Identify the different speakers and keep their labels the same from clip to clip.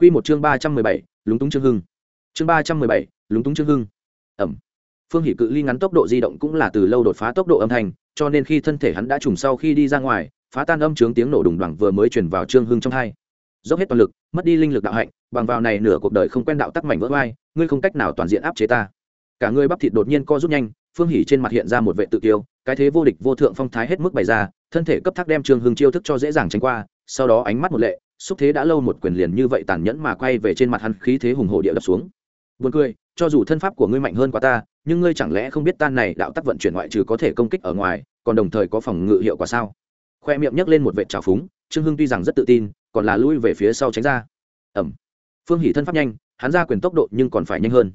Speaker 1: Quy một chương ba trăm mười bảy, lúng túng trương hưng. Chương ba trăm mười bảy, lúng túng trương hưng. Ẩm. Phương hỉ cự ly ngắn tốc độ di động cũng là từ lâu đột phá tốc độ âm thanh, cho nên khi thân thể hắn đã trùng sau khi đi ra ngoài, phá tan âm trướng tiếng nổ đùng đoảng vừa mới truyền vào trương hưng trong hai. Dốc hết toàn lực, mất đi linh lực đạo hạnh, bằng vào này nửa cuộc đời không quen đạo tắc mảnh vỡ vai ngươi không cách nào toàn diện áp chế ta. Cả người bắp thịt đột nhiên co rút nhanh, phương hỉ trên mặt hiện ra một vẻ tự kiêu, cái thế vô địch vô thượng phong thái hết mức bày ra, thân thể cấp thác đem trương hưng chiêu thức cho dễ dàng tránh qua, sau đó ánh mắt một lệ xúc thế đã lâu một quyền liền như vậy tàn nhẫn mà quay về trên mặt hắn khí thế hùng hổ địa đập xuống Buồn cười, cho dù thân pháp của ngươi mạnh hơn quá ta, nhưng ngươi chẳng lẽ không biết tan này đạo tắc vận chuyển ngoại trừ có thể công kích ở ngoài, còn đồng thời có phòng ngự hiệu quả sao? Khoe miệng nhấc lên một vệt trào phúng, Trương Hưng tuy rằng rất tự tin, còn là lui về phía sau tránh ra. Ẩm. Phương Hỉ thân pháp nhanh, hắn ra quyền tốc độ nhưng còn phải nhanh hơn.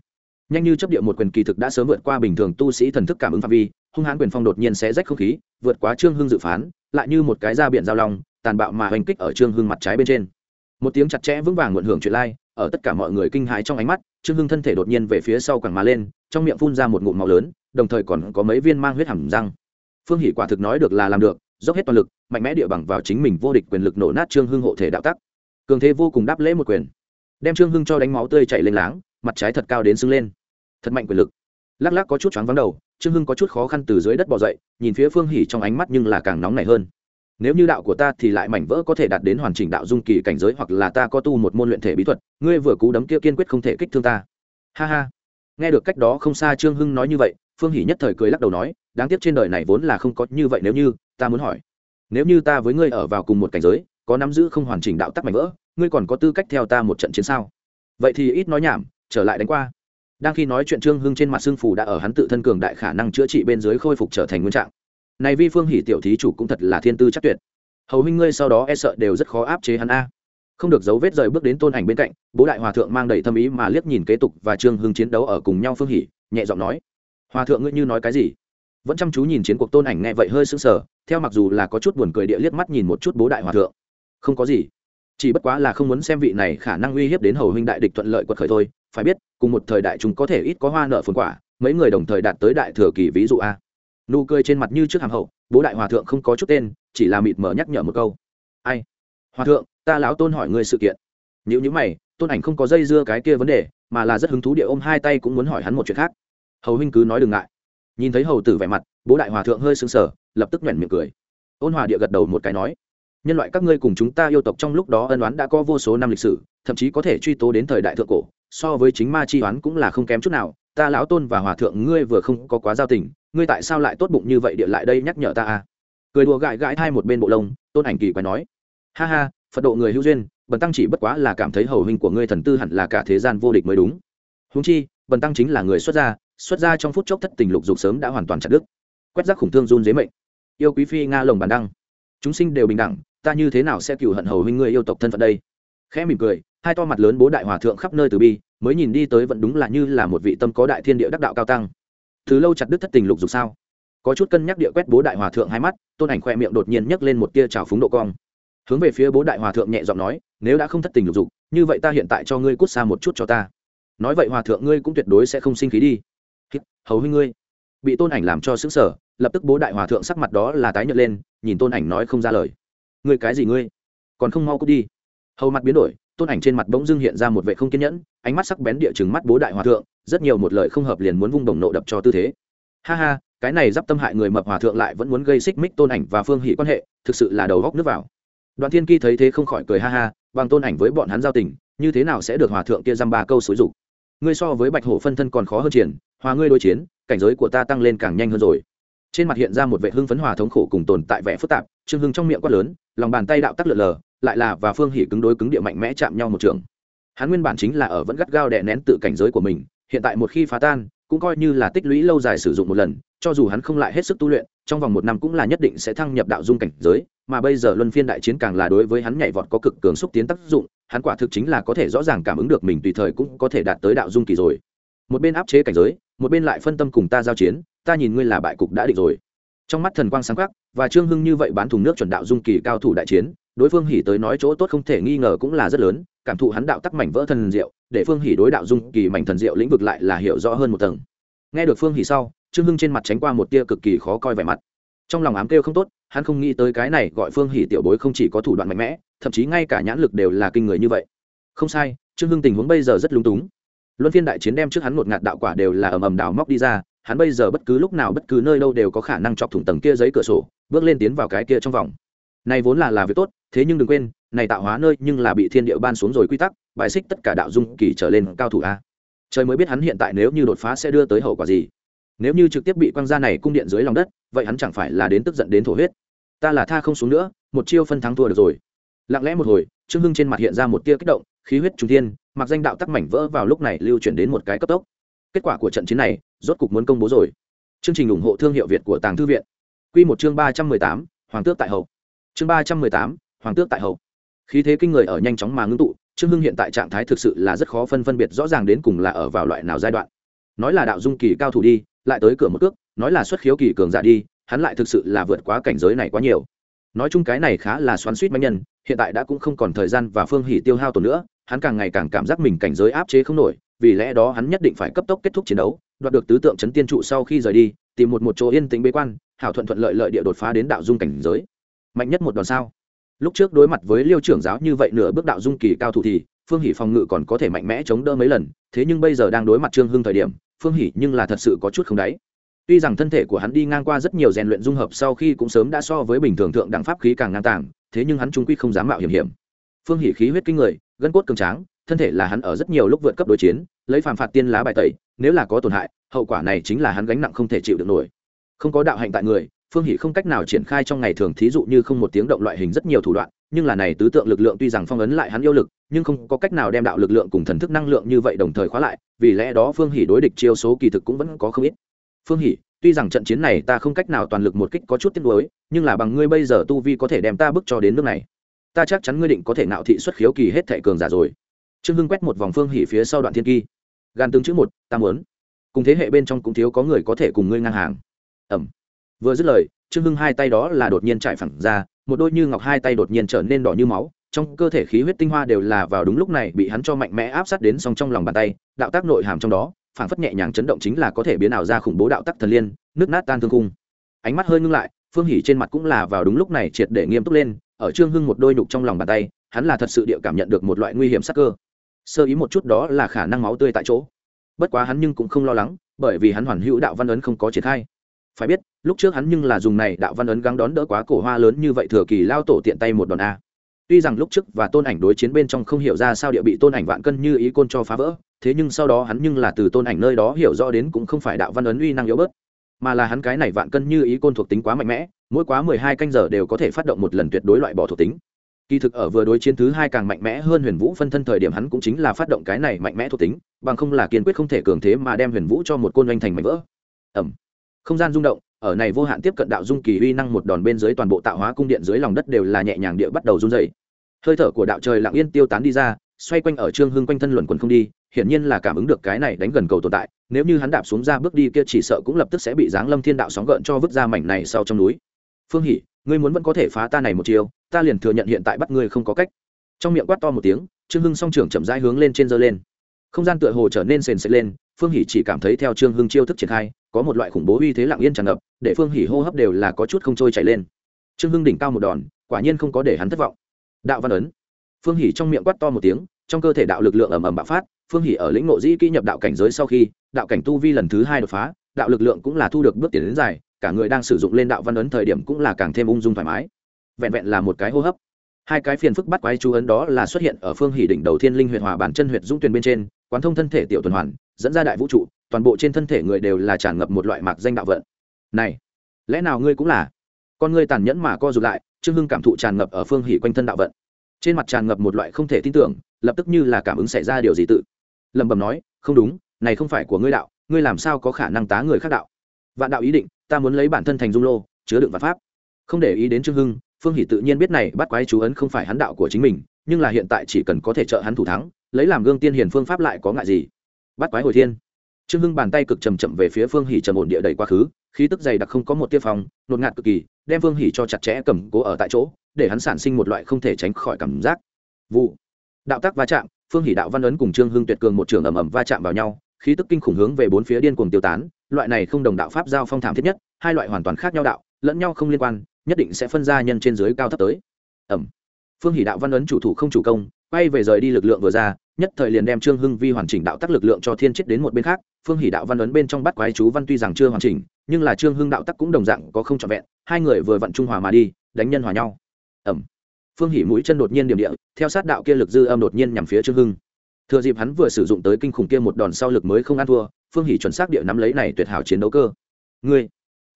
Speaker 1: Nhanh như chấp địa một quyền kỳ thực đã sớm vượt qua bình thường tu sĩ thần thức cảm ứng phạm vi, hung hãn quyền phong đột nhiên xé rách không khí, vượt quá Trương Hưng dự phán, lại như một cái da biển giao long, tàn bạo mà hành kích ở Trương Hưng mặt trái bên trên. Một tiếng chặt chẽ vững vàng muộn hưởng chuyện lai, ở tất cả mọi người kinh hãi trong ánh mắt, trương hưng thân thể đột nhiên về phía sau quẳng má lên trong miệng phun ra một ngụm màu lớn đồng thời còn có mấy viên mang huyết hẳn răng. Phương hỷ quả thực nói được là làm được dốc hết toàn lực mạnh mẽ địa bằng vào chính mình vô địch quyền lực nổ nát trương hưng hộ thể đạo tắc. Cường thế vô cùng đáp lễ một quyền đem trương hưng cho đánh máu tươi chảy lên láng mặt trái thật cao đến sưng lên. Thật mạnh quyền lực. Lắc lắc có chút choáng vắng đầu trương hưng có chút khó khăn từ dưới đất bỏ dậy nhìn phía phương hỷ trong ánh mắt nhưng là càng nóng nảy hơn nếu như đạo của ta thì lại mảnh vỡ có thể đạt đến hoàn chỉnh đạo dung kỳ cảnh giới hoặc là ta có tu một môn luyện thể bí thuật, ngươi vừa cú đấm kia kiên quyết không thể kích thương ta. Ha ha. Nghe được cách đó không xa trương hưng nói như vậy, phương hỷ nhất thời cười lắc đầu nói, đáng tiếc trên đời này vốn là không có như vậy nếu như, ta muốn hỏi. Nếu như ta với ngươi ở vào cùng một cảnh giới, có nắm giữ không hoàn chỉnh đạo tắc mảnh vỡ, ngươi còn có tư cách theo ta một trận chiến sao? Vậy thì ít nói nhảm, trở lại đánh qua. Đang khi nói chuyện trương hưng trên mặt xương phù đã ở hắn tự thân cường đại khả năng chữa trị bên dưới khôi phục trở thành nguyên trạng này vi phương Hỉ tiểu thí chủ cũng thật là thiên tư chắc tuyệt. Hầu huynh ngươi sau đó e sợ đều rất khó áp chế hắn a. Không được dấu vết rời bước đến tôn ảnh bên cạnh, bố đại hòa thượng mang đầy thâm ý mà liếc nhìn kế tục và trương hưng chiến đấu ở cùng nhau phương Hỉ, nhẹ giọng nói, hòa thượng ngươi như nói cái gì? Vẫn chăm chú nhìn chiến cuộc tôn ảnh nghe vậy hơi sững sờ, theo mặc dù là có chút buồn cười địa liếc mắt nhìn một chút bố đại hòa thượng. Không có gì, chỉ bất quá là không muốn xem vị này khả năng uy hiếp đến hầu huynh đại địch thuận lợi quật khởi thôi, phải biết, cùng một thời đại chúng có thể ít có hoa nợ phồn quả, mấy người đồng thời đạt tới đại thừa kỳ ví dụ a nụ cười trên mặt như trước hàm hậu, bố đại hòa thượng không có chút tên, chỉ là mịt mờ nhắc nhở một câu. Ai? Hòa thượng, ta lão tôn hỏi ngươi sự kiện. Nếu như mày, tôn ảnh không có dây dưa cái kia vấn đề, mà là rất hứng thú địa ôm hai tay cũng muốn hỏi hắn một chuyện khác. Hầu huynh cứ nói đừng ngại. Nhìn thấy hầu tử vẻ mặt, bố đại hòa thượng hơi sững sờ, lập tức nhoẻn miệng cười. Ôn hòa địa gật đầu một cái nói, nhân loại các ngươi cùng chúng ta yêu tộc trong lúc đó ân oán đã có vô số năm lịch sử, thậm chí có thể truy tố đến thời đại thượng cổ, so với chính ma chi oán cũng là không kém chút nào. Ta lão tôn và hòa thượng ngươi vừa không có quá giao tình ngươi tại sao lại tốt bụng như vậy địa lại đây nhắc nhở ta à? Cười đùa gãi gãi thai một bên bộ lông, tôn ảnh kỳ quái nói, ha ha, phật độ người hữu duyên, bần tăng chỉ bất quá là cảm thấy hầu huynh của ngươi thần tư hẳn là cả thế gian vô địch mới đúng. Húng chi, bần tăng chính là người xuất gia xuất gia trong phút chốc thất tình lục dục sớm đã hoàn toàn chặt đứt. Quét rác khủng thương run dế mệnh. Yêu quý phi nga lồng bàn đăng. Chúng sinh đều bình đẳng, ta như thế nào sẽ cựu hận hầu huynh ngươi yêu tộc thân phận đây? Khẽ mỉm cười, hai to mặt lớn bố đại hòa thượng khắp nơi từ bi, mới nhìn đi tới vẫn đúng là như là một vị tâm có đại thiên địa đắc đạo cao tăng từ lâu chặt đứt thất tình lục dục sao? Có chút cân nhắc địa quét bố đại hòa thượng hai mắt, tôn ảnh khoe miệng đột nhiên nhấc lên một tia trào phúng độ cong. Hướng về phía bố đại hòa thượng nhẹ giọng nói, nếu đã không thất tình lục dục, như vậy ta hiện tại cho ngươi cút xa một chút cho ta. Nói vậy hòa thượng ngươi cũng tuyệt đối sẽ không sinh khí đi. Hầu huy ngươi. Bị tôn ảnh làm cho xứng sở lập tức bố đại hòa thượng sắc mặt đó là tái nhợt lên, nhìn tôn ảnh nói không ra lời. Ngươi cái gì ngươi? Còn không mau cút đi. Hầu mặt biến đổi tôn ảnh trên mặt bỗng dưng hiện ra một vệ không kiên nhẫn, ánh mắt sắc bén địa chừng mắt bố đại hòa thượng, rất nhiều một lời không hợp liền muốn vung đồng nộ đập cho tư thế. Ha ha, cái này d i p tâm hại người mập hòa thượng lại vẫn muốn gây xích mích tôn ảnh và phương hỷ quan hệ, thực sự là đầu góc nước vào. Đoàn thiên kỳ thấy thế không khỏi cười ha ha, bằng tôn ảnh với bọn hắn giao tình, như thế nào sẽ được hòa thượng kia dăm ba câu xúi dục? Ngươi so với bạch hổ phân thân còn khó hơn triển, hòa ngươi đối chiến, cảnh giới của ta tăng lên càng nhanh hơn rồi. Trên mặt hiện ra một vệ hưng phấn hòa thống khổ cùng tồn tại vẻ phức tạp trương hưng trong miệng quát lớn lòng bàn tay đạo tắc lượn lờ lại là và phương hỷ cứng đối cứng địa mạnh mẽ chạm nhau một trường hắn nguyên bản chính là ở vẫn gắt gao đè nén tự cảnh giới của mình hiện tại một khi phá tan cũng coi như là tích lũy lâu dài sử dụng một lần cho dù hắn không lại hết sức tu luyện trong vòng một năm cũng là nhất định sẽ thăng nhập đạo dung cảnh giới mà bây giờ luân phiên đại chiến càng là đối với hắn nhảy vọt có cực cường xúc tiến tác dụng hắn quả thực chính là có thể rõ ràng cảm ứng được mình tùy thời cũng có thể đạt tới đạo dung kỳ rồi một bên áp chế cảnh giới một bên lại phân tâm cùng ta giao chiến ta nhìn ngươi là bại cục đã định rồi trong mắt thần quang sáng khắc, và trương hưng như vậy bán thùng nước chuẩn đạo dung kỳ cao thủ đại chiến, đối phương hỉ tới nói chỗ tốt không thể nghi ngờ cũng là rất lớn, cảm thụ hắn đạo tắc mảnh vỡ thần diệu, để phương hỉ đối đạo dung kỳ mảnh thần diệu lĩnh vực lại là hiểu rõ hơn một tầng. Nghe được phương hỉ sau, trương hưng trên mặt tránh qua một tia cực kỳ khó coi vẻ mặt. Trong lòng ám kêu không tốt, hắn không nghĩ tới cái này gọi phương hỉ tiểu bối không chỉ có thủ đoạn mạnh mẽ, thậm chí ngay cả nhãn lực đều là kinh người như vậy. Không sai, trương hưng tình huống bây giờ rất lúng túng. Luân phiên đại chiến đem trước hắn một ngạt đạo quả đều là ầm ầm đào móc đi ra hắn bây giờ bất cứ lúc nào bất cứ nơi đâu đều có khả năng chọc thủng tầng kia giấy cửa sổ, bước lên tiến vào cái kia trong vòng. Này vốn là là việc tốt, thế nhưng đừng quên, này tạo hóa nơi nhưng là bị thiên địa ban xuống rồi quy tắc, bài xích tất cả đạo dung kỳ trở lên cao thủ a. Trời mới biết hắn hiện tại nếu như đột phá sẽ đưa tới hậu quả gì. Nếu như trực tiếp bị quăng ra này cung điện dưới lòng đất, vậy hắn chẳng phải là đến tức giận đến thổ huyết. Ta là tha không xuống nữa, một chiêu phân thắng thua được rồi. Lặng lẽ một hồi, trương hưng trên mặt hiện ra một tia kích động, khí huyết trung thiên, mặc danh đạo tắc mảnh vỡ vào lúc này lưu chuyển đến một cái cấp tốc. Kết quả của trận chiến này rốt cục muốn công bố rồi. Chương trình ủng hộ thương hiệu việt của tàng thư viện. Quy một chương ba trăm mười tám, hoàng tước tại hậu. Chương ba trăm mười tám, hoàng tước tại hậu. Khí thế kinh người ở nhanh chóng mà ngưng tụ, trương hưng hiện tại trạng thái thực sự là rất khó phân phân biệt rõ ràng đến cùng là ở vào loại nào giai đoạn. Nói là đạo dung kỳ cao thủ đi, lại tới cửa một cước, nói là xuất khiếu kỳ cường giả đi, hắn lại thực sự là vượt quá cảnh giới này quá nhiều. Nói chung cái này khá là xoắn xuýt mấy nhân, hiện tại đã cũng không còn thời gian và phương hỉ tiêu hao tổn nữa, hắn càng ngày càng cảm giác mình cảnh giới áp chế không nổi vì lẽ đó hắn nhất định phải cấp tốc kết thúc chiến đấu, đoạt được tứ tượng chấn tiên trụ sau khi rời đi, tìm một một chỗ yên tĩnh bế quan, hảo thuận thuận lợi lợi địa đột phá đến đạo dung cảnh giới. Mạnh nhất một đòn sao? Lúc trước đối mặt với liêu trưởng giáo như vậy nửa bước đạo dung kỳ cao thủ thì, phương hỷ phòng ngự còn có thể mạnh mẽ chống đỡ mấy lần, thế nhưng bây giờ đang đối mặt trương hưng thời điểm, phương hỷ nhưng là thật sự có chút không đáy. Tuy rằng thân thể của hắn đi ngang qua rất nhiều rèn luyện dung hợp sau khi cũng sớm đã so với bình thường thượng đẳng pháp khí càng ngang tàng, thế nhưng hắn trung quy không dám mạo hiểm hiểm. Phương hỷ khí huyết kinh người, gân cốt cường tráng, thân thể là hắn ở rất nhiều lúc vượt cấp đối chiến lấy phàm phạt tiên lá bài tẩy, nếu là có tổn hại, hậu quả này chính là hắn gánh nặng không thể chịu được nổi. Không có đạo hạnh tại người, phương hỷ không cách nào triển khai trong ngày thường thí dụ như không một tiếng động loại hình rất nhiều thủ đoạn, nhưng là này tứ tượng lực lượng tuy rằng phong ấn lại hắn yêu lực, nhưng không có cách nào đem đạo lực lượng cùng thần thức năng lượng như vậy đồng thời khóa lại, vì lẽ đó phương hỷ đối địch chiêu số kỳ thực cũng vẫn có không ít. Phương hỷ, tuy rằng trận chiến này ta không cách nào toàn lực một kích có chút tiếc nuối, nhưng là bằng ngươi bây giờ tu vi có thể đem ta bước cho đến nước này. Ta chắc chắn ngươi định có thể nạo thị xuất khiếu kỳ hết thệ cường giả rồi trương hưng quét một vòng phương hỉ phía sau đoạn thiên kỳ. Gan tướng chữ một, ta muốn. Cùng thế hệ bên trong cũng thiếu có người có thể cùng ngươi ngang hàng. Ẩm. Vừa dứt lời, trương hưng hai tay đó là đột nhiên chạy phẳng ra, một đôi như ngọc hai tay đột nhiên trở nên đỏ như máu, trong cơ thể khí huyết tinh hoa đều là vào đúng lúc này bị hắn cho mạnh mẽ áp sát đến song trong lòng bàn tay, đạo tác nội hàm trong đó, phảng phất nhẹ nhàng chấn động chính là có thể biến ảo ra khủng bố đạo tắc thần liên, nước nát tan thương cung ánh mắt hơi ngưng lại, phương hỉ trên mặt cũng là vào đúng lúc này triệt để nghiêm túc lên, ở trương hưng một đôi nhục trong lòng bàn tay, hắn là thật sự địa cảm nhận được một loại nguy hiểm sắc cơ sơ ý một chút đó là khả năng máu tươi tại chỗ. Bất quá hắn nhưng cũng không lo lắng, bởi vì hắn hoàn hữu đạo văn ấn không có triển khai. Phải biết, lúc trước hắn nhưng là dùng này đạo văn ấn gắng đón đỡ quá cổ hoa lớn như vậy thừa kỳ lao tổ tiện tay một đòn a. Tuy rằng lúc trước và tôn ảnh đối chiến bên trong không hiểu ra sao địa bị tôn ảnh vạn cân như ý côn cho phá vỡ, thế nhưng sau đó hắn nhưng là từ tôn ảnh nơi đó hiểu rõ đến cũng không phải đạo văn ấn uy năng yếu bớt, mà là hắn cái này vạn cân như ý côn thuộc tính quá mạnh mẽ, mỗi quá mười hai canh giờ đều có thể phát động một lần tuyệt đối loại bỏ thuộc tính kỳ thực ở vừa đối chiến thứ hai càng mạnh mẽ hơn huyền vũ phân thân thời điểm hắn cũng chính là phát động cái này mạnh mẽ thuộc tính, bằng không là kiên quyết không thể cường thế mà đem huyền vũ cho một côn doanh thành mạnh vỡ. Ẩm không gian rung động, ở này vô hạn tiếp cận đạo dung kỳ uy năng một đòn bên dưới toàn bộ tạo hóa cung điện dưới lòng đất đều là nhẹ nhàng địa bắt đầu run dày hơi thở của đạo trời lặng yên tiêu tán đi ra, xoay quanh ở trương hưng quanh thân luẩn quần không đi, hiển nhiên là cảm ứng được cái này đánh gần cầu tồn tại, nếu như hắn đạp xuống ra bước đi kia chỉ sợ cũng lập tức sẽ bị giáng lâm thiên đạo sóng gợn cho vứt ra mảnh này sau trong núi. Phương hỉ ngươi muốn vẫn có thể phá ta này một chiều ta liền thừa nhận hiện tại bắt ngươi không có cách. Trong miệng quát to một tiếng, trương hưng song trưởng chậm rãi hướng lên trên giơ lên. Không gian tựa hồ trở nên sền sệt lên, phương hỉ chỉ cảm thấy theo trương hưng chiêu thức triển khai, có một loại khủng bố uy thế lặng yên tràn ngập, để phương hỉ hô hấp đều là có chút không trôi chảy lên. Trương hưng đỉnh cao một đòn, quả nhiên không có để hắn thất vọng. Đạo văn ấn. Phương hỉ trong miệng quát to một tiếng, trong cơ thể đạo lực lượng ầm ầm bạo phát, phương hỉ ở lĩnh ngộ dĩ kỹ nhập đạo cảnh giới sau khi, đạo cảnh tu vi lần thứ hai đột phá, đạo lực lượng cũng là thu được bước tiến đến dài cả người đang sử dụng lên đạo văn ấn thời điểm cũng là càng thêm ung dung thoải mái. Vẹn vẹn là một cái hô hấp. Hai cái phiền phức bắt quái chú ấn đó là xuất hiện ở phương hỉ đỉnh đầu thiên linh huyện hòa bản chân huyện dũng tuyền bên trên, quán thông thân thể tiểu tuần hoàn, dẫn ra đại vũ trụ, toàn bộ trên thân thể người đều là tràn ngập một loại mạc danh đạo vận. Này, lẽ nào ngươi cũng là? Con ngươi tàn nhẫn mà co rụt lại, trương hưng cảm thụ tràn ngập ở phương hỉ quanh thân đạo vận. Trên mặt tràn ngập một loại không thể tin tưởng, lập tức như là cảm ứng xảy ra điều gì tự. Lẩm bẩm nói, không đúng, này không phải của ngươi đạo, ngươi làm sao có khả năng tá người khác đạo? Vạn đạo ý định ta muốn lấy bản thân thành dung lô, chứa đựng vạn pháp. Không để ý đến trương hưng, phương hỷ tự nhiên biết này bắt quái chú ấn không phải hắn đạo của chính mình, nhưng là hiện tại chỉ cần có thể trợ hắn thủ thắng, lấy làm gương tiên hiền phương pháp lại có ngại gì. Bắt quái hồi thiên. Trương hưng bàn tay cực chầm chậm về phía phương hỷ trầm ổn địa đầy quá khứ, khí tức dày đặc không có một tiêu phòng nột ngạt cực kỳ, đem phương hỷ cho chặt chẽ cầm cố ở tại chỗ, để hắn sản sinh một loại không thể tránh khỏi cảm giác. Vụ. Đạo tác va chạm, phương hỷ đạo văn ấn cùng trương hưng tuyệt cường một trường ầm ầm va chạm vào nhau, khí tức kinh khủng hướng về bốn phía điên cuồng tiêu tán loại này không đồng đạo pháp giao phong thảm thiết nhất, hai loại hoàn toàn khác nhau đạo, lẫn nhau không liên quan, nhất định sẽ phân ra nhân trên dưới cao thấp tới. Ẩm. Phương hỷ đạo văn ấn chủ thủ không chủ công, quay về rời đi lực lượng vừa ra, nhất thời liền đem trương hưng vi hoàn chỉnh đạo tắc lực lượng cho thiên chết đến một bên khác. Phương hỷ đạo văn ấn bên trong bắt quái chú văn tuy rằng chưa hoàn chỉnh, nhưng là trương hưng đạo tắc cũng đồng dạng có không trọn vẹn, hai người vừa vặn trung hòa mà đi, đánh nhân hòa nhau. Ẩm. Phương hỷ mũi chân đột nhiên điểm địa, theo sát đạo kia lực dư âm đột nhiên nhằm phía trương hưng thừa dịp hắn vừa sử dụng tới kinh khủng kia một đòn sau lực mới không ăn thua, phương hỷ chuẩn xác địa nắm lấy này tuyệt hảo chiến đấu cơ. Ngươi,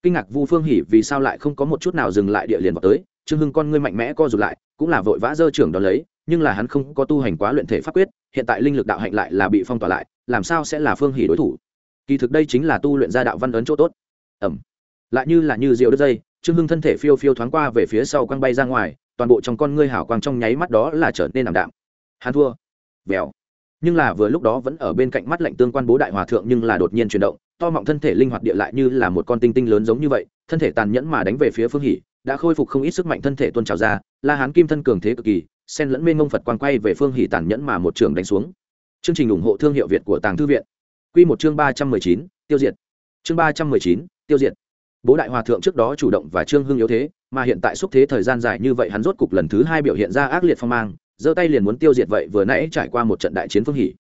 Speaker 1: kinh ngạc vu phương hỷ vì sao lại không có một chút nào dừng lại địa liền vào tới, trương hưng con ngươi mạnh mẽ co rụt lại, cũng là vội vã dơ trưởng đón lấy, nhưng là hắn không có tu hành quá luyện thể pháp quyết, hiện tại linh lực đạo hạnh lại là bị phong tỏa lại, làm sao sẽ là phương hỷ đối thủ? Kỳ thực đây chính là tu luyện gia đạo văn ấn chỗ tốt. Ẩm. Lại như là như rượu đứt dây, trương hưng thân thể phiêu phiêu thoáng qua về phía sau quăng bay ra ngoài, toàn bộ trong con ngươi hảo quang trong nháy mắt đó là trở nên ảm đạm. Hắn thua. Vèo nhưng là vừa lúc đó vẫn ở bên cạnh mắt lạnh tương quan bố đại hòa thượng nhưng là đột nhiên chuyển động, to mọng thân thể linh hoạt địa lại như là một con tinh tinh lớn giống như vậy, thân thể tàn nhẫn mà đánh về phía phương hỷ đã khôi phục không ít sức mạnh thân thể tuôn trào ra, la hán kim thân cường thế cực kỳ sen lẫn mênh ngông phật quang quay về phương hỷ tàn nhẫn mà một trường đánh xuống. Chương trình ủng hộ thương hiệu việt của tàng thư viện. Quy một chương ba trăm mười chín, tiêu diệt. Chương ba trăm mười chín, tiêu diệt. Bố đại hòa thượng trước đó chủ động và trương hưng yếu thế, mà hiện tại xúc thế thời gian dài như vậy hắn rốt cục lần thứ hai biểu hiện ra ác liệt phong mang giơ tay liền muốn tiêu diệt vậy vừa nãy trải qua một trận đại chiến phương hỷ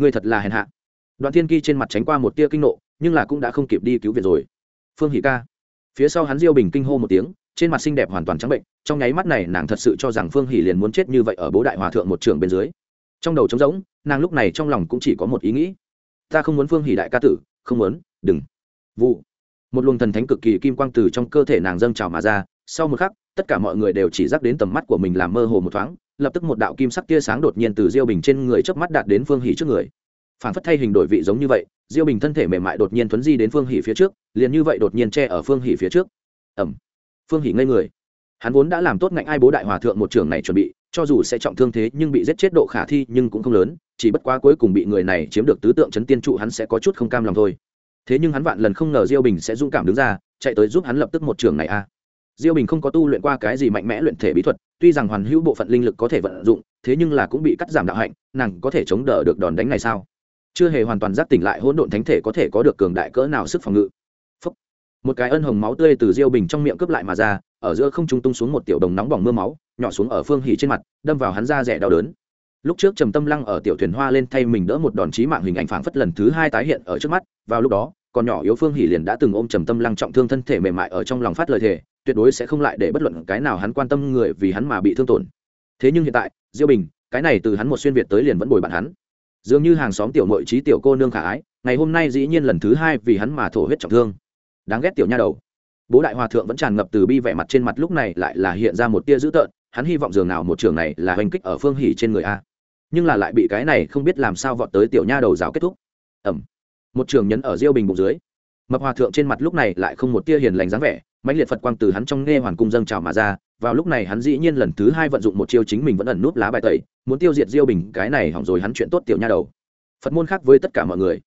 Speaker 1: người thật là hèn hạ. Đoạn thiên kỳ trên mặt tránh qua một tia kinh nộ, nhưng là cũng đã không kịp đi cứu viện rồi. Phương hỷ ca. Phía sau hắn diêu bình kinh hô một tiếng, trên mặt xinh đẹp hoàn toàn trắng bệnh, trong nháy mắt này nàng thật sự cho rằng phương hỷ liền muốn chết như vậy ở bố đại hòa thượng một trường bên dưới. Trong đầu trống rỗng, nàng lúc này trong lòng cũng chỉ có một ý nghĩ. Ta không muốn phương hỷ đại ca tử, không muốn, đừng. Vụ. Một luồng thần thánh cực kỳ kim quang từ trong cơ thể nàng dâng trào mà ra, sau một khắc, tất cả mọi người đều chỉ dắt đến tầm mắt của mình làm mơ hồ một thoáng lập tức một đạo kim sắc tia sáng đột nhiên từ diêu bình trên người chớp mắt đạt đến phương hỷ trước người. Phản phất thay hình đổi vị giống như vậy, diêu bình thân thể mềm mại đột nhiên thuấn di đến phương hỷ phía trước, liền như vậy đột nhiên che ở phương hỷ phía trước. Ẩm phương hỷ ngây người. Hắn vốn đã làm tốt ngạnh ai bố đại hòa thượng một trường này chuẩn bị, cho dù sẽ trọng thương thế nhưng bị giết chết độ khả thi nhưng cũng không lớn, chỉ bất quá cuối cùng bị người này chiếm được tứ tượng chấn tiên trụ hắn sẽ có chút không cam lòng thôi. Thế nhưng hắn vạn lần không ngờ diêu bình sẽ dũng cảm đứng ra, chạy tới giúp hắn lập tức một trường này a diêu bình không có tu luyện qua cái gì mạnh mẽ luyện thể bí thuật, tuy rằng hoàn hữu bộ phận linh lực có thể vận dụng, thế nhưng là cũng bị cắt giảm đạo hạnh, nàng có thể chống đỡ được đòn đánh này sao? Chưa hề hoàn toàn giác tỉnh lại hỗn độn thánh thể có thể có được cường đại cỡ nào sức phòng ngự. Phúc. một cái ân hồng máu tươi từ diêu bình trong miệng cướp lại mà ra, ở giữa không trung tung xuống một tiểu đồng nóng bỏng mưa máu, nhỏ xuống ở phương hỉ trên mặt, đâm vào hắn da rẻ đau đớn. Lúc trước trầm tâm lăng ở tiểu thuyền hoa lên thay mình đỡ một đòn chí mạng hình ảnh phảng phất lần thứ hai tái hiện ở trước mắt, vào lúc đó còn nhỏ yếu phương hỉ liền đã từng ôm trầm tâm lăng trọng thương thân thể mềm mại ở trong lòng phát lời thề, tuyệt đối sẽ không lại để bất luận cái nào hắn quan tâm người vì hắn mà bị thương tổn. Thế nhưng hiện tại, diêu bình, cái này từ hắn một xuyên việt tới liền vẫn bồi bạn hắn. Dường như hàng xóm tiểu nội trí tiểu cô nương khả ái, ngày hôm nay dĩ nhiên lần thứ hai vì hắn mà thổ huyết trọng thương. Đáng ghét tiểu nha đầu. Bố đại hòa thượng vẫn tràn ngập từ bi vẻ mặt trên mặt lúc này lại là hiện ra một tia dữ tợn, hắn hy vọng dường nào một trường này là hành kích ở phương hỉ trên người a. Nhưng là lại bị cái này không biết làm sao vọt tới tiểu nha đầu giáo kết thúc. Ẩm một trường nhấn ở diêu bình bụng dưới. Mập hòa thượng trên mặt lúc này lại không một tia hiền lành dáng vẻ, mãnh liệt phật quang từ hắn trong nghe hoàn cung dâng trào mà ra, vào lúc này hắn dĩ nhiên lần thứ hai vận dụng một chiêu chính mình vẫn ẩn núp lá bài tẩy, muốn tiêu diệt diêu bình, cái này hỏng rồi hắn chuyện tốt tiểu nha đầu. Phật môn khác với tất cả mọi người.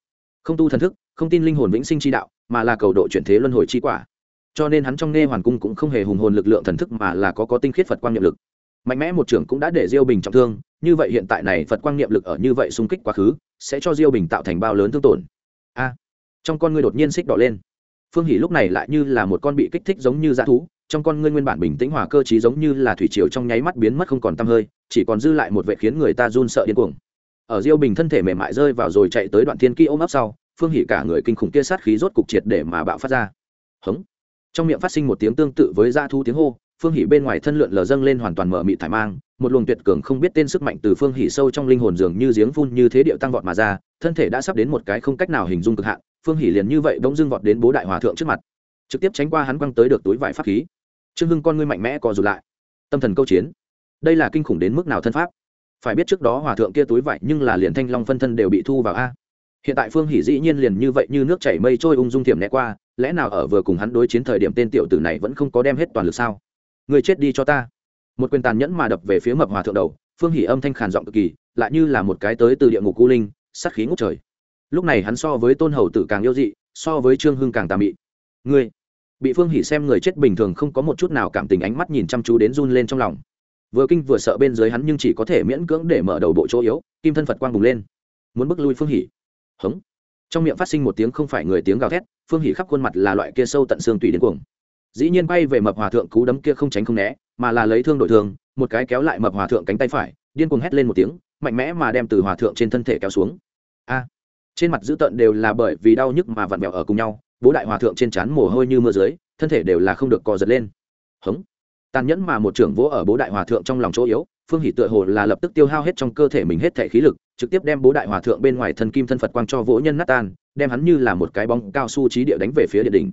Speaker 1: Không tu thần thức, không tin linh hồn vĩnh sinh chi đạo, mà là cầu độ chuyển thế luân hồi chi quả. Cho nên hắn trong nghe hoàn cung cũng không hề hùng hồn lực lượng thần thức mà là có có tinh khiết phật quang niệm lực. Mạnh mẽ một trưởng cũng đã để diêu bình trọng thương, như vậy hiện tại này phật quang niệm lực ở như vậy xung kích quá khứ, sẽ cho diêu bình tạo thành bao lớn thương tổn trong con ngươi đột nhiên xích đỏ lên. Phương hỷ lúc này lại như là một con bị kích thích giống như dã thú, trong con ngươi nguyên bản bình tĩnh hòa cơ trí giống như là thủy triều trong nháy mắt biến mất không còn tăm hơi, chỉ còn dư lại một vệ khiến người ta run sợ điên cuồng. Ở diêu bình thân thể mềm mại rơi vào rồi chạy tới đoạn thiên kỹ ôm ấp sau, phương hỷ cả người kinh khủng kia sát khí rốt cục triệt để mà bạo phát ra. Hống! Trong miệng phát sinh một tiếng tương tự với dã thu tiếng hô, phương hỷ bên ngoài thân lượn lờ dâng lên hoàn toàn mở mị thải mang, một luồng tuyệt cường không biết tên sức mạnh từ phương hỷ sâu trong linh hồn dường như giếng phun như thế điệu tăng vọt mà ra, thân thể đã sắp đến một cái không cách nào hình dung cực hạn phương hỷ liền như vậy bỗng dưng vọt đến bố đại hòa thượng trước mặt, trực tiếp tránh qua hắn quăng tới được túi vải pháp khí. Trương hưng con ngươi mạnh mẽ co rụt lại, tâm thần câu chiến. Đây là kinh khủng đến mức nào thân pháp? Phải biết trước đó hòa thượng kia túi vải nhưng là liền thanh long phân thân đều bị thu vào a. Hiện tại phương hỷ dĩ nhiên liền như vậy như nước chảy mây trôi ung dung thiểm né qua, lẽ nào ở vừa cùng hắn đối chiến thời điểm tên tiểu tử này vẫn không có đem hết toàn lực sao? Người chết đi cho ta. Một quyền tàn nhẫn mà đập về phía mập hòa thượng đầu, phương hỷ âm thanh khàn giọng cực kỳ, lại như là một cái tới từ địa ngục cu linh, sát khí ngút trời lúc này hắn so với tôn hầu tử càng yêu dị, so với trương hưng càng tà mị. Ngươi, bị phương hỉ xem người chết bình thường không có một chút nào cảm tình ánh mắt nhìn chăm chú đến run lên trong lòng. Vừa kinh vừa sợ bên dưới hắn nhưng chỉ có thể miễn cưỡng để mở đầu bộ chỗ yếu, kim thân phật quang bùng lên. Muốn bước lui phương hỉ. hống. Trong miệng phát sinh một tiếng không phải người tiếng gào thét, phương hỉ khắp khuôn mặt là loại kia sâu tận xương tùy đến cuồng. Dĩ nhiên bay về mập hòa thượng cú đấm kia không tránh không né, mà là lấy thương đổi thương, một cái kéo lại mập hòa thượng cánh tay phải, điên cuồng hét lên một tiếng, mạnh mẽ mà đem từ hòa thượng trên thân thể kéo xuống. A trên mặt dữ tợn đều là bởi vì đau nhức mà vặn vẹo ở cùng nhau, bố đại hòa thượng trên trán mồ hôi như mưa dưới, thân thể đều là không được cò giật lên. Hống. Tàn nhẫn mà một trưởng vỗ ở bố đại hòa thượng trong lòng chỗ yếu, phương hỷ tựa hồ là lập tức tiêu hao hết trong cơ thể mình hết thể khí lực, trực tiếp đem bố đại hòa thượng bên ngoài thân kim thân phật quang cho vỗ nhân nát tan, đem hắn như là một cái bóng cao su trí địa đánh về phía địa đỉnh.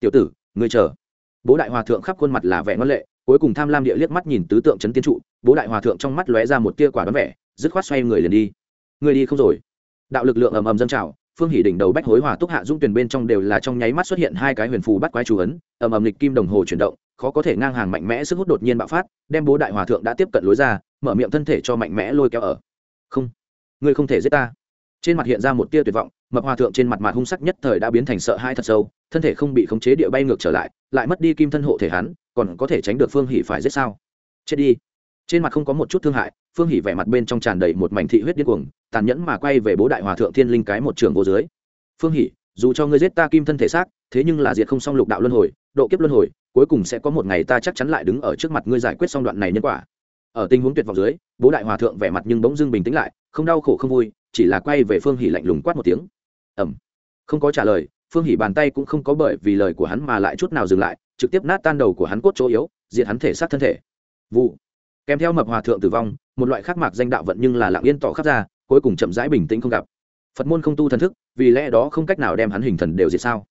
Speaker 1: Tiểu tử, ngươi chờ. Bố đại hòa thượng khắp khuôn mặt là vẻ ngân lệ, cuối cùng tham lam địa liếc mắt nhìn tứ tượng chấn tiên trụ, bố đại hòa thượng trong mắt lóe ra một tia quả đoán vẻ, dứt khoát xoay người liền đi. Người đi không rồi đạo lực lượng ầm ầm dâng trào, phương hỷ đỉnh đầu bách hối hòa túc hạ dung tuyển bên trong đều là trong nháy mắt xuất hiện hai cái huyền phù bắt quái chú ấn, ầm ầm lịch kim đồng hồ chuyển động, khó có thể ngang hàng mạnh mẽ sức hút đột nhiên bạo phát, đem bố đại hòa thượng đã tiếp cận lối ra, mở miệng thân thể cho mạnh mẽ lôi kéo ở. Không, ngươi không thể giết ta. Trên mặt hiện ra một tia tuyệt vọng, mập hòa thượng trên mặt mặt hung sắc nhất thời đã biến thành sợ hai thật sâu, thân thể không bị khống chế địa bay ngược trở lại lại mất đi kim thân hộ thể hắn, còn có thể tránh được phương hỷ phải giết sao? Chết đi. Trên mặt không có một chút thương hại phương hỷ vẻ mặt bên trong tràn đầy một mảnh thị huyết điên cuồng, tàn nhẫn mà quay về bố đại hòa thượng thiên linh cái một trường vô dưới. Phương hỷ, dù cho ngươi giết ta kim thân thể xác, thế nhưng là diệt không xong lục đạo luân hồi, độ kiếp luân hồi, cuối cùng sẽ có một ngày ta chắc chắn lại đứng ở trước mặt ngươi giải quyết xong đoạn này nhân quả. Ở tình huống tuyệt vọng dưới, bố đại hòa thượng vẻ mặt nhưng bỗng dưng bình tĩnh lại, không đau khổ không vui, chỉ là quay về phương hỷ lạnh lùng quát một tiếng. Ẩm không có trả lời, phương hỷ bàn tay cũng không có bởi vì lời của hắn mà lại chút nào dừng lại, trực tiếp nát tan đầu của hắn cốt chỗ yếu, diệt hắn thể xác thân thể. Vụ kèm theo mập hòa thượng tử vong, một loại khắc mạc danh đạo vận nhưng là lặng yên tỏ khắc ra, cuối cùng chậm rãi bình tĩnh không gặp. Phật môn không tu thần thức, vì lẽ đó không cách nào đem hắn hình thần đều diệt sao?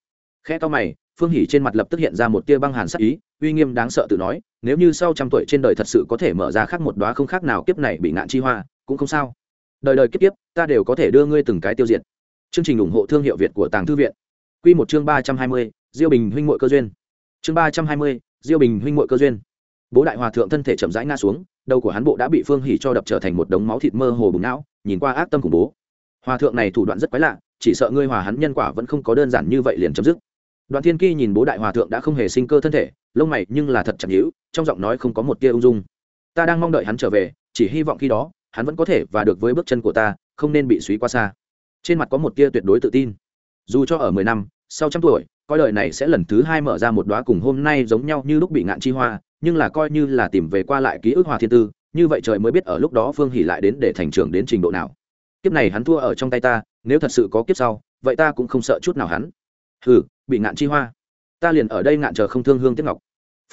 Speaker 1: Khe to mày, phương hỉ trên mặt lập tức hiện ra một tia băng hàn sắc ý, uy nghiêm đáng sợ tự nói, nếu như sau trăm tuổi trên đời thật sự có thể mở ra khác một đoá không khác nào kiếp này bị ngạn chi hoa, cũng không sao. Đời đời kiếp kiếp, ta đều có thể đưa ngươi từng cái tiêu diệt. Chương trình ủng hộ thương hiệu việt của tàng thư viện. Q một chương ba trăm hai mươi, diêu bình huynh mội cơ duyên. Chương ba trăm hai mươi, diêu bình huynh mội cơ duyên bố đại hòa thượng thân thể chậm rãi nga xuống, đầu của hắn bộ đã bị phương hỉ cho đập trở thành một đống máu thịt mơ hồ bùng não, nhìn qua ác tâm khủng bố. Hòa thượng này thủ đoạn rất quái lạ, chỉ sợ ngươi hòa hắn nhân quả vẫn không có đơn giản như vậy liền chấm dứt. Đoạn thiên kỳ nhìn bố đại hòa thượng đã không hề sinh cơ thân thể, lông mày nhưng là thật chẳng hữu trong giọng nói không có một tia ung dung. Ta đang mong đợi hắn trở về, chỉ hy vọng khi đó, hắn vẫn có thể và được với bước chân của ta, không nên bị suý qua xa. Trên mặt có một tia tuyệt đối tự tin. Dù cho ở mười năm, sau trăm tuổi, coi đời này sẽ lần thứ hai mở ra một đoá cùng hôm nay giống nhau như lúc bị ngạn chi hoa nhưng là coi như là tìm về qua lại ký ức hòa thiên tư, như vậy trời mới biết ở lúc đó phương hỉ lại đến để thành trưởng đến trình độ nào. Kiếp này hắn thua ở trong tay ta, nếu thật sự có kiếp sau, vậy ta cũng không sợ chút nào hắn. Hừ, bị ngạn chi hoa. Ta liền ở đây ngạn chờ không thương hương tiếp ngọc.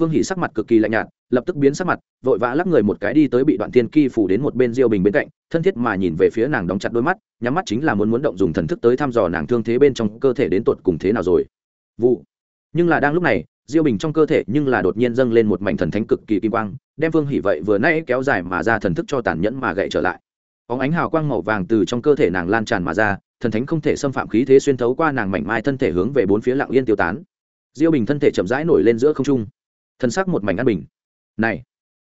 Speaker 1: Phương hỉ sắc mặt cực kỳ lạnh nhạt, lập tức biến sắc mặt, vội vã lắc người một cái đi tới bị đoạn thiên kỳ phủ đến một bên diêu bình bên cạnh, thân thiết mà nhìn về phía nàng đóng chặt đôi mắt, nhắm mắt chính là muốn muốn động dùng thần thức tới thăm dò nàng thương thế bên trong cơ thể đến tột cùng thế nào rồi. Vụ. Nhưng là đang lúc này diêu bình trong cơ thể nhưng là đột nhiên dâng lên một mảnh thần thánh cực kỳ kim quang, đem phương hỉ vậy vừa nay kéo dài mà ra thần thức cho tàn nhẫn mà gậy trở lại. Óng ánh hào quang màu vàng từ trong cơ thể nàng lan tràn mà ra, thần thánh không thể xâm phạm khí thế xuyên thấu qua nàng mảnh mai thân thể hướng về bốn phía lặng yên tiêu tán. Diêu bình thân thể chậm rãi nổi lên giữa không trung. Thân xác một mảnh an bình. Này,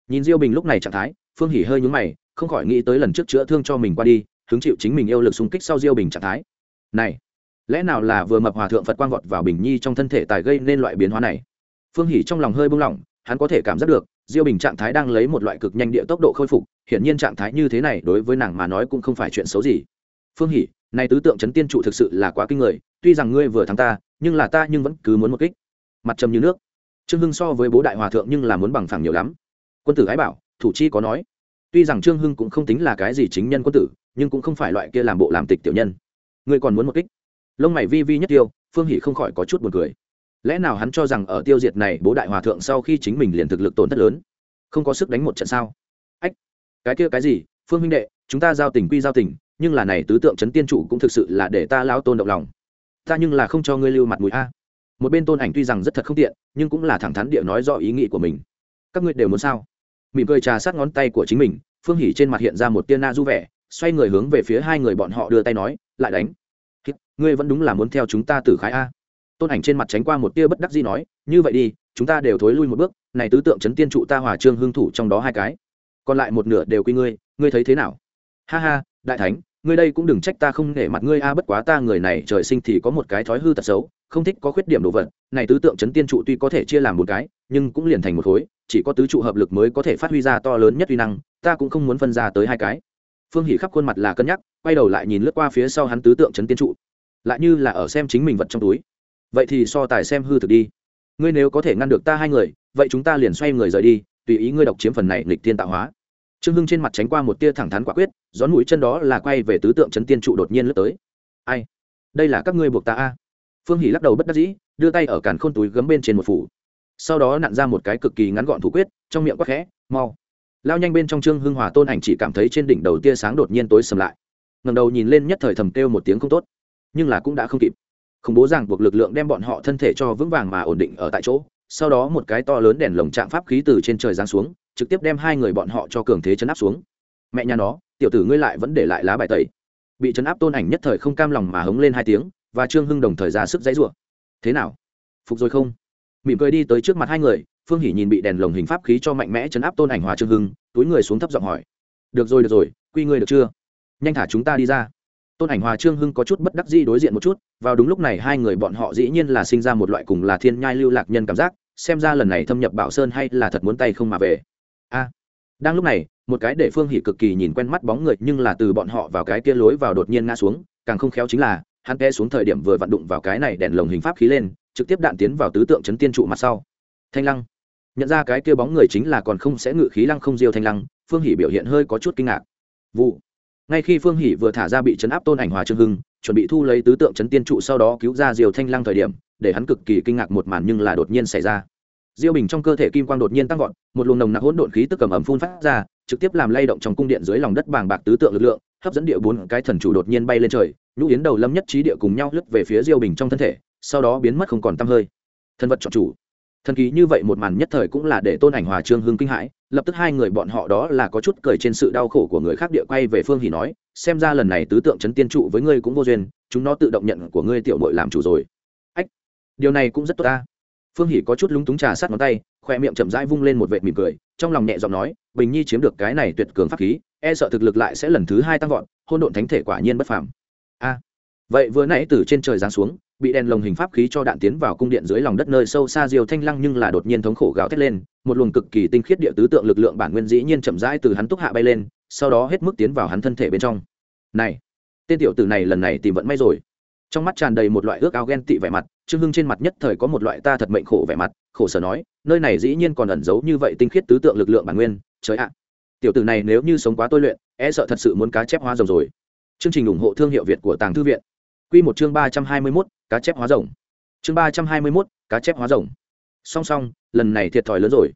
Speaker 1: nhìn diêu bình lúc này trạng thái, phương hỉ hơi nhúng mày, không khỏi nghĩ tới lần trước chữa thương cho mình qua đi, hứng chịu chính mình yêu lực xung kích sau diêu bình trạng thái. Này, lẽ nào là vừa mập hòa thượng phật quang vọt vào bình nhi trong thân thể tài gây nên loại biến hóa này? Phương hỉ trong lòng hơi buông lỏng, hắn có thể cảm giác được, diêu bình trạng thái đang lấy một loại cực nhanh địa tốc độ khôi phục, hiển nhiên trạng thái như thế này đối với nàng mà nói cũng không phải chuyện xấu gì. Phương hỉ, này tứ tượng chấn tiên trụ thực sự là quá kinh người, tuy rằng ngươi vừa thắng ta, nhưng là ta nhưng vẫn cứ muốn một kích. Mặt trầm như nước. Trương hưng so với bố đại hòa thượng nhưng là muốn bằng phẳng nhiều lắm. Quân tử ái bảo, thủ chi có nói. Tuy rằng trương hưng cũng không tính là cái gì chính nhân quân tử, nhưng cũng không phải loại kia làm bộ làm tịch tiểu nhân. Ngươi còn muốn một kích. Lông mày vi vi nhất tiêu, phương hỷ không khỏi có chút buồn cười lẽ nào hắn cho rằng ở tiêu diệt này, bố đại hòa thượng sau khi chính mình liền thực lực tổn thất lớn? Không có sức đánh một trận sao? Ách, cái kia cái gì? Phương huynh đệ, chúng ta giao tình quy giao tình, nhưng là này tứ tượng chấn tiên chủ cũng thực sự là để ta lao tôn động lòng. Ta nhưng là không cho ngươi lưu mặt mũi a. Một bên tôn ảnh tuy rằng rất thật không tiện, nhưng cũng là thẳng thắn địa nói rõ ý nghĩ của mình. Các ngươi đều muốn sao? Mỉm cười trà sát ngón tay của chính mình, phương hỉ trên mặt hiện ra một tia na du vẻ, xoay người hướng về phía hai người bọn họ đưa tay nói, lại đánh. Ngươi vẫn đúng là muốn theo chúng ta tử khái a tôn ảnh trên mặt tránh qua một tia bất đắc dĩ nói, như vậy đi, chúng ta đều thối lui một bước, này tứ tượng chấn tiên trụ ta hòa trương hương thủ trong đó hai cái. Còn lại một nửa đều quy ngươi ngươi thấy thế nào? Ha ha, đại thánh, ngươi đây cũng đừng trách ta không nể mặt ngươi a, bất quá ta người này trời sinh thì có một cái thói hư tật xấu, không thích có khuyết điểm đồ vật, này tứ tượng chấn tiên trụ tuy có thể chia làm một cái, nhưng cũng liền thành một khối, chỉ có tứ trụ hợp lực mới có thể phát huy ra to lớn nhất uy năng, ta cũng không muốn phân ra tới hai cái. Phương hỉ khắp khuôn mặt là cân nhắc, quay đầu lại nhìn lướt qua phía sau hắn tứ tượng chấn tiên trụ. Lại như là ở xem chính mình vật trong túi vậy thì so tài xem hư thực đi. Ngươi nếu có thể ngăn được ta hai người, vậy chúng ta liền xoay người rời đi, tùy ý ngươi độc chiếm phần này lịch thiên tạo hóa. Trương hưng trên mặt tránh qua một tia thẳng thắn quả quyết gión mũi chân đó là quay về tứ tượng chấn tiên trụ đột nhiên lướt tới. Ai? Đây là các ngươi buộc ta a. Phương hỷ lắc đầu bất đắc dĩ, đưa tay ở càn khôn túi gấm bên trên một phủ. Sau đó nặn ra một cái cực kỳ ngắn gọn thủ quyết, trong miệng quắc khẽ, mau. Lao nhanh bên trong trương hưng hòa tôn ảnh chỉ cảm thấy trên đỉnh đầu tia sáng đột nhiên tối sầm lại. Ngầm đầu nhìn lên nhất thời thầm kêu một tiếng không tốt, nhưng là cũng đã không kịp khủng bố ràng buộc lực lượng đem bọn họ thân thể cho vững vàng mà ổn định ở tại chỗ. Sau đó một cái to lớn đèn lồng chạm pháp khí từ trên trời giáng xuống, trực tiếp đem hai người bọn họ cho cường thế chấn áp xuống. Mẹ nhà nó, tiểu tử ngươi lại vẫn để lại lá bài tẩy. Bị chấn áp tôn ảnh nhất thời không cam lòng mà hống lên hai tiếng, và trương hưng đồng thời ra sức dãy rủa. Thế nào? Phục rồi không? Mỉm cười đi tới trước mặt hai người, phương hỉ nhìn bị đèn lồng hình pháp khí cho mạnh mẽ chấn áp tôn ảnh hòa trương hưng, túi người xuống thấp giọng hỏi. Được rồi được rồi, quy ngươi được chưa? Nhanh thả chúng ta đi ra tôn ảnh hòa trương hưng có chút bất đắc dĩ đối diện một chút, vào đúng lúc này hai người bọn họ dĩ nhiên là sinh ra một loại cùng là thiên nhai lưu lạc nhân cảm giác, xem ra lần này thâm nhập bảo sơn hay là thật muốn tay không mà về. A. Đang lúc này, một cái để phương hỉ cực kỳ nhìn quen mắt bóng người nhưng là từ bọn họ vào cái kia lối vào đột nhiên ngã xuống, càng không khéo chính là, hắn té xuống thời điểm vừa vặn đụng vào cái này đèn lồng hình pháp khí lên, trực tiếp đạn tiến vào tứ tượng chấn tiên trụ mặt sau. Thanh lăng. Nhận ra cái kia bóng người chính là còn không sẽ ngự khí lăng không diêu thanh lăng, phương hỉ biểu hiện hơi có chút kinh ngạc. Vụ ngay khi phương hỷ vừa thả ra bị chấn áp tôn ảnh hòa trương hưng, chuẩn bị thu lấy tứ tượng chấn tiên trụ sau đó cứu ra diều thanh lăng thời điểm, để hắn cực kỳ kinh ngạc một màn nhưng là đột nhiên xảy ra. Diêu bình trong cơ thể kim quang đột nhiên tăng vọt, một luồng nồng nặc hỗn độn khí tức cầm ẩm phun phát ra, trực tiếp làm lay động trong cung điện dưới lòng đất bàng bạc tứ tượng lực lượng, hấp dẫn địa bốn cái thần chủ đột nhiên bay lên trời, nhũ yến đầu lâm nhất trí địa cùng nhau lướt về phía diêu bình trong thân thể, sau đó biến mất không còn tăm hơi. Thân vật chọn chủ. Thần kỳ như vậy một màn nhất thời cũng là để tôn ảnh hòa trương hưng kinh hãi lập tức hai người bọn họ đó là có chút cười trên sự đau khổ của người khác địa quay về phương hỉ nói, xem ra lần này tứ tượng chấn tiên trụ với ngươi cũng vô duyên, chúng nó tự động nhận của ngươi tiểu mội làm chủ rồi. Ách, điều này cũng rất tốt ta. Phương hỉ có chút lúng túng trà sát ngón tay, khoe miệng chậm rãi vung lên một vệt mỉm cười, trong lòng nhẹ giọng nói, bình nhi chiếm được cái này tuyệt cường pháp khí e sợ thực lực lại sẽ lần thứ hai tăng vọt hôn độn thánh thể quả nhiên bất phàm. A vậy vừa nãy từ trên trời giáng xuống, bị đèn lồng hình pháp khí cho đạn tiến vào cung điện dưới lòng đất nơi sâu xa diều thanh lăng nhưng là đột nhiên thống khổ gào thét lên, một luồng cực kỳ tinh khiết địa tứ tượng lực lượng bản nguyên dĩ nhiên chậm rãi từ hắn túc hạ bay lên, sau đó hết mức tiến vào hắn thân thể bên trong. Này, tên tiểu tử này lần này tìm vận may rồi. Trong mắt tràn đầy một loại ước ao ghen tị vẻ mặt, trương hưng trên mặt nhất thời có một loại ta thật mệnh khổ vẻ mặt, khổ sở nói, nơi này dĩ nhiên còn ẩn giấu như vậy tinh khiết tứ tượng lực lượng bản nguyên, trời ạ. Tiểu tử này nếu như sống quá tôi luyện e sợ thật sự muốn cá chép hoa rồng rồi. Chương trình ủng hộ thương hiệu việt của tàng thư viện quy một chương ba trăm hai mươi mốt, cá chép hóa rồng. Chương ba trăm hai mươi mốt, cá chép hóa rồng. Song song, lần này thiệt thòi lớn rồi.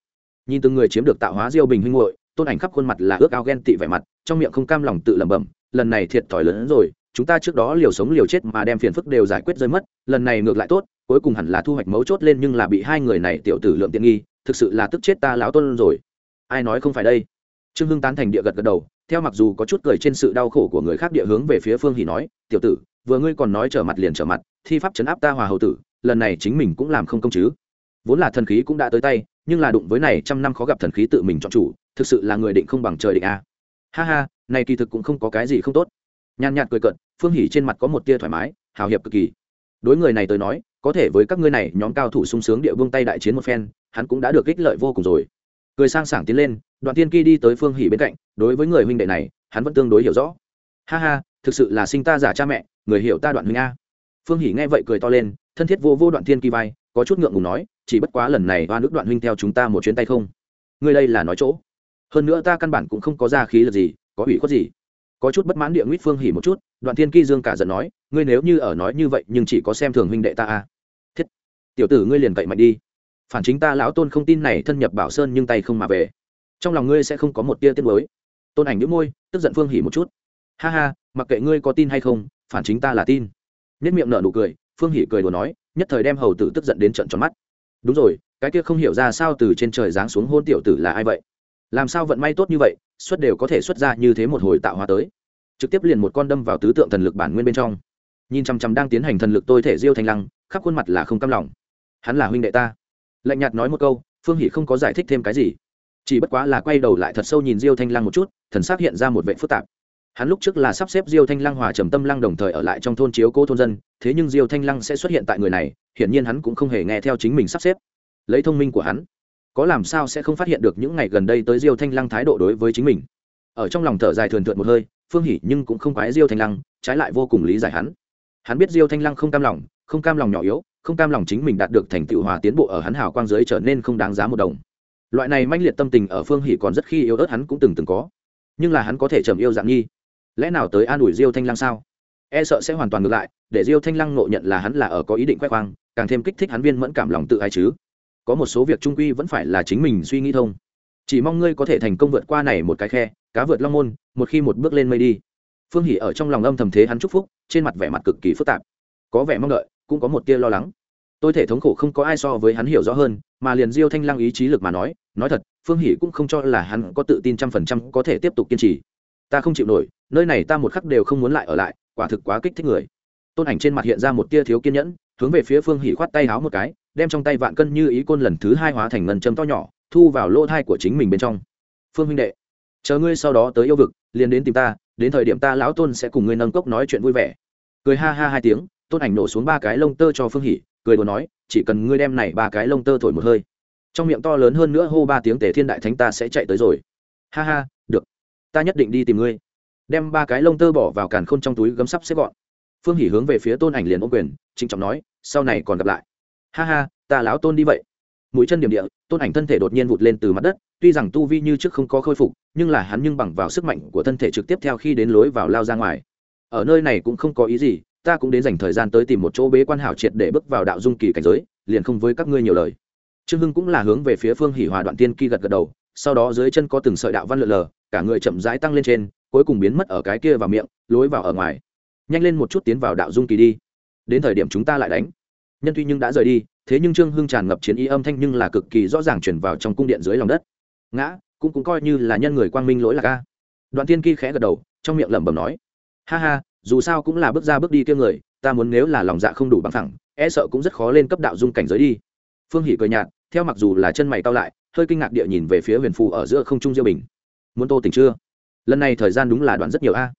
Speaker 1: Nhìn từng người chiếm được tạo hóa diêu bình huynh hội tôn ảnh khắp khuôn mặt là ước ao ghen tị vẻ mặt, trong miệng không cam lòng tự lẩm bẩm, lần này thiệt thòi lớn rồi, chúng ta trước đó liều sống liều chết mà đem phiền phức đều giải quyết rơi mất, lần này ngược lại tốt, cuối cùng hẳn là thu hoạch mấu chốt lên nhưng là bị hai người này tiểu tử lượng tiện nghi, thực sự là tức chết ta lão tôn rồi. Ai nói không phải đây? Trương hưng tán thành địa gật gật đầu, theo mặc dù có chút cười trên sự đau khổ của người khác địa hướng về phía phương hỉ nói, tiểu tử vừa ngươi còn nói trở mặt liền trở mặt, thi pháp chấn áp ta hòa hầu tử, lần này chính mình cũng làm không công chứ. Vốn là thần khí cũng đã tới tay, nhưng là đụng với này trăm năm khó gặp thần khí tự mình chọn chủ, thực sự là người định không bằng trời định a. Ha ha, này kỳ thực cũng không có cái gì không tốt. Nhàn nhạt cười cận phương hỉ trên mặt có một tia thoải mái, hào hiệp cực kỳ. Đối người này tới nói, có thể với các ngươi này, nhóm cao thủ sung sướng địa vương tay đại chiến một phen, hắn cũng đã được ích lợi vô cùng rồi. Cười sang sảng tiến lên, đoạn tiên kỳ đi tới phương hỉ bên cạnh, đối với người huynh đệ này, hắn vẫn tương đối hiểu rõ. Ha ha, thực sự là sinh ta giả cha mẹ người hiểu ta đoạn huynh a. Phương hỉ nghe vậy cười to lên, thân thiết vô vô đoạn thiên kỳ vai, có chút ngượng ngùng nói, chỉ bất quá lần này oan ước đoạn huynh theo chúng ta một chuyến tay không? Ngươi đây là nói chỗ. Hơn nữa ta căn bản cũng không có ra khí lực gì, có ủy khuất gì? Có chút bất mãn địa nguyết phương hỉ một chút, đoạn thiên kỳ dương cả giận nói, ngươi nếu như ở nói như vậy, nhưng chỉ có xem thường huynh đệ ta a. Thiết. Tiểu tử ngươi liền cậy mạnh đi. Phản chính ta lão tôn không tin này thân nhập bảo sơn nhưng tay không mà về. Trong lòng ngươi sẽ không có một tia tiết mới tôn ảnh đĩu môi, tức giận phương hỉ một chút. Ha ha, mặc kệ ngươi có tin hay không phản chính ta là tin. Nhất miệng nở nụ cười, phương hỉ cười đùa nói, nhất thời đem hầu tử tức giận đến trận tròn mắt. Đúng rồi, cái kia không hiểu ra sao từ trên trời giáng xuống hôn tiểu tử là ai vậy? Làm sao vận may tốt như vậy xuất đều có thể xuất ra như thế một hồi tạo hóa tới. Trực tiếp liền một con đâm vào tứ tượng thần lực bản nguyên bên trong. Nhìn chằm chằm đang tiến hành thần lực tôi thể diêu thanh lăng, khắp khuôn mặt là không cam lòng. Hắn là huynh đệ ta. Lạnh nhạt nói một câu, phương hỷ không có giải thích thêm cái gì. Chỉ bất quá là quay đầu lại thật sâu nhìn diêu thanh lăng một chút, thần sắc hiện ra một vệ phức tạp hắn lúc trước là sắp xếp diêu thanh lăng hòa trầm tâm lăng đồng thời ở lại trong thôn chiếu cố thôn dân, thế nhưng diêu thanh lăng sẽ xuất hiện tại người này, hiển nhiên hắn cũng không hề nghe theo chính mình sắp xếp. Lấy thông minh của hắn, có làm sao sẽ không phát hiện được những ngày gần đây tới diêu thanh lăng thái độ đối với chính mình. Ở trong lòng thở dài thường thượt một hơi, phương hỉ nhưng cũng không quái diêu thanh lăng, trái lại vô cùng lý giải hắn. Hắn biết diêu thanh lăng không cam lòng, không cam lòng nhỏ yếu, không cam lòng chính mình đạt được thành tựu hòa tiến bộ ở hắn hào quang giới trở nên không đáng giá một đồng. Loại này manh liệt tâm tình ở phương hỉ còn rất khi yếu ớt hắn cũng từng từng có. Nhưng là hắn có thể trầm yêu dạng nhi lẽ nào tới an ủi diêu thanh lăng sao? E sợ sẽ hoàn toàn ngược lại, để diêu thanh lăng nộ nhận là hắn là ở có ý định khoe khoang, càng thêm kích thích hắn viên mẫn cảm lòng tự ai chứ. Có một số việc trung quy vẫn phải là chính mình suy nghĩ thông. Chỉ mong ngươi có thể thành công vượt qua này một cái khe, cá vượt long môn, một khi một bước lên mây đi. Phương hỉ ở trong lòng âm thầm thế hắn chúc phúc, trên mặt vẻ mặt cực kỳ phức tạp. Có vẻ mong đợi, cũng có một tia lo lắng. Tôi thể thống khổ không có ai so với hắn hiểu rõ hơn, mà liền diêu thanh lăng ý chí lực mà nói nói thật, phương hỷ cũng không cho là hắn có tự tin trăm phần trăm có thể tiếp tục kiên trì. Ta không chịu nổi nơi này ta một khắc đều không muốn lại ở lại quả thực quá kích thích người. Tôn ảnh trên mặt hiện ra một tia thiếu kiên nhẫn hướng về phía phương hỉ khoát tay háo một cái đem trong tay vạn cân như ý côn lần thứ hai hóa thành ngân châm to nhỏ thu vào lỗ thai của chính mình bên trong. Phương huynh đệ chờ ngươi sau đó tới yêu vực liền đến tìm ta đến thời điểm ta lão tôn sẽ cùng ngươi nâng cốc nói chuyện vui vẻ. Cười ha ha hai tiếng tôn ảnh nổ xuống ba cái lông tơ cho phương hỉ, cười đùa nói chỉ cần ngươi đem này ba cái lông tơ thổi một hơi. Trong miệng to lớn hơn nữa hô ba tiếng tề thiên đại thánh ta sẽ chạy tới rồi. Ha ha được. Ta nhất định đi tìm ngươi đem ba cái lông tơ bỏ vào càn khôn trong túi gấm sắp xếp gọn. Phương hỉ hướng về phía tôn ảnh liền ô quyền, trịnh trọng nói, sau này còn gặp lại. Ha ha, ta lão tôn đi vậy. Mũi chân điểm địa, tôn ảnh thân thể đột nhiên vụt lên từ mặt đất, tuy rằng tu vi như trước không có khôi phục, nhưng là hắn nhưng bằng vào sức mạnh của thân thể trực tiếp theo khi đến lối vào lao ra ngoài. Ở nơi này cũng không có ý gì, ta cũng đến dành thời gian tới tìm một chỗ bế quan hảo triệt để bước vào đạo dung kỳ cảnh giới, liền không với các ngươi nhiều lời. Trương hưng cũng là hướng về phía phương hỉ hòa đoạn tiên kỳ gật gật đầu sau đó dưới chân có từng sợi đạo văn lượn lờ, cả người chậm rãi tăng lên trên, cuối cùng biến mất ở cái kia vào miệng, lối vào ở ngoài. Nhanh lên một chút tiến vào đạo dung kỳ đi. Đến thời điểm chúng ta lại đánh. Nhân tuy nhưng đã rời đi, thế nhưng trương hưng tràn ngập chiến ý âm thanh nhưng là cực kỳ rõ ràng chuyển vào trong cung điện dưới lòng đất. Ngã, cũng cũng coi như là nhân người quang minh lỗi là ca đoạn tiên kỳ khẽ gật đầu, trong miệng lẩm bẩm nói, ha ha, dù sao cũng là bước ra bước đi kia người, ta muốn nếu là lòng dạ không đủ bằng thẳng e sợ cũng rất khó lên cấp đạo dung cảnh giới đi. Phương hỷ cười nhạt, theo mặc dù là chân mày cao lại hơi kinh ngạc địa nhìn về phía huyền phù ở giữa không trung diêu bình. Muốn tô tỉnh chưa? Lần này thời gian đúng là đoạn rất nhiều a.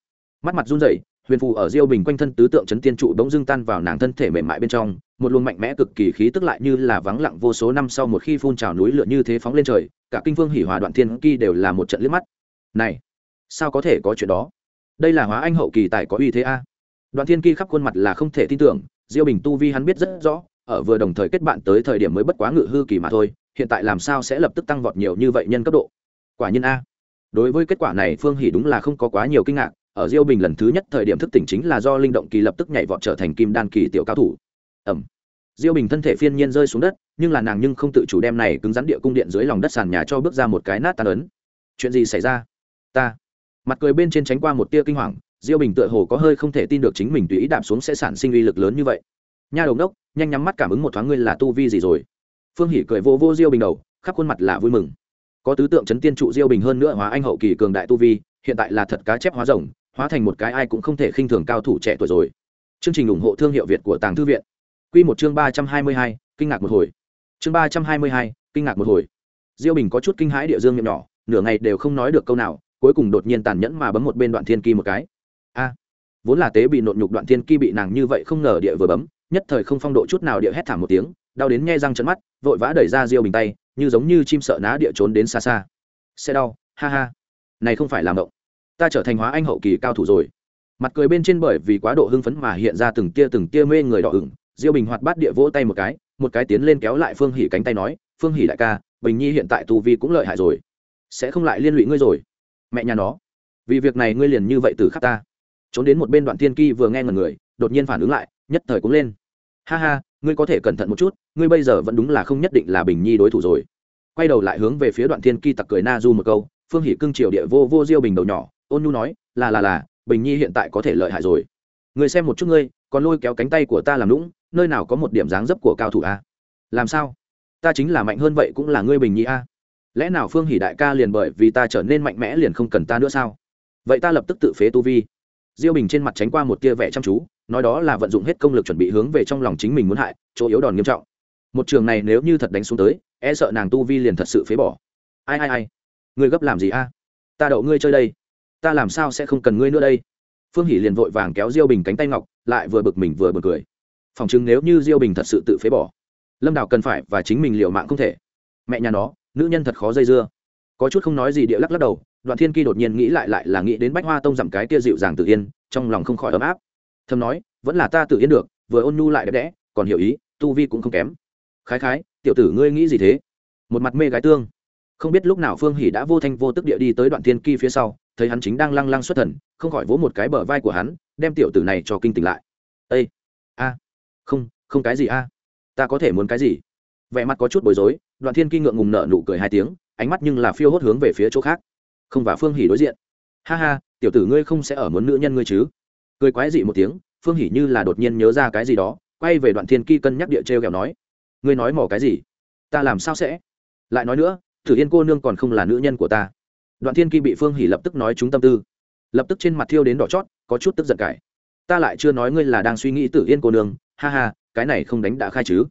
Speaker 1: Mắt mặt run rẩy, huyền phù ở diêu bình quanh thân tứ tượng chấn tiên trụ bỗng dưng tan vào nàng thân thể mềm mại bên trong, một luồng mạnh mẽ cực kỳ khí tức lại như là vắng lặng vô số năm sau một khi phun trào núi lửa như thế phóng lên trời, cả kinh vương hỉ hòa đoạn thiên kỳ đều là một trận liếc mắt. Này, sao có thể có chuyện đó? Đây là hóa anh hậu kỳ tài có uy thế a. Đoạn thiên kỳ khắp khuôn mặt là không thể tin tưởng, diêu bình tu vi hắn biết rất rõ, ở vừa đồng thời kết bạn tới thời điểm mới bất quá ngự hư kỳ mà thôi hiện tại làm sao sẽ lập tức tăng vọt nhiều như vậy nhân cấp độ? Quả nhiên a. Đối với kết quả này, phương hỷ đúng là không có quá nhiều kinh ngạc. Ở diêu bình lần thứ nhất thời điểm thức tỉnh chính là do linh động kỳ lập tức nhảy vọt trở thành kim đan kỳ tiểu cao thủ. Ẩm diêu bình thân thể phiên nhiên rơi xuống đất, nhưng là nàng nhưng không tự chủ đem này cứng rắn địa cung điện dưới lòng đất sàn nhà cho bước ra một cái nát tan ấn. Chuyện gì xảy ra? Ta. Mặt cười bên trên tránh qua một tia kinh hoàng, diêu bình tựa hồ có hơi không thể tin được chính mình tùy ý đạp xuống sẽ sản sinh uy lực lớn như vậy. Nha đầu đốc nhanh nhắm mắt cảm ứng một thoáng ngươi là tu vi gì rồi phương hỉ cười vô vô diêu bình đầu, khắp khuôn mặt là vui mừng. Có tứ tượng chấn tiên trụ diêu bình hơn nữa hóa anh hậu kỳ cường đại tu vi, hiện tại là thật cá chép hóa rồng, hóa thành một cái ai cũng không thể khinh thường cao thủ trẻ tuổi rồi. Chương trình ủng hộ thương hiệu việt của tàng thư viện. Q một chương ba trăm hai mươi hai, kinh ngạc một hồi. Chương ba trăm hai mươi hai, kinh ngạc một hồi. Diêu bình có chút kinh hãi địa dương miệng nhỏ, nửa ngày đều không nói được câu nào, cuối cùng đột nhiên tàn nhẫn mà bấm một bên đoạn thiên kỳ một cái. A! Vốn là tế bị nộn nhục đoạn thiên kỳ bị nàng như vậy không ngờ địa vừa bấm, nhất thời không phong độ chút nào địa hét thảm một tiếng, đau đến nghe răng trận mắt vội vã đẩy ra diêu bình tay, như giống như chim sợ ná địa trốn đến xa xa. Xe đau, ha ha. Này không phải làm động ta trở thành hóa anh hậu kỳ cao thủ rồi. Mặt cười bên trên bởi vì quá độ hưng phấn mà hiện ra từng tia từng tia mê người đỏ ửng, diêu bình hoạt bát địa vỗ tay một cái một cái tiến lên kéo lại phương hỉ cánh tay nói, phương hỉ đại ca, bình nhi hiện tại tu vi cũng lợi hại rồi. Sẽ không lại liên lụy ngươi rồi. Mẹ nhà nó, vì việc này ngươi liền như vậy từ khắc ta. Trốn đến một bên đoạn tiên kỳ vừa nghe ngần người, đột nhiên phản ứng lại, nhất thời cũng lên. Ha ha ngươi có thể cẩn thận một chút, ngươi bây giờ vẫn đúng là không nhất định là bình nhi đối thủ rồi. Quay đầu lại hướng về phía đoạn thiên kỳ tặc cười na du một câu, phương hỷ cưng triều địa vô vô diêu bình đầu nhỏ, ôn nhu nói, là là là, bình nhi hiện tại có thể lợi hại rồi. Người xem một chút ngươi, còn lôi kéo cánh tay của ta làm lũng nơi nào có một điểm dáng dấp của cao thủ a? Làm sao? Ta chính là mạnh hơn vậy cũng là ngươi bình nhi a? Lẽ nào phương hỷ đại ca liền bởi vì ta trở nên mạnh mẽ liền không cần ta nữa sao? Vậy ta lập tức tự phế tu vi diêu bình trên mặt tránh qua một tia vẻ chăm chú, nói đó là vận dụng hết công lực chuẩn bị hướng về trong lòng chính mình muốn hại, chỗ yếu đòn nghiêm trọng. Một trường này nếu như thật đánh xuống tới e sợ nàng tu vi liền thật sự phế bỏ. Ai ai ai? Ngươi gấp làm gì a? Ta đậu ngươi chơi đây. Ta làm sao sẽ không cần ngươi nữa đây? Phương hỷ liền vội vàng kéo diêu bình cánh tay ngọc, lại vừa bực mình vừa bực cười. Phòng chứng nếu như diêu bình thật sự tự phế bỏ, lâm đào cần phải và chính mình liệu mạng không thể. Mẹ nhà nó, nữ nhân thật khó dây dưa. Có chút không nói gì địa lắc lắc đầu đoạn thiên kỳ đột nhiên nghĩ lại lại là nghĩ đến bách hoa tông dặm cái tia dịu dàng tự yên, trong lòng không khỏi ấm áp. Thầm nói, vẫn là ta tự yên được, vừa ôn nhu lại đẹp đẽ, còn hiểu ý, tu vi cũng không kém. Khái khái, tiểu tử ngươi nghĩ gì thế? Một mặt mê gái tương. Không biết lúc nào phương Hỉ đã vô thanh vô tức địa đi tới đoạn thiên kỳ phía sau, thấy hắn chính đang lăng lăng xuất thần, không khỏi vỗ một cái bờ vai của hắn, đem tiểu tử này cho kinh tỉnh lại. Ây a! Không không cái gì a? Ta có thể muốn cái gì? Vẻ mặt có chút bối rối, đoạn thiên kỳ ngượng ngùng nở nụ cười hai tiếng, ánh mắt nhưng là phiêu hốt hướng về phía chỗ khác không và phương hỉ đối diện. Ha ha, tiểu tử ngươi không sẽ ở muốn nữ nhân ngươi chứ? Cười quái dị một tiếng, phương hỉ như là đột nhiên nhớ ra cái gì đó, quay về đoạn thiên kỳ cân nhắc địa trêu r kẹo nói, ngươi nói mỏ cái gì? Ta làm sao sẽ? Lại nói nữa, thử yên cô nương còn không là nữ nhân của ta. Đoạn thiên kỳ bị phương hỉ lập tức nói chúng tâm tư. Lập tức trên mặt thiêu đến đỏ chót, có chút tức giận cải ta lại chưa nói ngươi là đang suy nghĩ tử yên cô nương, ha ha, cái này không đánh đã khai chứ?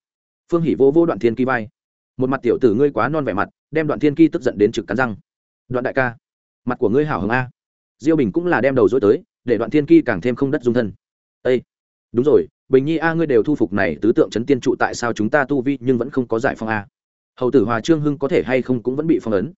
Speaker 1: Phương hỉ vô vô đoạn thiên kỳ vai. Một mặt tiểu tử ngươi quá non vẻ mặt, đem đoạn thiên kỳ tức giận đến trực cắn răng. Đoạn đại ca mặt của ngươi hảo hứng a. Diêu bình cũng là đem đầu dối tới, để đoạn thiên kỳ càng thêm không đất dung thân. Â đúng rồi, bình nhi a, ngươi đều thu phục này tứ tượng chấn tiên trụ tại sao chúng ta tu vi nhưng vẫn không có giải phong a? Hầu tử hòa trương hưng có thể hay không cũng vẫn bị phong ấn.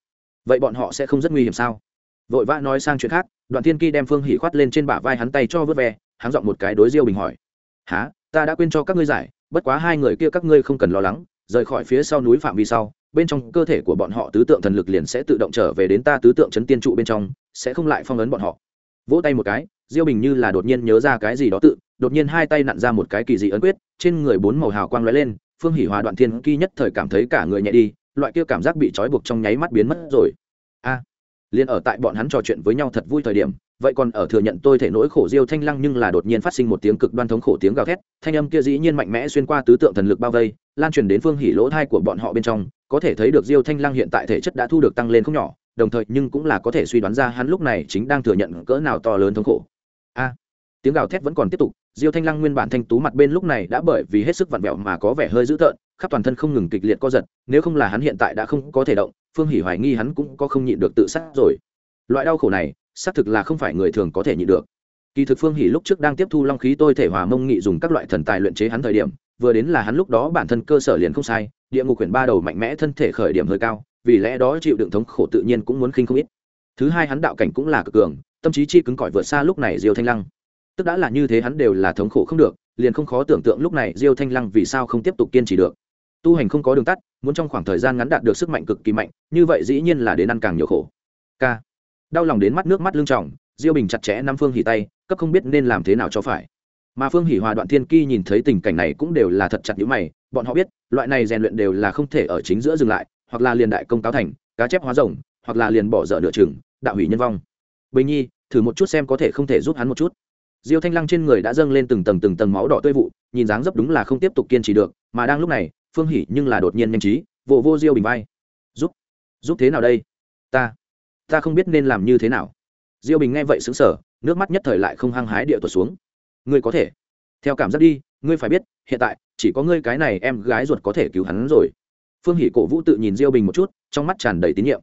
Speaker 1: Vậy bọn họ sẽ không rất nguy hiểm sao? Vội vã nói sang chuyện khác, đoạn thiên kỳ đem phương hỉ khoát lên trên bả vai hắn tay cho vớt ve hắn dọn một cái đối diêu bình hỏi. Há ta đã quên cho các ngươi giải, bất quá hai người kia các ngươi không cần lo lắng, rời khỏi phía sau núi phạm vi sau bên trong cơ thể của bọn họ tứ tượng thần lực liền sẽ tự động trở về đến ta tứ tượng chấn tiên trụ bên trong sẽ không lại phong ấn bọn họ. Vỗ tay một cái diêu bình như là đột nhiên nhớ ra cái gì đó tự đột nhiên hai tay nặn ra một cái kỳ dị ấn quyết trên người bốn màu hào quang lóe lên phương hỉ hòa đoạn thiên kỳ nhất thời cảm thấy cả người nhẹ đi loại kia cảm giác bị trói buộc trong nháy mắt biến mất rồi. A à, liền ở tại bọn hắn trò chuyện với nhau thật vui thời điểm vậy còn ở thừa nhận tôi thể nỗi khổ diêu thanh lăng nhưng là đột nhiên phát sinh một tiếng cực đoan thống khổ tiếng gào thét thanh âm kia dĩ nhiên mạnh mẽ xuyên qua tứ tượng thần lực bao vây lan truyền đến phương hỉ lỗ thai của bọn họ bên trong có thể thấy được diêu thanh Lang hiện tại thể chất đã thu được tăng lên không nhỏ, đồng thời nhưng cũng là có thể suy đoán ra hắn lúc này chính đang thừa nhận cỡ nào to lớn thống khổ. A! Tiếng gào thét vẫn còn tiếp tục, diêu thanh lăng nguyên bản thanh tú mặt bên lúc này đã bởi vì hết sức vặn vẹo mà có vẻ hơi dữ tợn, khắp toàn thân không ngừng kịch liệt co giật, nếu không là hắn hiện tại đã không có thể động, phương hỉ hoài nghi hắn cũng có không nhịn được tự sát rồi. Loại đau khổ này, xác thực là không phải người thường có thể nhịn được. Kỳ thực phương hỉ lúc trước đang tiếp thu long khí tôi thể hòa mông nghị dùng các loại thần tài luyện chế hắn thời điểm, vừa đến là hắn lúc đó bản thân cơ sở liền không sai địa ngục quyển ba đầu mạnh mẽ thân thể khởi điểm hơi cao, vì lẽ đó chịu đựng thống khổ tự nhiên cũng muốn khinh không ít. Thứ hai hắn đạo cảnh cũng là cực cường, tâm trí chi cứng cỏi vượt xa lúc này diêu thanh lăng. Tức đã là như thế hắn đều là thống khổ không được, liền không khó tưởng tượng lúc này diêu thanh lăng vì sao không tiếp tục kiên trì được. Tu hành không có đường tắt, muốn trong khoảng thời gian ngắn đạt được sức mạnh cực kỳ mạnh, như vậy dĩ nhiên là đến ăn càng nhiều khổ. K. Đau lòng đến mắt nước mắt lưng trọng diêu bình chặt chẽ năm phương hỉ tay, cấp không biết nên làm thế nào cho phải. Mà phương hỉ hòa đoạn thiên ki nhìn thấy tình cảnh này cũng đều là thật chặt nhữ mày bọn họ biết, loại này rèn luyện đều là không thể ở chính giữa dừng lại, hoặc là liền đại công cáo thành, cá chép hóa rồng, hoặc là liền bỏ dở nửa chừng, đạo hủy nhân vong. Bình nhi, thử một chút xem có thể không thể giúp hắn một chút. Diêu thanh lăng trên người đã dâng lên từng tầng từng tầng máu đỏ tươi vụ, nhìn dáng dấp đúng là không tiếp tục kiên trì được, mà đang lúc này, phương hỉ nhưng là đột nhiên nhanh trí vụ vô diêu bình vai. Giúp giúp thế nào đây? Ta ta không biết nên làm như thế nào. Diêu bình nghe vậy xứng sở nước mắt nhất thời lại không hăng hái địa tuột xuống. Ngươi có thể. Theo cảm giác đi ngươi phải biết, hiện tại, chỉ có ngươi cái này em gái ruột có thể cứu hắn rồi. Phương hỷ cổ vũ tự nhìn diêu bình một chút, trong mắt tràn đầy tín nhiệm.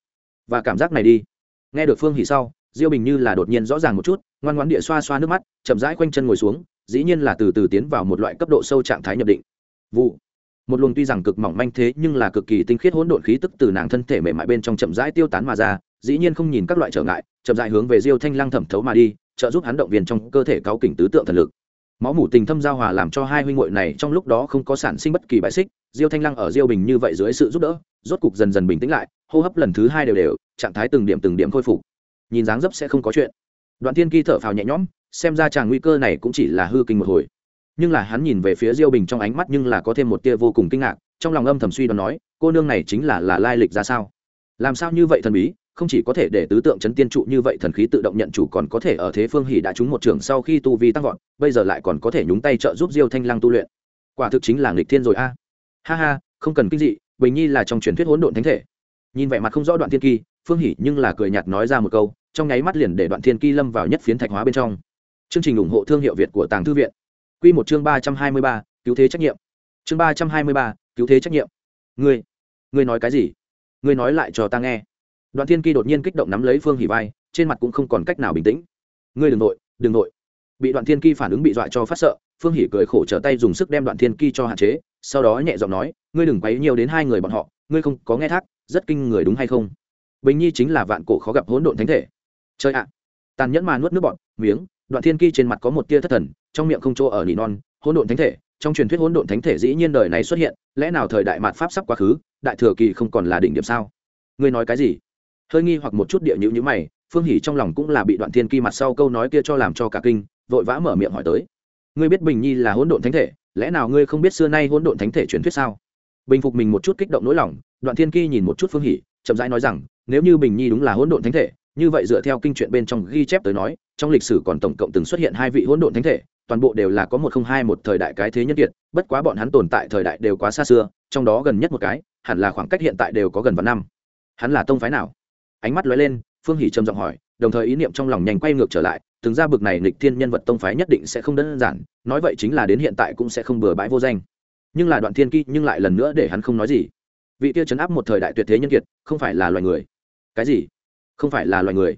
Speaker 1: Và cảm giác này đi. Nghe được phương hỷ sau, diêu bình như là đột nhiên rõ ràng một chút, ngoan ngoãn địa xoa xoa nước mắt, chậm rãi quanh chân ngồi xuống, dĩ nhiên là từ từ tiến vào một loại cấp độ sâu trạng thái nhập định. Vụ. Một luồng tuy rằng cực mỏng manh thế nhưng là cực kỳ tinh khiết hỗn độn khí tức từ nàng thân thể mềm mại bên trong chậm rãi tiêu tán mà ra, dĩ nhiên không nhìn các loại trở ngại, chậm rãi hướng về diêu thanh lăng thẩm thấu mà đi, trợ giúp hắn động viên trong cơ thể cáo kỉnh tứ tượng thần lực máu mủ tình thâm giao hòa làm cho hai huynh muội này trong lúc đó không có sản sinh bất kỳ bại xích, diêu thanh lăng ở diêu bình như vậy dưới sự giúp đỡ, rốt cục dần dần bình tĩnh lại, hô hấp lần thứ hai đều đều, trạng thái từng điểm từng điểm khôi phục. Nhìn dáng dấp sẽ không có chuyện. Đoạn Thiên kỳ thở phào nhẹ nhõm, xem ra chàng nguy cơ này cũng chỉ là hư kinh một hồi. Nhưng là hắn nhìn về phía diêu bình trong ánh mắt nhưng là có thêm một tia vô cùng kinh ngạc, trong lòng âm thầm suy đoán nói, cô nương này chính là là lai lịch ra sao? Làm sao như vậy thần bí không chỉ có thể để tứ tượng chấn tiên trụ như vậy thần khí tự động nhận chủ còn có thể ở thế phương hỉ đã trúng một trường sau khi tu vi tăng vọt, bây giờ lại còn có thể nhúng tay trợ giúp diêu thanh lăng tu luyện. Quả thực chính là nghịch thiên rồi a. Ha ha, không cần kinh dị, bình nhi là trong truyền thuyết hỗn độn thánh thể. Nhìn vẻ mặt không rõ đoạn thiên kỳ, phương hỉ nhưng là cười nhạt nói ra một câu, trong nháy mắt liền để đoạn thiên kỳ lâm vào nhất phiến thạch hóa bên trong. Chương trình ủng hộ thương hiệu việt của tàng thư viện. Quy một chương ba trăm hai mươi ba, cứu thế trách nhiệm. Chương ba trăm hai mươi ba, cứu thế trách nhiệm. Ngươi ngươi nói cái gì? Ngươi nói lại cho ta nghe đoạn thiên kỳ đột nhiên kích động nắm lấy phương hỉ vai, trên mặt cũng không còn cách nào bình tĩnh. Ngươi đừng nội đừng nội. Bị đoạn thiên kỳ phản ứng bị dọa cho phát sợ, phương hỉ cười khổ trở tay dùng sức đem đoạn thiên kỳ cho hạn chế, sau đó nhẹ giọng nói, ngươi đừng quấy nhiều đến hai người bọn họ, ngươi không có nghe thác, rất kinh người đúng hay không? Bình nhi chính là vạn cổ khó gặp hỗn độn thánh thể. Chơi ạ. Tàn nhẫn mà nuốt nước bọt, miếng, đoạn thiên kỳ trên mặt có một tia thất thần, trong miệng không chỗ ở nỉ non, hỗn độn thánh thể, trong truyền thuyết hỗn độn thánh thể dĩ nhiên đời này xuất hiện, lẽ nào thời đại mạt pháp sắp quá khứ, đại thừa kỳ không còn là đỉnh điểm sao? Ngươi nói cái gì? Hơi nghi hoặc một chút địa nhữ nhữ mày, phương hỉ trong lòng cũng là bị đoạn thiên kỳ mặt sau câu nói kia cho làm cho cả kinh, vội vã mở miệng hỏi tới. Ngươi biết bình nhi là hỗn độn thánh thể, lẽ nào ngươi không biết xưa nay hỗn độn thánh thể truyền thuyết sao? Bình phục mình một chút kích động nỗi lòng, đoạn thiên kỳ nhìn một chút phương hỉ, chậm rãi nói rằng, nếu như bình nhi đúng là hỗn độn thánh thể, như vậy dựa theo kinh truyện bên trong ghi chép tới nói, trong lịch sử còn tổng cộng từng xuất hiện hai vị hỗn độn thánh thể, toàn bộ đều là có một không hai một thời đại cái thế nhân kiệt, bất quá bọn hắn tồn tại thời đại đều quá xa xưa, trong đó gần nhất một cái, hẳn là khoảng cách hiện tại đều có gần vạn năm. Hắn là tông phái nào? Ánh mắt lóe lên, phương hỷ trầm giọng hỏi, đồng thời ý niệm trong lòng nhanh quay ngược trở lại, từng ra bực này nghịch thiên nhân vật tông phái nhất định sẽ không đơn giản, nói vậy chính là đến hiện tại cũng sẽ không bừa bãi vô danh. Nhưng là đoạn thiên kỳ nhưng lại lần nữa để hắn không nói gì. Vị kia chấn áp một thời đại tuyệt thế nhân kiệt, không phải là loài người. Cái gì? Không phải là loài người.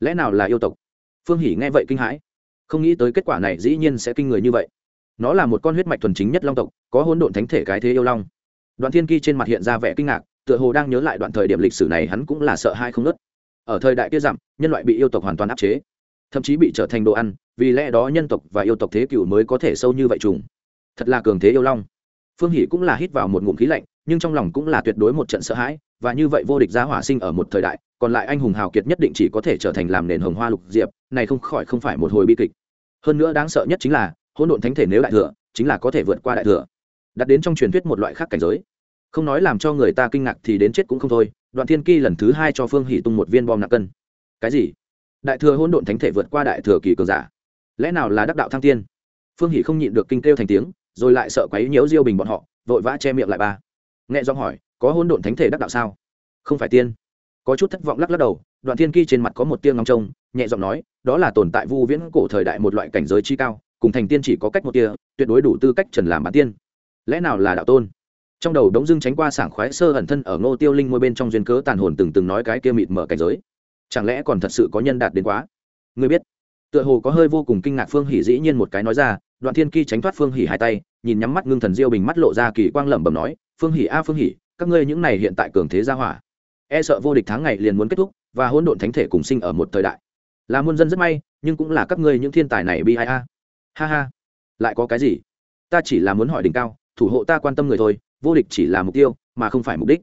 Speaker 1: Lẽ nào là yêu tộc? Phương hỷ nghe vậy kinh hãi. Không nghĩ tới kết quả này dĩ nhiên sẽ kinh người như vậy. Nó là một con huyết mạch thuần chính nhất long tộc, có hỗn độn thánh thể cái thế yêu long. Đoạn thiên kỳ trên mặt hiện ra vẻ kinh ngạc tựa hồ đang nhớ lại đoạn thời điểm lịch sử này hắn cũng là sợ hai không nớt. Ở thời đại kia giảm, nhân loại bị yêu tộc hoàn toàn áp chế, thậm chí bị trở thành đồ ăn, vì lẽ đó nhân tộc và yêu tộc thế cựu mới có thể sâu như vậy trùng. Thật là cường thế yêu long. Phương hỷ cũng là hít vào một ngụm khí lạnh, nhưng trong lòng cũng là tuyệt đối một trận sợ hãi, và như vậy vô địch gia hỏa sinh ở một thời đại, còn lại anh hùng hào kiệt nhất định chỉ có thể trở thành làm nền hồng hoa lục diệp, này không khỏi không phải một hồi bi kịch. Hơn nữa đáng sợ nhất chính là, hỗn độn thánh thể nếu đại thừa, chính là có thể vượt qua đại thừa. Đặt đến trong truyền thuyết một loại khác cảnh giới không nói làm cho người ta kinh ngạc thì đến chết cũng không thôi, đoạn thiên kỳ lần thứ hai cho phương hỷ tung một viên bom nặng cân. Cái gì? Đại thừa hỗn độn thánh thể vượt qua đại thừa kỳ cường giả. Lẽ nào là đắc đạo thăng tiên? Phương hỷ không nhịn được kinh kêu thành tiếng, rồi lại sợ quấy nhiễu diêu bình bọn họ, vội vã che miệng lại ba. Nghe do hỏi, có hỗn độn thánh thể đắc đạo sao? Không phải tiên. Có chút thất vọng lắc lắc đầu, đoạn thiên kỳ trên mặt có một tiên ngóng trông, nhẹ giọng nói, đó là tồn tại vu viễn cổ thời đại một loại cảnh giới chi cao, cùng thành tiên chỉ có cách một tia, tuyệt đối đủ tư cách trần làm bản tiên. Lẽ nào là đạo tôn? Trong đầu đống dưng tránh qua sảng khoái sơ ẩn thân ở ngô tiêu linh môi bên trong duyên cớ tàn hồn từng từng nói cái kia mịt mở cảnh giới. Chẳng lẽ còn thật sự có nhân đạt đến quá? Người biết. Tựa hồ có hơi vô cùng kinh ngạc phương hỉ dĩ nhiên một cái nói ra, đoạn thiên kỳ tránh thoát phương hỉ hai tay, nhìn nhắm mắt ngưng thần diêu bình mắt lộ ra kỳ quang lẩm bẩm nói, phương hỉ a, phương hỉ, các ngươi những này hiện tại cường thế gia hỏa. E sợ vô địch tháng ngày liền muốn kết thúc và hỗn độn thánh thể cùng sinh ở một thời đại. Là muôn dân rất may, nhưng cũng là các ngươi những thiên tài này bi ai a. Ha ha. Lại có cái gì? Ta chỉ là muốn hỏi đỉnh cao, thủ hộ ta quan tâm người thôi vô địch chỉ là mục tiêu, mà không phải mục đích.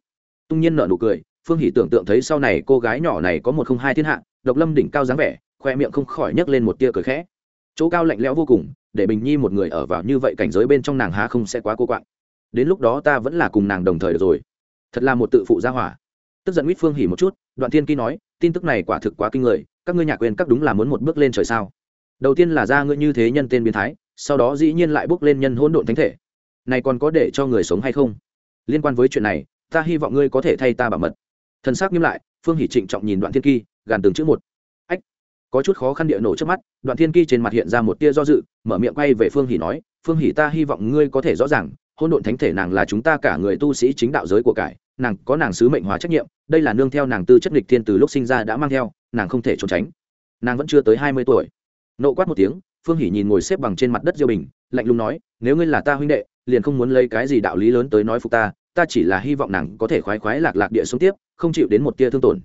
Speaker 1: Tung nhiên nợ nụ cười, phương hỷ tưởng tượng thấy sau này cô gái nhỏ này có một không hai thiên hạ, độc lâm đỉnh cao dáng vẻ, khoe miệng không khỏi nhấc lên một tia cười khẽ. Chỗ cao lạnh lẽo vô cùng, để bình nhi một người ở vào như vậy cảnh giới bên trong nàng há không sẽ quá cô quạng. Đến lúc đó ta vẫn là cùng nàng đồng thời được rồi. Thật là một tự phụ gia hỏa. Tức giận huýt phương hỉ một chút, đoạn thiên kỳ nói, tin tức này quả thực quá kinh người, các ngươi nhạc quyền các đúng là muốn một bước lên trời sao? Đầu tiên là ra ngươi như thế nhân tên biến thái, sau đó dĩ nhiên lại bước lên nhân hỗn độn thánh thể này còn có để cho người sống hay không? Liên quan với chuyện này, ta hy vọng ngươi có thể thay ta bảo mật. Thần sắc nghiêm lại, phương hỷ trịnh trọng nhìn đoạn thiên kỳ, gàn từng chữ một. Ách. Có chút khó khăn địa nổ trước mắt, đoạn thiên kỳ trên mặt hiện ra một tia do dự, mở miệng quay về phương hỷ nói, phương hỷ, ta hy vọng ngươi có thể rõ ràng, hôn độn thánh thể nàng là chúng ta cả người tu sĩ chính đạo giới của cải, nàng có nàng sứ mệnh hòa trách nhiệm, đây là nương theo nàng tư chất nghịch thiên từ lúc sinh ra đã mang theo, nàng không thể trốn tránh. Nàng vẫn chưa tới hai mươi tuổi. Nộ quát một tiếng, phương hỷ nhìn ngồi xếp bằng trên mặt đất diêu bình lạnh lùng nói nếu ngươi là ta huynh đệ liền không muốn lấy cái gì đạo lý lớn tới nói phục ta ta chỉ là hy vọng nàng có thể khoái khoái lạc lạc địa sống tiếp không chịu đến một tia thương tổn.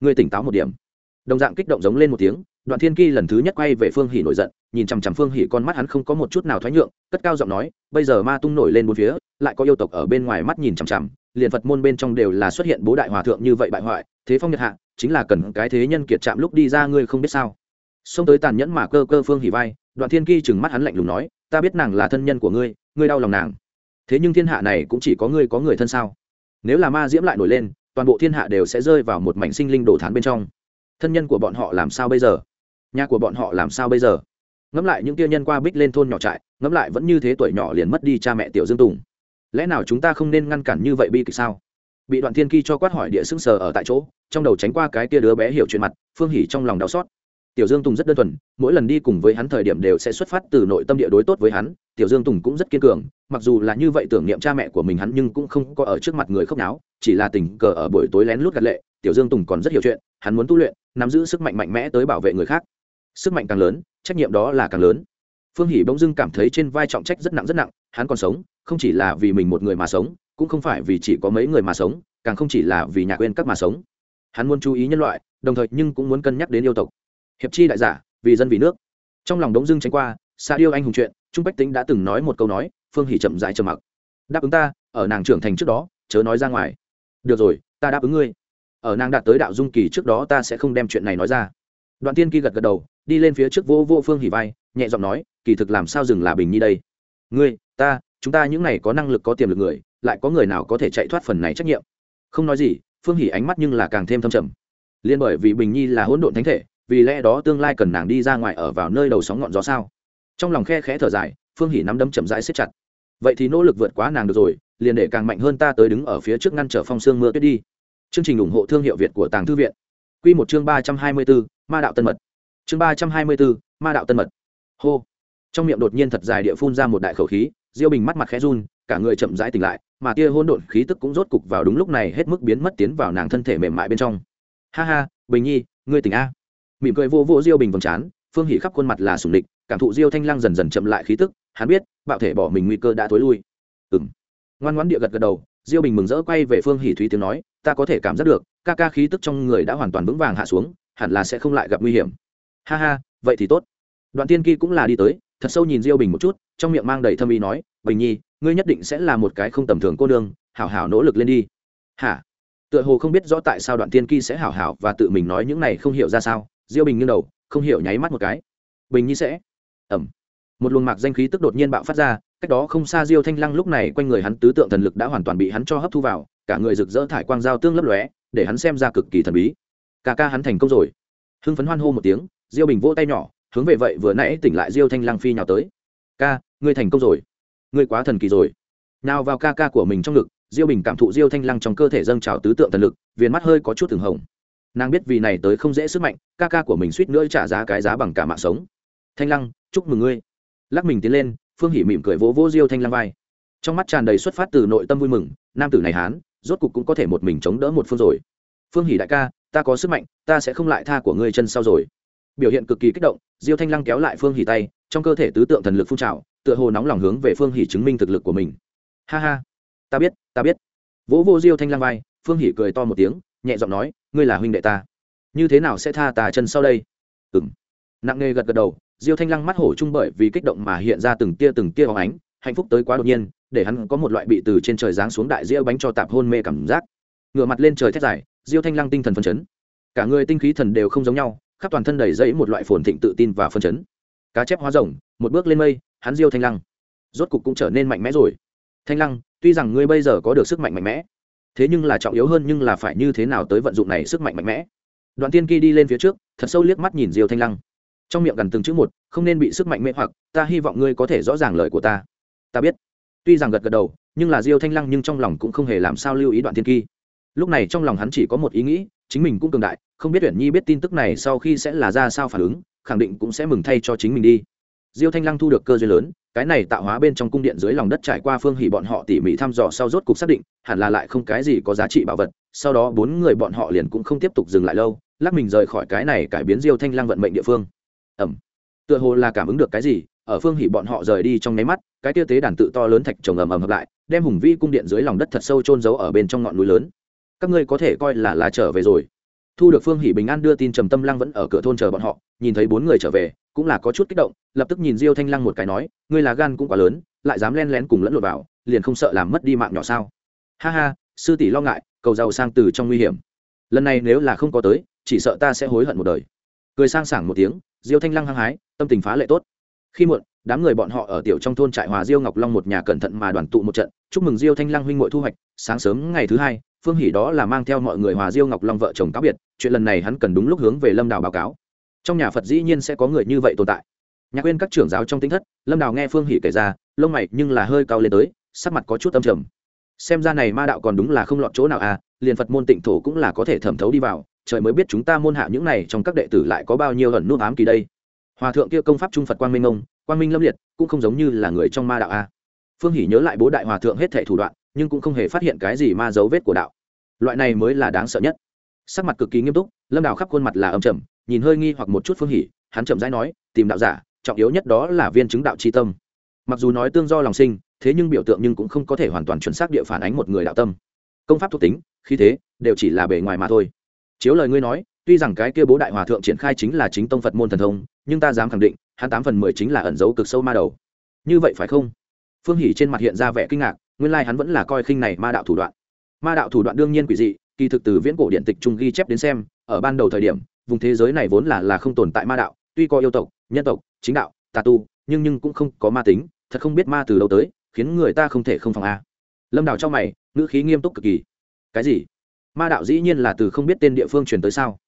Speaker 1: Ngươi tỉnh táo một điểm. Đồng dạng kích động giống lên một tiếng đoạn thiên kỳ lần thứ nhất quay về phương hỉ nổi giận nhìn chằm chằm phương hỉ, con mắt hắn không có một chút nào thoái nhượng cất cao giọng nói bây giờ ma tung nổi lên bốn phía lại có yêu tộc ở bên ngoài mắt nhìn chằm chằm liền phật môn bên trong đều là xuất hiện bố đại hòa thượng như vậy bại hoại thế phong nhật hạ chính là cần cái thế nhân kiệt chạm lúc đi ra ngươi không biết sao. Xông tới tàn nhẫn mà cơ cơ phương hỉ vai đoạn thiên kỳ chừng mắt hắn lạnh lùng nói ta biết nàng là thân nhân của ngươi ngươi đau lòng nàng. Thế nhưng thiên hạ này cũng chỉ có ngươi có người thân sao? Nếu là ma diễm lại nổi lên, toàn bộ thiên hạ đều sẽ rơi vào một mảnh sinh linh đổ thán bên trong. Thân nhân của bọn họ làm sao bây giờ? Nhà của bọn họ làm sao bây giờ? Ngẫm lại những kia nhân qua bích lên thôn nhỏ trại, ngẫm lại vẫn như thế tuổi nhỏ liền mất đi cha mẹ tiểu dương tùng. Lẽ nào chúng ta không nên ngăn cản như vậy bi kịch sao? Bị đoạn thiên kỳ cho quát hỏi địa xứng sờ ở tại chỗ, trong đầu tránh qua cái kia đứa bé hiểu chuyện mặt, phương hỉ trong lòng đau xót tiểu dương tùng rất đơn thuần, mỗi lần đi cùng với hắn thời điểm đều sẽ xuất phát từ nội tâm địa đối tốt với hắn. Tiểu dương tùng cũng rất kiên cường, mặc dù là như vậy tưởng niệm cha mẹ của mình hắn nhưng cũng không có ở trước mặt người khóc náo, chỉ là tình cờ ở buổi tối lén lút gạt lệ. Tiểu dương tùng còn rất hiểu chuyện, hắn muốn tu luyện, nắm giữ sức mạnh mạnh mẽ tới bảo vệ người khác. Sức mạnh càng lớn, trách nhiệm đó là càng lớn. Phương hỷ bỗng dưng cảm thấy trên vai trọng trách rất nặng rất nặng, hắn còn sống, không chỉ là vì mình một người mà sống, cũng không phải vì chỉ có mấy người mà sống, càng không chỉ là vì nhà quên các mà sống. Hắn muốn chú ý nhân loại, đồng thời nhưng cũng muốn cân nhắc đến yêu tộc hiệp chi đại giả, vì dân vì nước. Trong lòng đống dưng tránh qua xa điêu anh hùng chuyện, trung bách tính đã từng nói một câu nói, phương hỷ chậm rãi trầm mặc. Đáp ứng ta, ở nàng trưởng thành trước đó, chớ nói ra ngoài. Được rồi, ta đáp ứng ngươi. Ở nàng đạt tới đạo dung kỳ trước đó ta sẽ không đem chuyện này nói ra. Đoạn tiên kỳ gật gật đầu, đi lên phía trước vô vô phương hỉ vai, nhẹ giọng nói, kỳ thực làm sao dừng là bình nhi đây? Ngươi, ta, chúng ta những này có năng lực có tiềm lực người, lại có người nào có thể chạy thoát phần này trách nhiệm? Không nói gì, phương hỉ ánh mắt nhưng là càng thêm thâm trầm. Liên bởi vì bình nhi là hỗn độn thánh thể vì lẽ đó tương lai cần nàng đi ra ngoài ở vào nơi đầu sóng ngọn gió sao? Trong lòng khe khẽ thở dài, phương hỉ nắm đấm chậm rãi xếp chặt. Vậy thì nỗ lực vượt quá nàng được rồi, liền để càng mạnh hơn ta tới đứng ở phía trước ngăn trở phong sương mưa tuyết đi. Chương trình ủng hộ thương hiệu việt của tàng thư viện. Q một chương ba trăm hai mươi bốn, ma đạo tân mật. Chương ba trăm hai mươi bốn, ma đạo tân mật. Hô. Trong miệng đột nhiên thật dài địa phun ra một đại khẩu khí, diêu bình mắt mặt khẽ run, cả người chậm rãi tỉnh lại, mà tia hôn độn khí tức cũng rốt cục vào đúng lúc này, hết mức biến mất tiến vào nàng thân thể mềm mại bên trong. Ha ha, bình nhi, ngươi tỉnh a mỉm cười vô vô diêu bình vầng chán phương hỉ khắp khuôn mặt là sùng địch, cảm thụ diêu thanh lăng dần dần chậm lại khí tức, hắn biết, bạo thể bỏ mình nguy cơ đã thối lui. Ừng ngoan ngoãn địa gật gật đầu, diêu bình mừng rỡ quay về phương hỉ thúy tiếng nói, ta có thể cảm giác được, ca ca khí tức trong người đã hoàn toàn vững vàng hạ xuống, hẳn là sẽ không lại gặp nguy hiểm. Ha ha, vậy thì tốt. Đoạn tiên kỳ cũng là đi tới, thật sâu nhìn diêu bình một chút, trong miệng mang đầy thâm ý nói, bình nhi, ngươi nhất định sẽ là một cái không tầm thường cô nương, hảo hảo nỗ lực lên đi. Hả? Tựa hồ không biết rõ tại sao đoạn tiên kỳ sẽ hảo hảo và tự mình nói những này không hiểu ra sao diêu bình nghiêng đầu, không hiểu nháy mắt một cái. Bình nhi sẽ. Ẩm. Một luồng mạc danh khí tức đột nhiên bạo phát ra, cách đó không xa diêu thanh lăng lúc này quanh người hắn tứ tượng thần lực đã hoàn toàn bị hắn cho hấp thu vào, cả người rực rỡ thải quang giao tương lấp lóe, để hắn xem ra cực kỳ thần bí. Ca ca hắn thành công rồi. Hưng phấn hoan hô một tiếng, diêu bình vỗ tay nhỏ, hướng về vậy vừa nãy tỉnh lại diêu thanh lăng phi nhào tới. Ca, ngươi thành công rồi. Ngươi quá thần kỳ rồi. Nào vào ca ca của mình trong ngực, diêu bình cảm thụ diêu thanh lăng trong cơ thể dâng trào tứ tượng thần lực, viền mắt hơi có chút thường hồng nàng biết vì này tới không dễ sức mạnh, ca ca của mình suýt nữa trả giá cái giá bằng cả mạng sống. Thanh lăng, chúc mừng ngươi. Lắc mình tiến lên, phương hỉ mỉm cười vỗ vỗ diêu thanh lăng vai. Trong mắt tràn đầy xuất phát từ nội tâm vui mừng, nam tử này hán, rốt cục cũng có thể một mình chống đỡ một phương rồi. Phương hỉ đại ca, ta có sức mạnh, ta sẽ không lại tha của ngươi chân sau rồi. Biểu hiện cực kỳ kích động, diêu thanh lăng kéo lại phương hỉ tay, trong cơ thể tứ tượng thần lực phun trào, tựa hồ nóng lòng hướng về phương hỉ chứng minh thực lực của mình. Ha ha. Ta biết ta biết. Vỗ vô diêu thanh lăng vai, phương hỉ cười to một tiếng, nhẹ giọng nói ngươi là huynh đệ ta. Như thế nào sẽ tha tà chân sau đây? Ừng nặng nề gật gật đầu, diêu thanh lăng mắt hổ chung bởi vì kích động mà hiện ra từng tia từng tia hóng ánh, hạnh phúc tới quá đột nhiên, để hắn có một loại bị từ trên trời giáng xuống đại ria bánh cho tạp hôn mê cảm giác. Ngửa mặt lên trời thét dài, diêu thanh lăng tinh thần phân chấn. Cả người tinh khí thần đều không giống nhau, khắp toàn thân đầy dẫy một loại phồn thịnh tự tin và phân chấn. Cá chép hóa rồng, một bước lên mây, hắn diêu thanh lăng. Rốt cục cũng trở nên mạnh mẽ rồi. Thanh lăng, tuy rằng ngươi bây giờ có được sức mạnh mạnh mẽ thế nhưng là trọng yếu hơn nhưng là phải như thế nào tới vận dụng này sức mạnh mạnh mẽ. Đoạn tiên kỳ đi lên phía trước, thật sâu liếc mắt nhìn diêu thanh lăng. Trong miệng gần từng chữ một, không nên bị sức mạnh mê hoặc, ta hy vọng ngươi có thể rõ ràng lời của ta. Ta biết. Tuy rằng gật gật đầu, nhưng là diêu thanh lăng nhưng trong lòng cũng không hề làm sao lưu ý đoạn tiên kỳ. Lúc này trong lòng hắn chỉ có một ý nghĩ, chính mình cũng cường đại, không biết tuyển nhi biết tin tức này sau khi sẽ là ra sao phản ứng, khẳng định cũng sẽ mừng thay cho chính mình đi diêu thanh lăng thu được cơ duyên lớn, cái này tạo hóa bên trong cung điện dưới lòng đất trải qua phương hỉ bọn họ tỉ mỉ thăm dò sau rốt cục xác định, hẳn là lại không cái gì có giá trị bảo vật, sau đó bốn người bọn họ liền cũng không tiếp tục dừng lại lâu, lắc mình rời khỏi cái này cải biến diêu thanh lăng vận mệnh địa phương. Ẩm. Tựa hồ là cảm ứng được cái gì, ở phương hỉ bọn họ rời đi trong nháy mắt, cái tiêu tế đàn tự to lớn thạch trồng ầm ầm hợp lại, đem hùng vi cung điện dưới lòng đất thật sâu trôn giấu ở bên trong ngọn núi lớn. Các ngươi có thể coi là là trở về rồi. Thu được phương hỉ bình an đưa tin trầm tâm lăng vẫn ở cửa thôn chờ bọn họ, nhìn thấy bốn người trở về cũng là có chút kích động, lập tức nhìn diêu thanh lăng một cái nói, ngươi là gan cũng quá lớn, lại dám len lén cùng lẫn lộn vào, liền không sợ làm mất đi mạng nhỏ sao? Ha ha, sư tỷ lo ngại, cầu giàu sang từ trong nguy hiểm. Lần này nếu là không có tới, chỉ sợ ta sẽ hối hận một đời. Cười sang sảng một tiếng, diêu thanh lăng hăng hái, tâm tình phá lệ tốt. Khi muộn, đám người bọn họ ở tiểu trong thôn trại hòa diêu ngọc long một nhà cẩn thận mà đoàn tụ một trận, chúc mừng diêu thanh lăng huynh muội thu hoạch, sáng sớm ngày thứ hai, phương hỷ đó là mang theo mọi người hòa diêu ngọc long vợ chồng cáo biệt, chuyện lần này hắn cần đúng lúc hướng về lâm đào báo cáo trong nhà phật dĩ nhiên sẽ có người như vậy tồn tại. Nhạc quên các trưởng giáo trong tính thất, lâm đào nghe phương hỷ kể ra, lông mày nhưng là hơi cao lên tới, sắc mặt có chút âm trầm. Xem ra này ma đạo còn đúng là không lọt chỗ nào à liền phật môn tịnh thổ cũng là có thể thẩm thấu đi vào, trời mới biết chúng ta môn hạ những này trong các đệ tử lại có bao nhiêu ẩn nút ám kỳ đây. Hòa thượng kia công pháp trung phật quang minh ông, quang minh lâm liệt, cũng không giống như là người trong ma đạo a phương hỷ nhớ lại bố đại hòa thượng hết thệ thủ đoạn, nhưng cũng không hề phát hiện cái gì ma dấu vết của đạo. Loại này mới là đáng sợ nhất. Sắc mặt cực kỳ nghiêm túc, lâm đào khắp khuôn mặt là âm trầm nhìn hơi nghi hoặc một chút phương hỉ, hắn chậm rãi nói, tìm đạo giả, trọng yếu nhất đó là viên chứng đạo c tâm. Mặc dù nói tương do lòng sinh, thế nhưng biểu tượng nhưng cũng không có thể hoàn toàn chuẩn xác địa phản ánh một người đạo tâm. Công pháp thuộc tính, khí thế, đều chỉ là bề ngoài mà thôi. Chiếu lời ngươi nói, tuy rằng cái kia bố đại hòa thượng triển khai chính là chính tông phật môn thần thông, nhưng ta dám khẳng định, hắn tám phần mười chính là ẩn dấu cực sâu ma đầu. Như vậy phải không? Phương hỉ trên mặt hiện ra vẻ kinh ngạc, nguyên lai hắn vẫn là coi khinh này ma đạo thủ đoạn. Ma đạo thủ đoạn đương nhiên quỷ dị, kỳ thực từ viễn cổ điện tịch trung ghi chép đến xem, ở ban đầu thời điểm vùng thế giới này vốn là là không tồn tại ma đạo, tuy có yêu tộc, nhân tộc, chính đạo, tà tu, nhưng nhưng cũng không có ma tính, thật không biết ma từ đâu tới, khiến người ta không thể không phòng a. Lâm đào trong mày, ngữ khí nghiêm túc cực kỳ. Cái gì? Ma đạo dĩ nhiên là từ không biết tên địa phương truyền tới sao?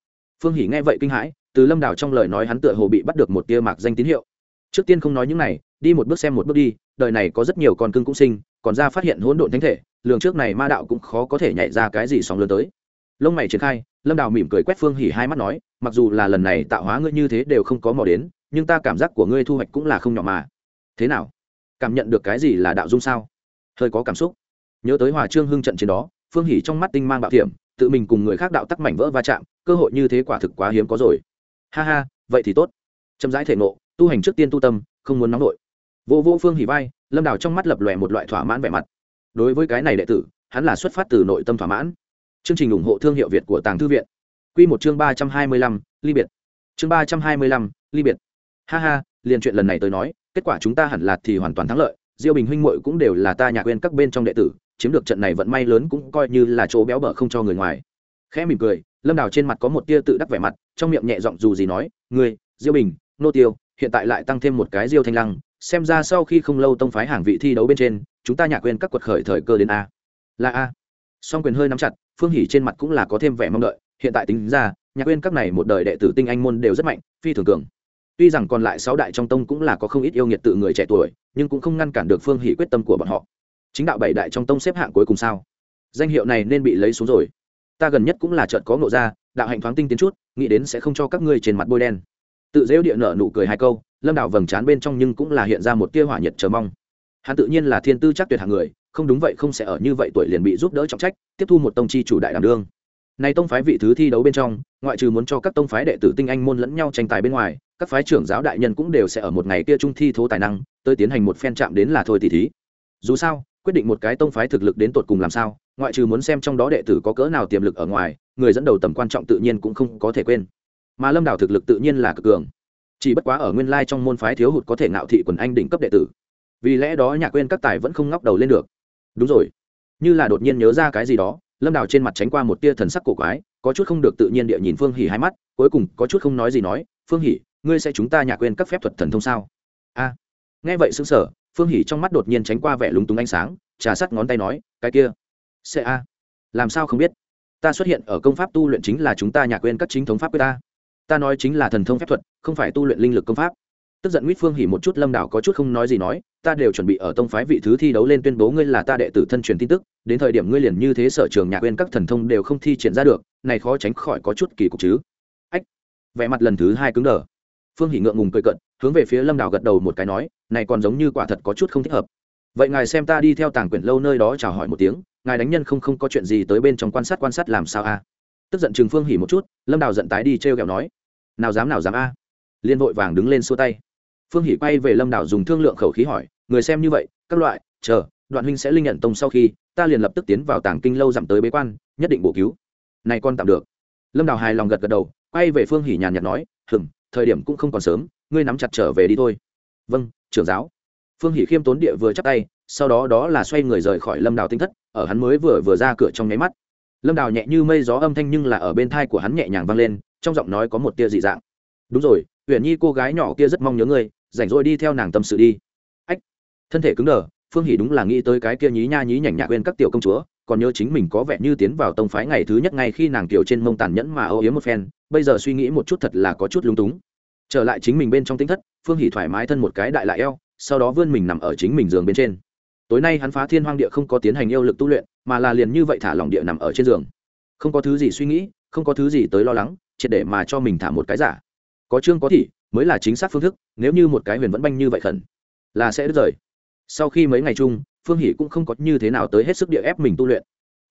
Speaker 1: Phương hỉ nghe vậy kinh hãi, từ lâm đào trong lời nói hắn tựa hồ bị bắt được một tia mạc danh tín hiệu. Trước tiên không nói những này, đi một bước xem một bước đi, đời này có rất nhiều con cưng cũng sinh, còn ra phát hiện hỗn độn thánh thể, lường trước này ma đạo cũng khó có thể nhảy ra cái gì sóng lớn tới. Lông mày triển khai lâm đào mỉm cười quét phương hỉ hai mắt nói, mặc dù là lần này tạo hóa ngươi như thế đều không có mò đến, nhưng ta cảm giác của ngươi thu hoạch cũng là không nhỏ mà. Thế nào? Cảm nhận được cái gì là đạo dung sao? Hơi có cảm xúc. Nhớ tới hòa trương hưng trận chiến đó, phương hỉ trong mắt tinh mang bạo thiểm tự mình cùng người khác đạo tắc mảnh vỡ va chạm, cơ hội như thế quả thực quá hiếm có rồi. Ha ha, vậy thì tốt. Chậm rãi thể nộ tu hành trước tiên tu tâm, không muốn nóng nổi vô vô phương hỉ vai, lâm đào trong mắt lập lòe một loại thỏa mãn vẻ mặt. Đối với cái này đệ tử, hắn là xuất phát từ nội tâm thỏa mãn chương trình ủng hộ thương hiệu việt của tàng thư viện. Quy một chương ba trăm hai mươi lăm, ly biệt. Chương ba trăm hai mươi lăm, ly biệt. Ha ha, liền chuyện lần này tới nói, kết quả chúng ta hẳn là thì hoàn toàn thắng lợi. Diêu bình huynh muội cũng đều là ta nhà quên các bên trong đệ tử, chiếm được trận này vận may lớn cũng coi như là chỗ béo bở không cho người ngoài. Khẽ mỉm cười, lâm đào trên mặt có một tia tự đắc vẻ mặt, trong miệng nhẹ giọng dù gì nói, ngươi, diêu bình, nô tiêu, hiện tại lại tăng thêm một cái diêu thanh lăng, xem ra sau khi không lâu tông phái hàng vị thi đấu bên trên, chúng ta nhà quên các quật khởi thời cơ đến a. Là a song quyền hơi nắm chặt, phương hỉ trên mặt cũng là có thêm vẻ mong đợi. Hiện tại tính ra, nhạc quên các này một đời đệ tử tinh anh môn đều rất mạnh, phi thường cường. Tuy rằng còn lại sáu đại trong tông cũng là có không ít yêu nghiệt tự người trẻ tuổi, nhưng cũng không ngăn cản được phương hỷ quyết tâm của bọn họ. Chính đạo bảy đại trong tông xếp hạng cuối cùng sao? Danh hiệu này nên bị lấy xuống rồi. Ta gần nhất cũng là chợt có ngộ ra, đạo hạnh thoáng tinh tiến chút, nghĩ đến sẽ không cho các ngươi trên mặt bôi đen. Tự dễu địa nở nụ cười hai câu, lâm đảo vầng trán bên trong nhưng cũng là hiện ra một tia hỏa nhiệt chờ mong. Hắn tự nhiên là thiên tư chắc tuyệt hạng người không đúng vậy không sẽ ở như vậy tuổi liền bị giúp đỡ trọng trách, tiếp thu một tông chi chủ đại đảm đương. Này tông phái vị thứ thi đấu bên trong, ngoại trừ muốn cho các tông phái đệ tử tinh anh môn lẫn nhau tranh tài bên ngoài, các phái trưởng giáo đại nhân cũng đều sẽ ở một ngày kia trung thi thố tài năng, tới tiến hành một phen chạm đến là thôi tỷ thí. Dù sao, quyết định một cái tông phái thực lực đến tột cùng làm sao, ngoại trừ muốn xem trong đó đệ tử có cỡ nào tiềm lực ở ngoài, người dẫn đầu tầm quan trọng tự nhiên cũng không có thể quên. Mà lâm đảo thực lực tự nhiên là cực cường. Chỉ bất quá ở nguyên lai trong môn phái thiếu hụt có thể ngạo thị quần anh đỉnh cấp đệ tử. Vì lẽ đó nhà quên các tài vẫn không ngóc đầu lên được đúng rồi. Như là đột nhiên nhớ ra cái gì đó, lâm đào trên mặt tránh qua một tia thần sắc cổ quái, có chút không được tự nhiên địa nhìn phương hỉ hai mắt, cuối cùng có chút không nói gì nói, phương hỉ, ngươi sẽ chúng ta nhà quên các phép thuật thần thông sao? A. Nghe vậy xứng sở phương hỉ trong mắt đột nhiên tránh qua vẻ lúng túng ánh sáng, trà sắt ngón tay nói, cái kia sẽ a. Làm sao không biết? Ta xuất hiện ở công pháp tu luyện chính là chúng ta nhà quên các chính thống pháp quyết ta ta nói chính là thần thông phép thuật, không phải tu luyện linh lực công pháp tức giận nguyễn phương hỉ một chút, lâm đảo có chút không nói gì nói, ta đều chuẩn bị ở tông phái vị thứ thi đấu lên tuyên bố ngươi là ta đệ tử thân truyền tin tức, đến thời điểm ngươi liền như thế sở trường nhạc quên các thần thông đều không thi triển ra được, này khó tránh khỏi có chút kỳ cục chứ. Ách, vẻ mặt lần thứ hai cứng đờ. Phương hỉ ngượng ngùng cười cận hướng về phía lâm đảo gật đầu một cái nói, này còn giống như quả thật có chút không thích hợp. Vậy ngài xem ta đi theo tàng quyển lâu nơi đó chào hỏi một tiếng, ngài đánh nhân không không có chuyện gì tới bên trong quan sát quan sát làm sao a? Tức giận Trường phương hỉ một chút, lâm đào giận tái đi t r e o kẹo nói, nào dám nào dám a. Liên vội vàng đứng lên xua tay phương Hỷ quay về lâm đào dùng thương lượng khẩu khí hỏi, người xem như vậy, các loại, chờ, đoạn huynh sẽ linh nhận tông sau khi, ta liền lập tức tiến vào tàng kinh lâu giảm tới bế quan, nhất định bổ cứu. Này con tạm được. Lâm đào hài lòng gật gật đầu, quay về phương Hỷ nhàn nhạt nói hừng thời điểm cũng không còn sớm, ngươi nắm chặt trở về đi thôi. Vâng trưởng giáo. Phương hỷ khiêm tốn địa vừa chắc tay, sau đó đó là xoay người rời khỏi lâm đào tinh thất, ở hắn mới vừa vừa ra cửa trong nháy mắt. Lâm đào nhẹ như mây gió âm thanh nhưng là ở bên thai của hắn nhẹ nhàng vang lên, trong giọng nói có một tia dị dạng. Đúng rồi huyền nhi cô gái nhỏ kia rất mong nhớ ngươi rảnh rỗi đi theo nàng tâm sự đi. Ách, thân thể cứng đờ, phương hỷ đúng là nghĩ tới cái kia nhí nha nhí nhảnh nhạc quên các tiểu công chúa, còn nhớ chính mình có vẻ như tiến vào tông phái ngày thứ nhất ngay khi nàng tiểu trên mông tàn nhẫn mà âu yếm một phen, bây giờ suy nghĩ một chút thật là có chút lung túng. Trở lại chính mình bên trong tinh thất, phương hỷ thoải mái thân một cái đại lại eo, sau đó vươn mình nằm ở chính mình giường bên trên. Tối nay hắn phá thiên hoang địa không có tiến hành yêu lực tu luyện, mà là liền như vậy thả lỏng địa nằm ở trên giường. Không có thứ gì suy nghĩ, không có thứ gì tới lo lắng, triệt để mà cho mình thả một cái giả. Có chương có thị mới là chính xác phương thức, nếu như một cái huyền vẫn banh như vậy khẩn, là sẽ đứt rời. Sau khi mấy ngày chung, phương hỷ cũng không có như thế nào tới hết sức địa ép mình tu luyện.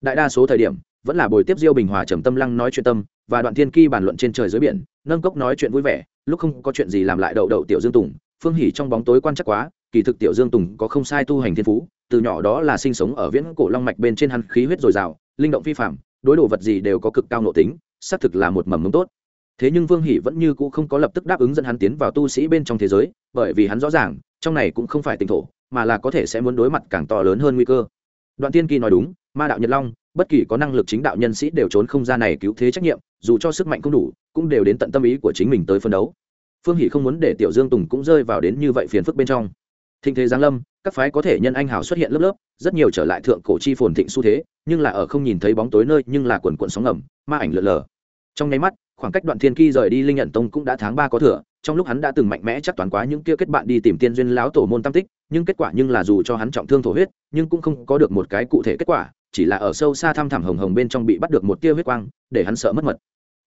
Speaker 1: Đại đa số thời điểm, vẫn là buổi tiếp diêu bình hòa trầm tâm lăng nói chuyện tâm và đoạn thiên kỳ bàn luận trên trời dưới biển, nâng cốc nói chuyện vui vẻ, lúc không có chuyện gì làm lại đậu đậu tiểu dương tùng, phương hỷ trong bóng tối quan chắc quá, kỳ thực tiểu dương tùng có không sai tu hành thiên phú, từ nhỏ đó là sinh sống ở viễn cổ long mạch bên trên hắn khí huyết dồi dào, linh động phi phạm đối đồ vật gì đều có cực cao nội tính, xác thực là một mầm mống tốt thế nhưng vương hỷ vẫn như cũ không có lập tức đáp ứng dẫn hắn tiến vào tu sĩ bên trong thế giới, bởi vì hắn rõ ràng, trong này cũng không phải tỉnh thổ, mà là có thể sẽ muốn đối mặt càng to lớn hơn nguy cơ. Đoạn tiên kỳ nói đúng, ma đạo nhật long, bất kỳ có năng lực chính đạo nhân sĩ đều trốn không ra này cứu thế trách nhiệm, dù cho sức mạnh không đủ, cũng đều đến tận tâm ý của chính mình tới phân đấu. Phương hỷ không muốn để tiểu dương tùng cũng rơi vào đến như vậy phiền phức bên trong. Thịnh thế giáng lâm, các phái có thể nhân anh hào xuất hiện lớp lớp, rất nhiều trở lại thượng cổ chi phồn thịnh xu thế, nhưng là ở không nhìn thấy bóng tối nơi, nhưng là quần quận sóng ngầm, ma ảnh lượn lờ. Trong nháy mắt khoảng cách đoạn thiên ki rời đi linh nhận tông cũng đã tháng ba có thừa, trong lúc hắn đã từng mạnh mẽ chắc toán quá những kia kết bạn đi tìm tiên duyên lão tổ môn tam tích, nhưng kết quả nhưng là dù cho hắn trọng thương thổ huyết, nhưng cũng không có được một cái cụ thể kết quả, chỉ là ở sâu xa thăm thẳm hồng hồng bên trong bị bắt được một tia huyết quang, để hắn sợ mất mật.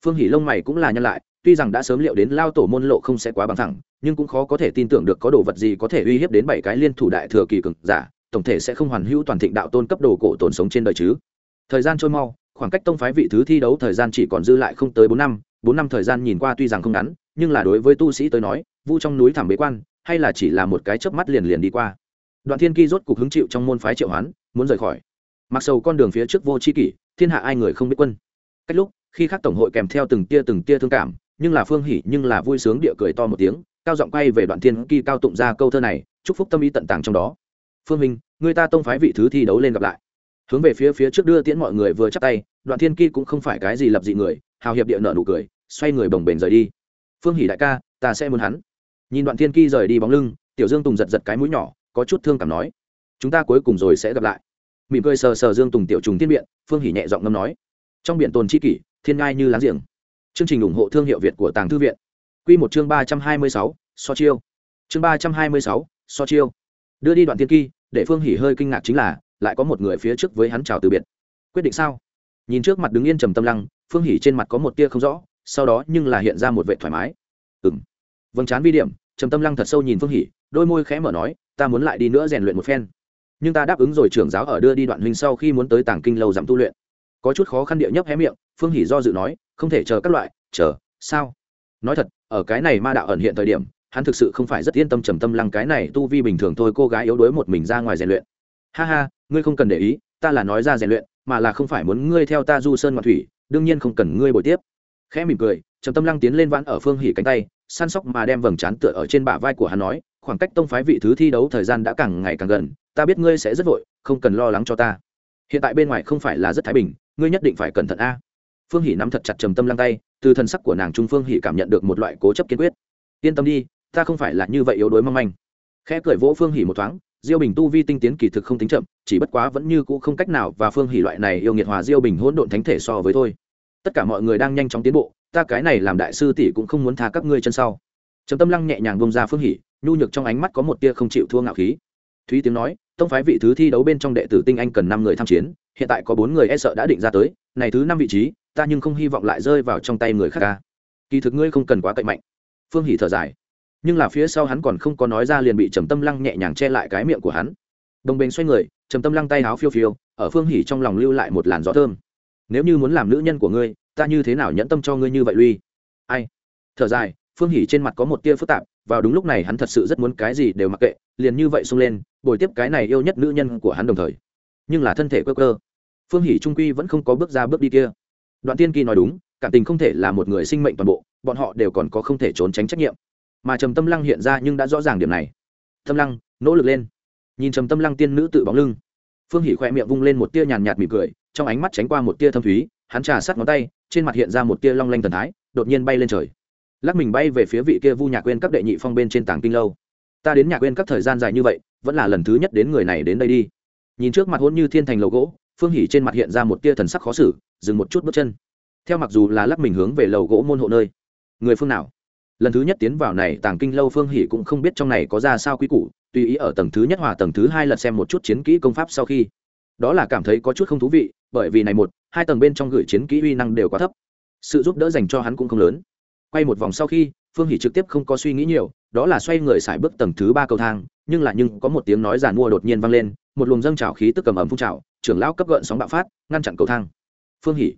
Speaker 1: Phương hỉ lông mày cũng là nhân lại, tuy rằng đã sớm liệu đến lao tổ môn lộ không sẽ quá bằng thẳng, nhưng cũng khó có thể tin tưởng được có đồ vật gì có thể uy hiếp đến bảy cái liên thủ đại thừa kỳ cực giả, tổng thể sẽ không hoàn hữu toàn thịnh đạo tôn cấp đồ cổ tồn sống trên đời chứ. Thời gian trôi mau khoảng cách tông phái vị thứ thi đấu thời gian chỉ còn dư lại không tới bốn năm bốn năm thời gian nhìn qua tuy rằng không ngắn, nhưng là đối với tu sĩ tới nói, vu trong núi thảm bế quan, hay là chỉ là một cái chớp mắt liền liền đi qua. Đoạn thiên kỳ rốt cục hứng chịu trong môn phái triệu hoán, muốn rời khỏi. Mặc sầu con đường phía trước vô chi kỷ, thiên hạ ai người không biết quân. Cách lúc, khi các tổng hội kèm theo từng tia từng tia thương cảm, nhưng là phương hỉ nhưng là vui sướng địa cười to một tiếng, cao giọng quay về đoạn thiên kỳ cao tụng ra câu thơ này, chúc phúc tâm ý tận tàng trong đó. Phương minh, người ta tông phái vị thứ thi đấu lên gặp lại hướng về phía phía trước đưa tiễn mọi người vừa chắp tay, đoạn thiên kỳ cũng không phải cái gì lập dị người, hào hiệp địa nợ nụ cười, xoay người bồng bềnh rời đi. Phương hỷ đại ca, ta sẽ muốn hắn. Nhìn đoạn thiên kỳ rời đi bóng lưng, tiểu dương tùng giật giật cái mũi nhỏ, có chút thương cảm nói, chúng ta cuối cùng rồi sẽ gặp lại. Mỉm cười sờ sờ dương tùng tiểu trùng tiên biện, phương hỷ nhẹ giọng ngâm nói, trong biển tồn chi kỷ, thiên ngai như láng giềng. Chương trình ủng hộ thương hiệu việt của tàng thư viện. Q một chương ba trăm hai mươi sáu, so chiêu. Chương ba trăm hai mươi sáu, so chiêu. Đưa đi đoạn tiên kỳ để phương hỉ hơi kinh ngạc chính là lại có một người phía trước với hắn chào từ biệt. Quyết định sao? Nhìn trước mặt đứng yên trầm tâm lăng, phương hỉ trên mặt có một tia không rõ, sau đó nhưng là hiện ra một vệ thoải mái. Ừng vâng chán vi điểm, trầm tâm lăng thật sâu nhìn phương hỉ đôi môi khẽ mở nói, ta muốn lại đi nữa rèn luyện một phen. Nhưng ta đáp ứng rồi trưởng giáo ở đưa đi đoạn huynh sau khi muốn tới tàng kinh lâu giảm tu luyện. Có chút khó khăn địa nhấp hé miệng, phương hỉ do dự nói, không thể chờ các loại, chờ, sao? Nói thật, ở cái này ma đạo ẩn hiện thời điểm, hắn thực sự không phải rất yên tâm trầm tâm lăng cái này tu vi bình thường thôi, cô gái yếu đuối một mình ra ngoài rèn luyện ha ha, ngươi không cần để ý, ta là nói ra rèn luyện, mà là không phải muốn ngươi theo ta du sơn ngoại thủy, đương nhiên không cần ngươi bồi tiếp. Khẽ mỉm cười, trầm tâm lăng tiến lên vãn ở phương hỉ cánh tay, săn sóc mà đem vầng trán tựa ở trên bả vai của hắn nói, khoảng cách tông phái vị thứ thi đấu thời gian đã càng ngày càng gần, ta biết ngươi sẽ rất vội, không cần lo lắng cho ta. Hiện tại bên ngoài không phải là rất thái bình, ngươi nhất định phải cẩn thận a. Phương hỉ nắm thật chặt trầm tâm lăng tay, từ thân sắc của nàng trung phương hỉ cảm nhận được một loại cố chấp kiên quyết. Yên tâm đi, ta không phải là như vậy yếu đuối mong manh. Khẽ cười vỗ phương hỉ một thoáng diêu bình tu vi tinh tiến kỳ thực không tính chậm, chỉ bất quá vẫn như cũ không cách nào và phương hỷ loại này yêu nghiệt hòa diêu bình hỗn độn thánh thể so với thôi. Tất cả mọi người đang nhanh chóng tiến bộ, ta cái này làm đại sư tỷ cũng không muốn tha các ngươi chân sau. Trầm tâm lăng nhẹ nhàng bông ra phương hỷ nhu nhược trong ánh mắt có một tia không chịu thua ngạo khí. Thúy tiếng nói, tông phái vị thứ thi đấu bên trong đệ tử tinh anh cần năm người tham chiến, hiện tại có bốn người e sợ đã định ra tới, này thứ năm vị trí, ta nhưng không hy vọng lại rơi vào trong tay người khác ca. Kỳ thực ngươi không cần quá cậy mạnh. Phương hỷ thở dài nhưng là phía sau hắn còn không có nói ra liền bị trầm tâm lăng nhẹ nhàng che lại cái miệng của hắn. Đồng bình xoay người, trầm tâm lăng tay háo phiêu phiêu, ở phương hỉ trong lòng lưu lại một làn gió thơm. Nếu như muốn làm nữ nhân của ngươi, ta như thế nào nhẫn tâm cho ngươi như vậy lui ai? Thở dài, phương hỉ trên mặt có một tia phức tạp, vào đúng lúc này hắn thật sự rất muốn cái gì đều mặc kệ, liền như vậy xông lên, bồi tiếp cái này yêu nhất nữ nhân của hắn đồng thời. Nhưng là thân thể cơ cơ phương hỷ trung quy vẫn không có bước ra bước đi kia. Đoạn tiên kỳ nói đúng, cảm tình không thể là một người sinh mệnh toàn bộ, bọn họ đều còn có không thể trốn tránh trách nhiệm mà trầm tâm lăng hiện ra nhưng đã rõ ràng điểm này. Tâm lăng, nỗ lực lên. Nhìn trầm tâm lăng tiên nữ tự bóng lưng. Phương hỷ khoe miệng vung lên một tia nhàn nhạt mỉm cười, trong ánh mắt tránh qua một tia thâm thúy, hắn trà sát ngón tay, trên mặt hiện ra một tia long lanh thần thái, đột nhiên bay lên trời. Lắc mình bay về phía vị kia vu nhạc quên các đệ nhị phong bên trên tảng kinh lâu. Ta đến nhạc quên các thời gian dài như vậy, vẫn là lần thứ nhất đến người này đến đây đi. Nhìn trước mặt hôn như thiên thành lầu gỗ, phương hỉ trên mặt hiện ra một tia thần sắc khó xử, dừng một chút bước chân. Theo mặc dù là lắc mình hướng về lầu gỗ môn hộ nơi, người phương nào? Lần thứ nhất tiến vào này tàng kinh lâu phương hỉ cũng không biết trong này có ra sao quý củ, tùy ý ở tầng thứ nhất hòa tầng thứ hai lật xem một chút chiến kỹ công pháp sau khi. Đó là cảm thấy có chút không thú vị, bởi vì này một, hai tầng bên trong gửi chiến kỹ uy năng đều quá thấp. Sự giúp đỡ dành cho hắn cũng không lớn. Quay một vòng sau khi, phương hỷ trực tiếp không có suy nghĩ nhiều, đó là xoay người xài bước tầng thứ ba cầu thang, nhưng là nhưng có một tiếng nói giàn mua đột nhiên vang lên, một luồng dâng trào khí tức cầm ẩm phun trào, trưởng lão cấp gợn sóng bạo phát, ngăn chặn cầu thang. Phương hỷ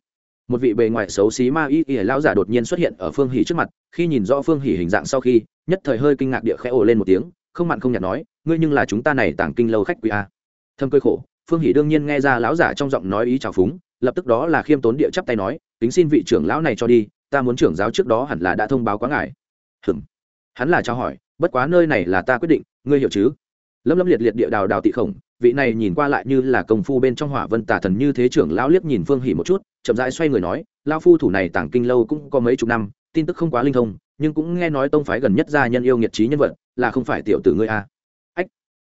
Speaker 1: một vị bề ngoài xấu xí ma y ỉa lão giả đột nhiên xuất hiện ở phương hỷ trước mặt, khi nhìn rõ phương hỷ hình dạng sau khi, nhất thời hơi kinh ngạc địa khẽ ồ lên một tiếng, không mặn không nhạt nói, ngươi nhưng là chúng ta này tàng kinh lâu khách quý a. Thâm cơi khổ, phương hỷ đương nhiên nghe ra lão giả trong giọng nói ý trào phúng, lập tức đó là khiêm tốn địa chắp tay nói tính xin vị trưởng lão này cho đi, ta muốn trưởng giáo trước đó hẳn là đã thông báo quá ngại. Hừm hắn là cho hỏi, bất quá nơi này là ta quyết định, ngươi hiểu chứ? Lâm lâm liệt liệt địa đào đào tị khổng vị này nhìn qua lại như là công phu bên trong hỏa vân tà thần như thế trưởng lão liếc nhìn phương hỉ một chút, chậm rãi xoay người nói lao phu thủ này tàng kinh lâu cũng có mấy chục năm, tin tức không quá linh thông, nhưng cũng nghe nói tông phái gần nhất gia nhân yêu nghiệt trí nhân vật, là không phải tiểu tử ngươi a. Ách,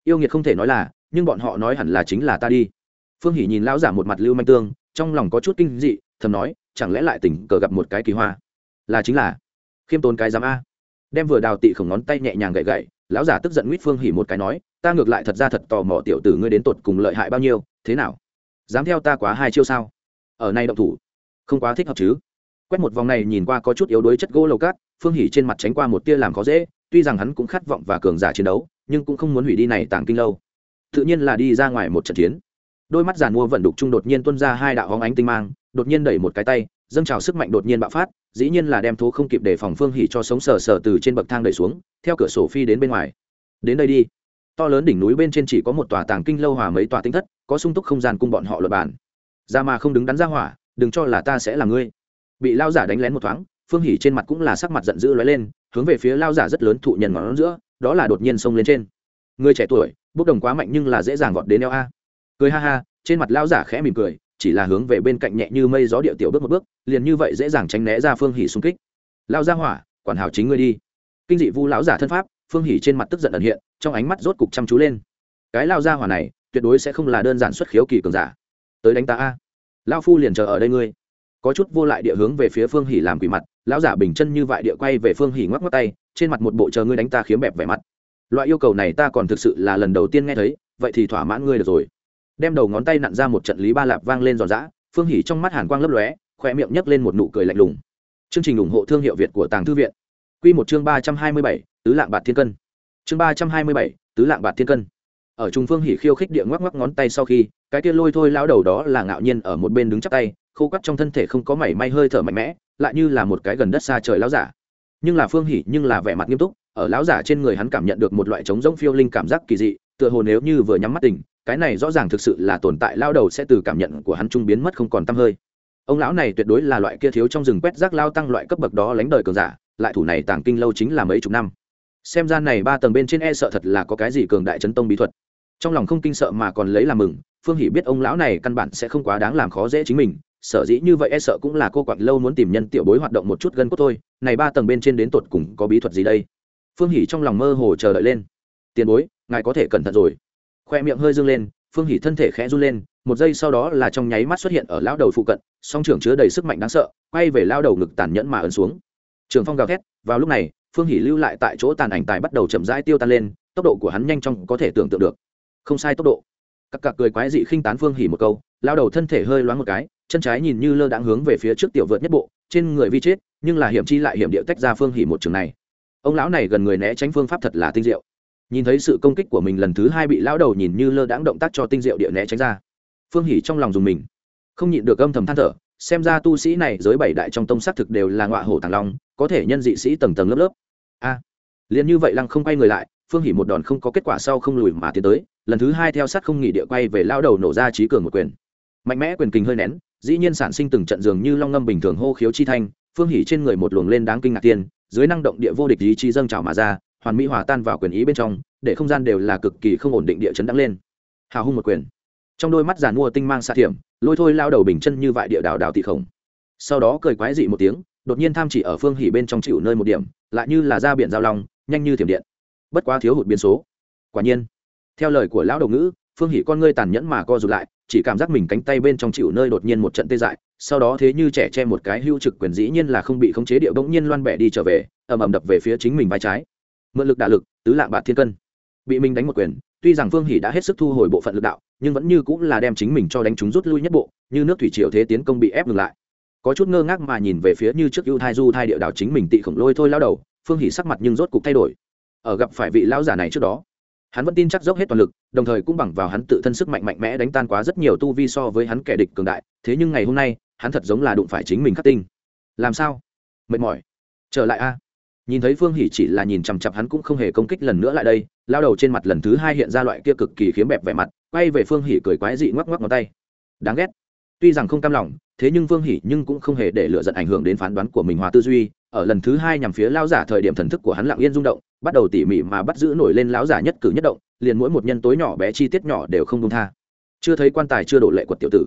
Speaker 1: yêu nghiệt không thể nói là, nhưng bọn họ nói hẳn là chính là ta đi. Phương hỉ nhìn lão giả một mặt lưu manh tương, trong lòng có chút kinh dị, thầm nói, chẳng lẽ lại tình cờ gặp một cái kỳ hoa? Là chính là. Khiêm tốn cái giám a. Đem vừa đào tị khổng ngón tay nhẹ nhàng gậy gậy lão giả tức giận nguyết phương hỉ một cái nói, ta ngược lại thật ra thật tò mò tiểu tử ngươi đến tột cùng lợi hại bao nhiêu, thế nào? Dám theo ta quá hai chiêu sao? Ở nay động thủ, không quá thích hợp chứ? Quét một vòng này nhìn qua có chút yếu đuối chất gỗ lầu cát, phương hỉ trên mặt tránh qua một tia làm khó dễ, tuy rằng hắn cũng khát vọng và cường giả chiến đấu, nhưng cũng không muốn hủy đi này tàng kinh lâu. Tự nhiên là đi ra ngoài một trận chiến. Đôi mắt giàn mua vận đục trung đột nhiên tuân ra hai đạo hóng ánh tinh mang, đột nhiên đẩy một cái tay, dâng trào sức mạnh đột nhiên bạo phát dĩ nhiên là đem thố không kịp để phòng phương hỉ cho sống sờ sờ từ trên bậc thang đẩy xuống, theo cửa sổ phi đến bên ngoài. Đến đây đi. To lớn đỉnh núi bên trên chỉ có một tòa tàng kinh lâu hòa mấy tòa tinh thất, có sung túc không gian cung bọn họ luật bản. Ra mà không đứng đắn ra hỏa, đừng cho là ta sẽ là ngươi. Bị lao giả đánh lén một thoáng, phương hỉ trên mặt cũng là sắc mặt giận dữ lóe lên, hướng về phía lao giả rất lớn thụ nhận ngón giữa, đó là đột nhiên xông lên trên. Người trẻ tuổi, bốc đồng quá mạnh nhưng là dễ dàng vọt đến eo a. Cười ha ha, trên mặt lao giả khẽ mỉm cười chỉ là hướng về bên cạnh nhẹ như mây gió địa tiểu bước một bước, liền như vậy dễ dàng tránh né ra phương hỉ xung kích. Lao ra hỏa, quản hảo chính ngươi đi. Kinh dị vu lão giả thân pháp, phương hỉ trên mặt tức giận ẩn hiện, trong ánh mắt rốt cục chăm chú lên. Cái lao ra hỏa này, tuyệt đối sẽ không là đơn giản xuất khiếu kỳ cường giả. Tới đánh ta a. Lao phu liền chờ ở đây ngươi. Có chút vô lại địa hướng về phía phương hỉ làm quỷ mặt, lão giả bình chân như vậy địa quay về phương hỉ ngoắc ngoắc tay, trên mặt một bộ chờ ngươi đánh ta khiếm bẹp vẻ mặt. Loại yêu cầu này ta còn thực sự là lần đầu tiên nghe thấy, vậy thì thỏa mãn ngươi được rồi đem đầu ngón tay nặn ra một trận lý ba lạp vang lên giòn giã, phương hỉ trong mắt hàn quang lấp lóe khoe miệng nhấc lên một nụ cười lạnh lùng. Chương trình ủng hộ thương hiệu việt của tàng thư viện. Q một chương ba trăm hai mươi bảy, tứ lạng bạc thiên cân. Chương ba trăm hai mươi bảy, tứ lạng bạc thiên cân. Ở trung phương hỉ khiêu khích địa ngoắc ngoắc ngón tay sau khi, cái kia lôi thôi lao đầu đó là ngạo nhiên ở một bên đứng chắp tay, khô quắt trong thân thể không có mảy may hơi thở mạnh mẽ, lại như là một cái gần đất xa trời lão giả. Nhưng là phương hỉ nhưng là vẻ mặt nghiêm túc, ở lão giả trên người hắn cảm nhận được một loại trống rỗng phiêu linh cảm giác kỳ dị, tựa hồ nếu như vừa nhắm mắt tỉnh cái này rõ ràng thực sự là tồn tại, lao đầu sẽ từ cảm nhận của hắn trung biến mất không còn t hơi. Ông lão này tuyệt đối là loại kia thiếu trong rừng quét rác lao tăng loại cấp bậc đó lánh đời cường giả, lại thủ này tàng kinh lâu chính là mấy chục năm. Xem ra này ba tầng bên trên e sợ thật là có cái gì cường đại chấn tông bí thuật. Trong lòng không kinh sợ mà còn lấy làm mừng, phương hỷ biết ông lão này căn bản sẽ không quá đáng làm khó dễ chính mình, sở dĩ như vậy e sợ cũng là cô quặng lâu muốn tìm nhân tiểu bối hoạt động một chút gần cốt thôi, này ba tầng bên trên đến tột cùng có bí thuật gì đây? Phương hỷ trong lòng mơ hồ chờ đợi lên. Tiền bối, ngài có thể cẩn thận rồi khoe miệng hơi dương lên, phương hỷ thân thể khẽ run lên, một giây sau đó là trong nháy mắt xuất hiện ở lao đầu phụ cận, song trưởng chứa đầy sức mạnh đáng sợ, quay về lao đầu ngực tàn nhẫn mà ấn xuống. Trường phong gào thét, vào lúc này, phương hỷ lưu lại tại chỗ tàn ảnh tài bắt đầu chậm rãi tiêu tan lên, tốc độ của hắn nhanh chóng có thể tưởng tượng được. Không sai tốc độ. Các cặc cười quái dị khinh tán phương hỉ một câu lao đầu thân thể hơi loáng một cái, chân trái nhìn như lơ đãng hướng về phía trước tiểu vượt nhất bộ, trên người vi chết, nhưng là hiểm chi lại hiểm điệu tách ra phương hỉ một trường này. Ông lão này gần người né tránh phương pháp thật là tinh diệu nhìn thấy sự công kích của mình lần thứ hai bị lão đầu nhìn như lơ đãng động tác cho tinh diệu địa né tránh ra. Phương hỉ trong lòng dùng mình. Không nhịn được âm thầm than thở xem ra tu sĩ này giới bảy đại trong tông xác thực đều là ngọa hổ tàng long có thể nhân dị sĩ tầng tầng lớp lớp. A à, liền như vậy lăng không quay người lại phương hỉ một đòn không có kết quả sau không lùi mà tiến tới lần thứ hai theo sát không nghỉ địa quay về lao đầu nổ ra trí cường một quyền. Mạnh mẽ quyền kình hơi nén dĩ nhiên sản sinh từng trận dường như long ngâm bình thường hô khiếu chi thanh phương hỉ trên người một luồng lên đáng kinh ngạc tiên dưới năng động địa vô địch ý chi dâng trào mà ra hoàn mỹ hòa tan vào quyền ý bên trong, để không gian đều là cực kỳ không ổn định địa chấn đắng lên. Hào hung một quyền. Trong đôi mắt giàn mua tinh mang xạ thiểm, lôi thôi lao đầu bình chân như vại địa đào đào thị khổng. Sau đó cười quái dị một tiếng, đột nhiên tham chỉ ở phương hỉ bên trong chịu nơi một điểm, lại như là ra biển giao long, nhanh như thiểm điện. Bất quá thiếu hụt biến số. Quả nhiên, theo lời của lão đầu ngữ, phương hỉ con ngươi tàn nhẫn mà co rụt lại, chỉ cảm giác mình cánh tay bên trong chịu nơi đột nhiên một trận tê dại, sau đó thế như trẻ che một cái hưu trực quyền dĩ nhiên là không bị khống chế điệu bỗng nhiên loan bẻ đi trở về, ầm ầm đập về phía chính mình vai trái mượn lực đả lực, tứ lạng bạt thiên cân. Bị mình đánh một quyền, tuy rằng phương hỷ đã hết sức thu hồi bộ phận lực đạo, nhưng vẫn như cũng là đem chính mình cho đánh chúng rút lui nhất bộ, như nước thủy triều thế tiến công bị ép ngừng lại. Có chút ngơ ngác mà nhìn về phía như trước ưu thai du thai địa đảo chính mình tị khổng lôi thôi lao đầu, phương hỷ sắc mặt nhưng rốt cục thay đổi. Ở gặp phải vị lão giả này trước đó, hắn vẫn tin chắc dốc hết toàn lực, đồng thời cũng bằng vào hắn tự thân sức mạnh mạnh mẽ đánh tan quá rất nhiều tu vi so với hắn kẻ địch cường đại, thế nhưng ngày hôm nay, hắn thật giống là đụng phải chính mình khắc tinh. Làm sao? Mệt mỏi. Trở lại a nhìn thấy phương hỉ chỉ là nhìn chằm chặp hắn cũng không hề công kích lần nữa lại đây, lao đầu trên mặt lần thứ hai hiện ra loại kia cực kỳ khiếm bẹp vẻ mặt, quay về phương hỉ cười quái dị ngoắc ngoắc ngón tay. Đáng ghét. Tuy rằng không cam lòng, thế nhưng phương hỉ nhưng cũng không hề để lựa giận ảnh hưởng đến phán đoán của mình hòa tư duy. Ở lần thứ hai nhằm phía lao giả thời điểm thần thức của hắn lặng yên rung động, bắt đầu tỉ mỉ mà bắt giữ nổi lên lão giả nhất cử nhất động, liền mỗi một nhân tối nhỏ bé chi tiết nhỏ đều không đông tha. Chưa thấy quan tài, chưa đổ lệ quật tiểu tử.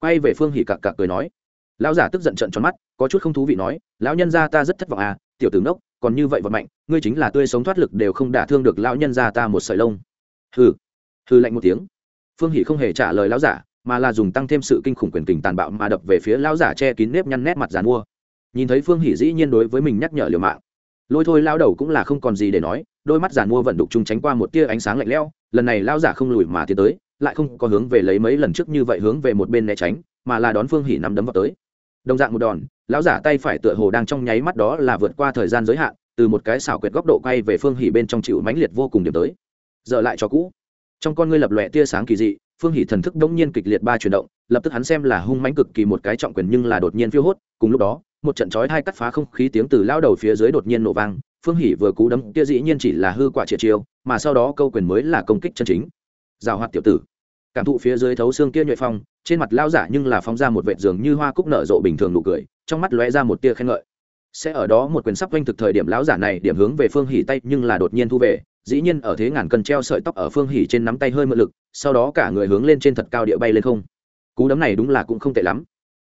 Speaker 1: Quay về phương hỉ cặc cặc cười nói. Lão giả tức giận trợn tròn mắt, có chút không thú vị nói, lão nhân gia ta rất thất vọng à tiểu tử ngốc, còn như vậy vật mạnh ngươi chính là tươi sống thoát lực đều không đả thương được lão nhân gia ta một sợi lông. Hừ. Hừ lạnh một tiếng. Phương hỉ không hề trả lời lão giả, mà là dùng tăng thêm sự kinh khủng quyền kình tàn bạo mà đập về phía lão giả che kín nếp nhăn nét mặt giàn mua. Nhìn thấy phương hỉ dĩ nhiên đối với mình nhắc nhở liều mạng. Lôi thôi lao đầu cũng là không còn gì để nói, đôi mắt giàn mua vận đục chung tránh qua một tia ánh sáng lạnh lẽo, lần này lao giả không lùi mà tiến tới, lại không có hướng về lấy mấy lần trước như vậy hướng về một bên né tránh, mà là đón phương hỉ nắm đấm vào tới. Đồng dạng một đòn lão giả tay phải tựa hồ đang trong nháy mắt đó là vượt qua thời gian giới hạn, từ một cái xảo quyệt góc độ quay về phương hỉ bên trong chịu mãnh liệt vô cùng điểm tới. Giờ lại cho cũ. Trong con ngươi lập lòe tia sáng kỳ dị, phương hỉ thần thức đông nhiên kịch liệt ba chuyển động, lập tức hắn xem là hung mãnh cực kỳ một cái trọng quyền nhưng là đột nhiên phiêu hốt, cùng lúc đó, một trận chói hai cắt phá không khí tiếng từ lao đầu phía dưới đột nhiên nổ vang, phương hỉ vừa cú đấm kia dĩ nhiên chỉ là hư quả triệt chiêu, mà sau đó câu quyền mới là công kích chân chính. Rào hoạt tiểu tử. Cảm thụ phía dưới thấu xương kia nhuệ phong, trên mặt lao giả nhưng là phóng ra một vệt giường như hoa cúc nở rộ bình thường nụ cười trong mắt lóe ra một tia khen ngợi. Sẽ ở đó một quyền sắp quanh thực thời điểm lão giả này điểm hướng về phương hỉ tay, nhưng là đột nhiên thu về, dĩ nhiên ở thế ngàn cân treo sợi tóc ở phương hỉ trên nắm tay hơi mượn lực, sau đó cả người hướng lên trên thật cao địa bay lên không. Cú đấm này đúng là cũng không tệ lắm.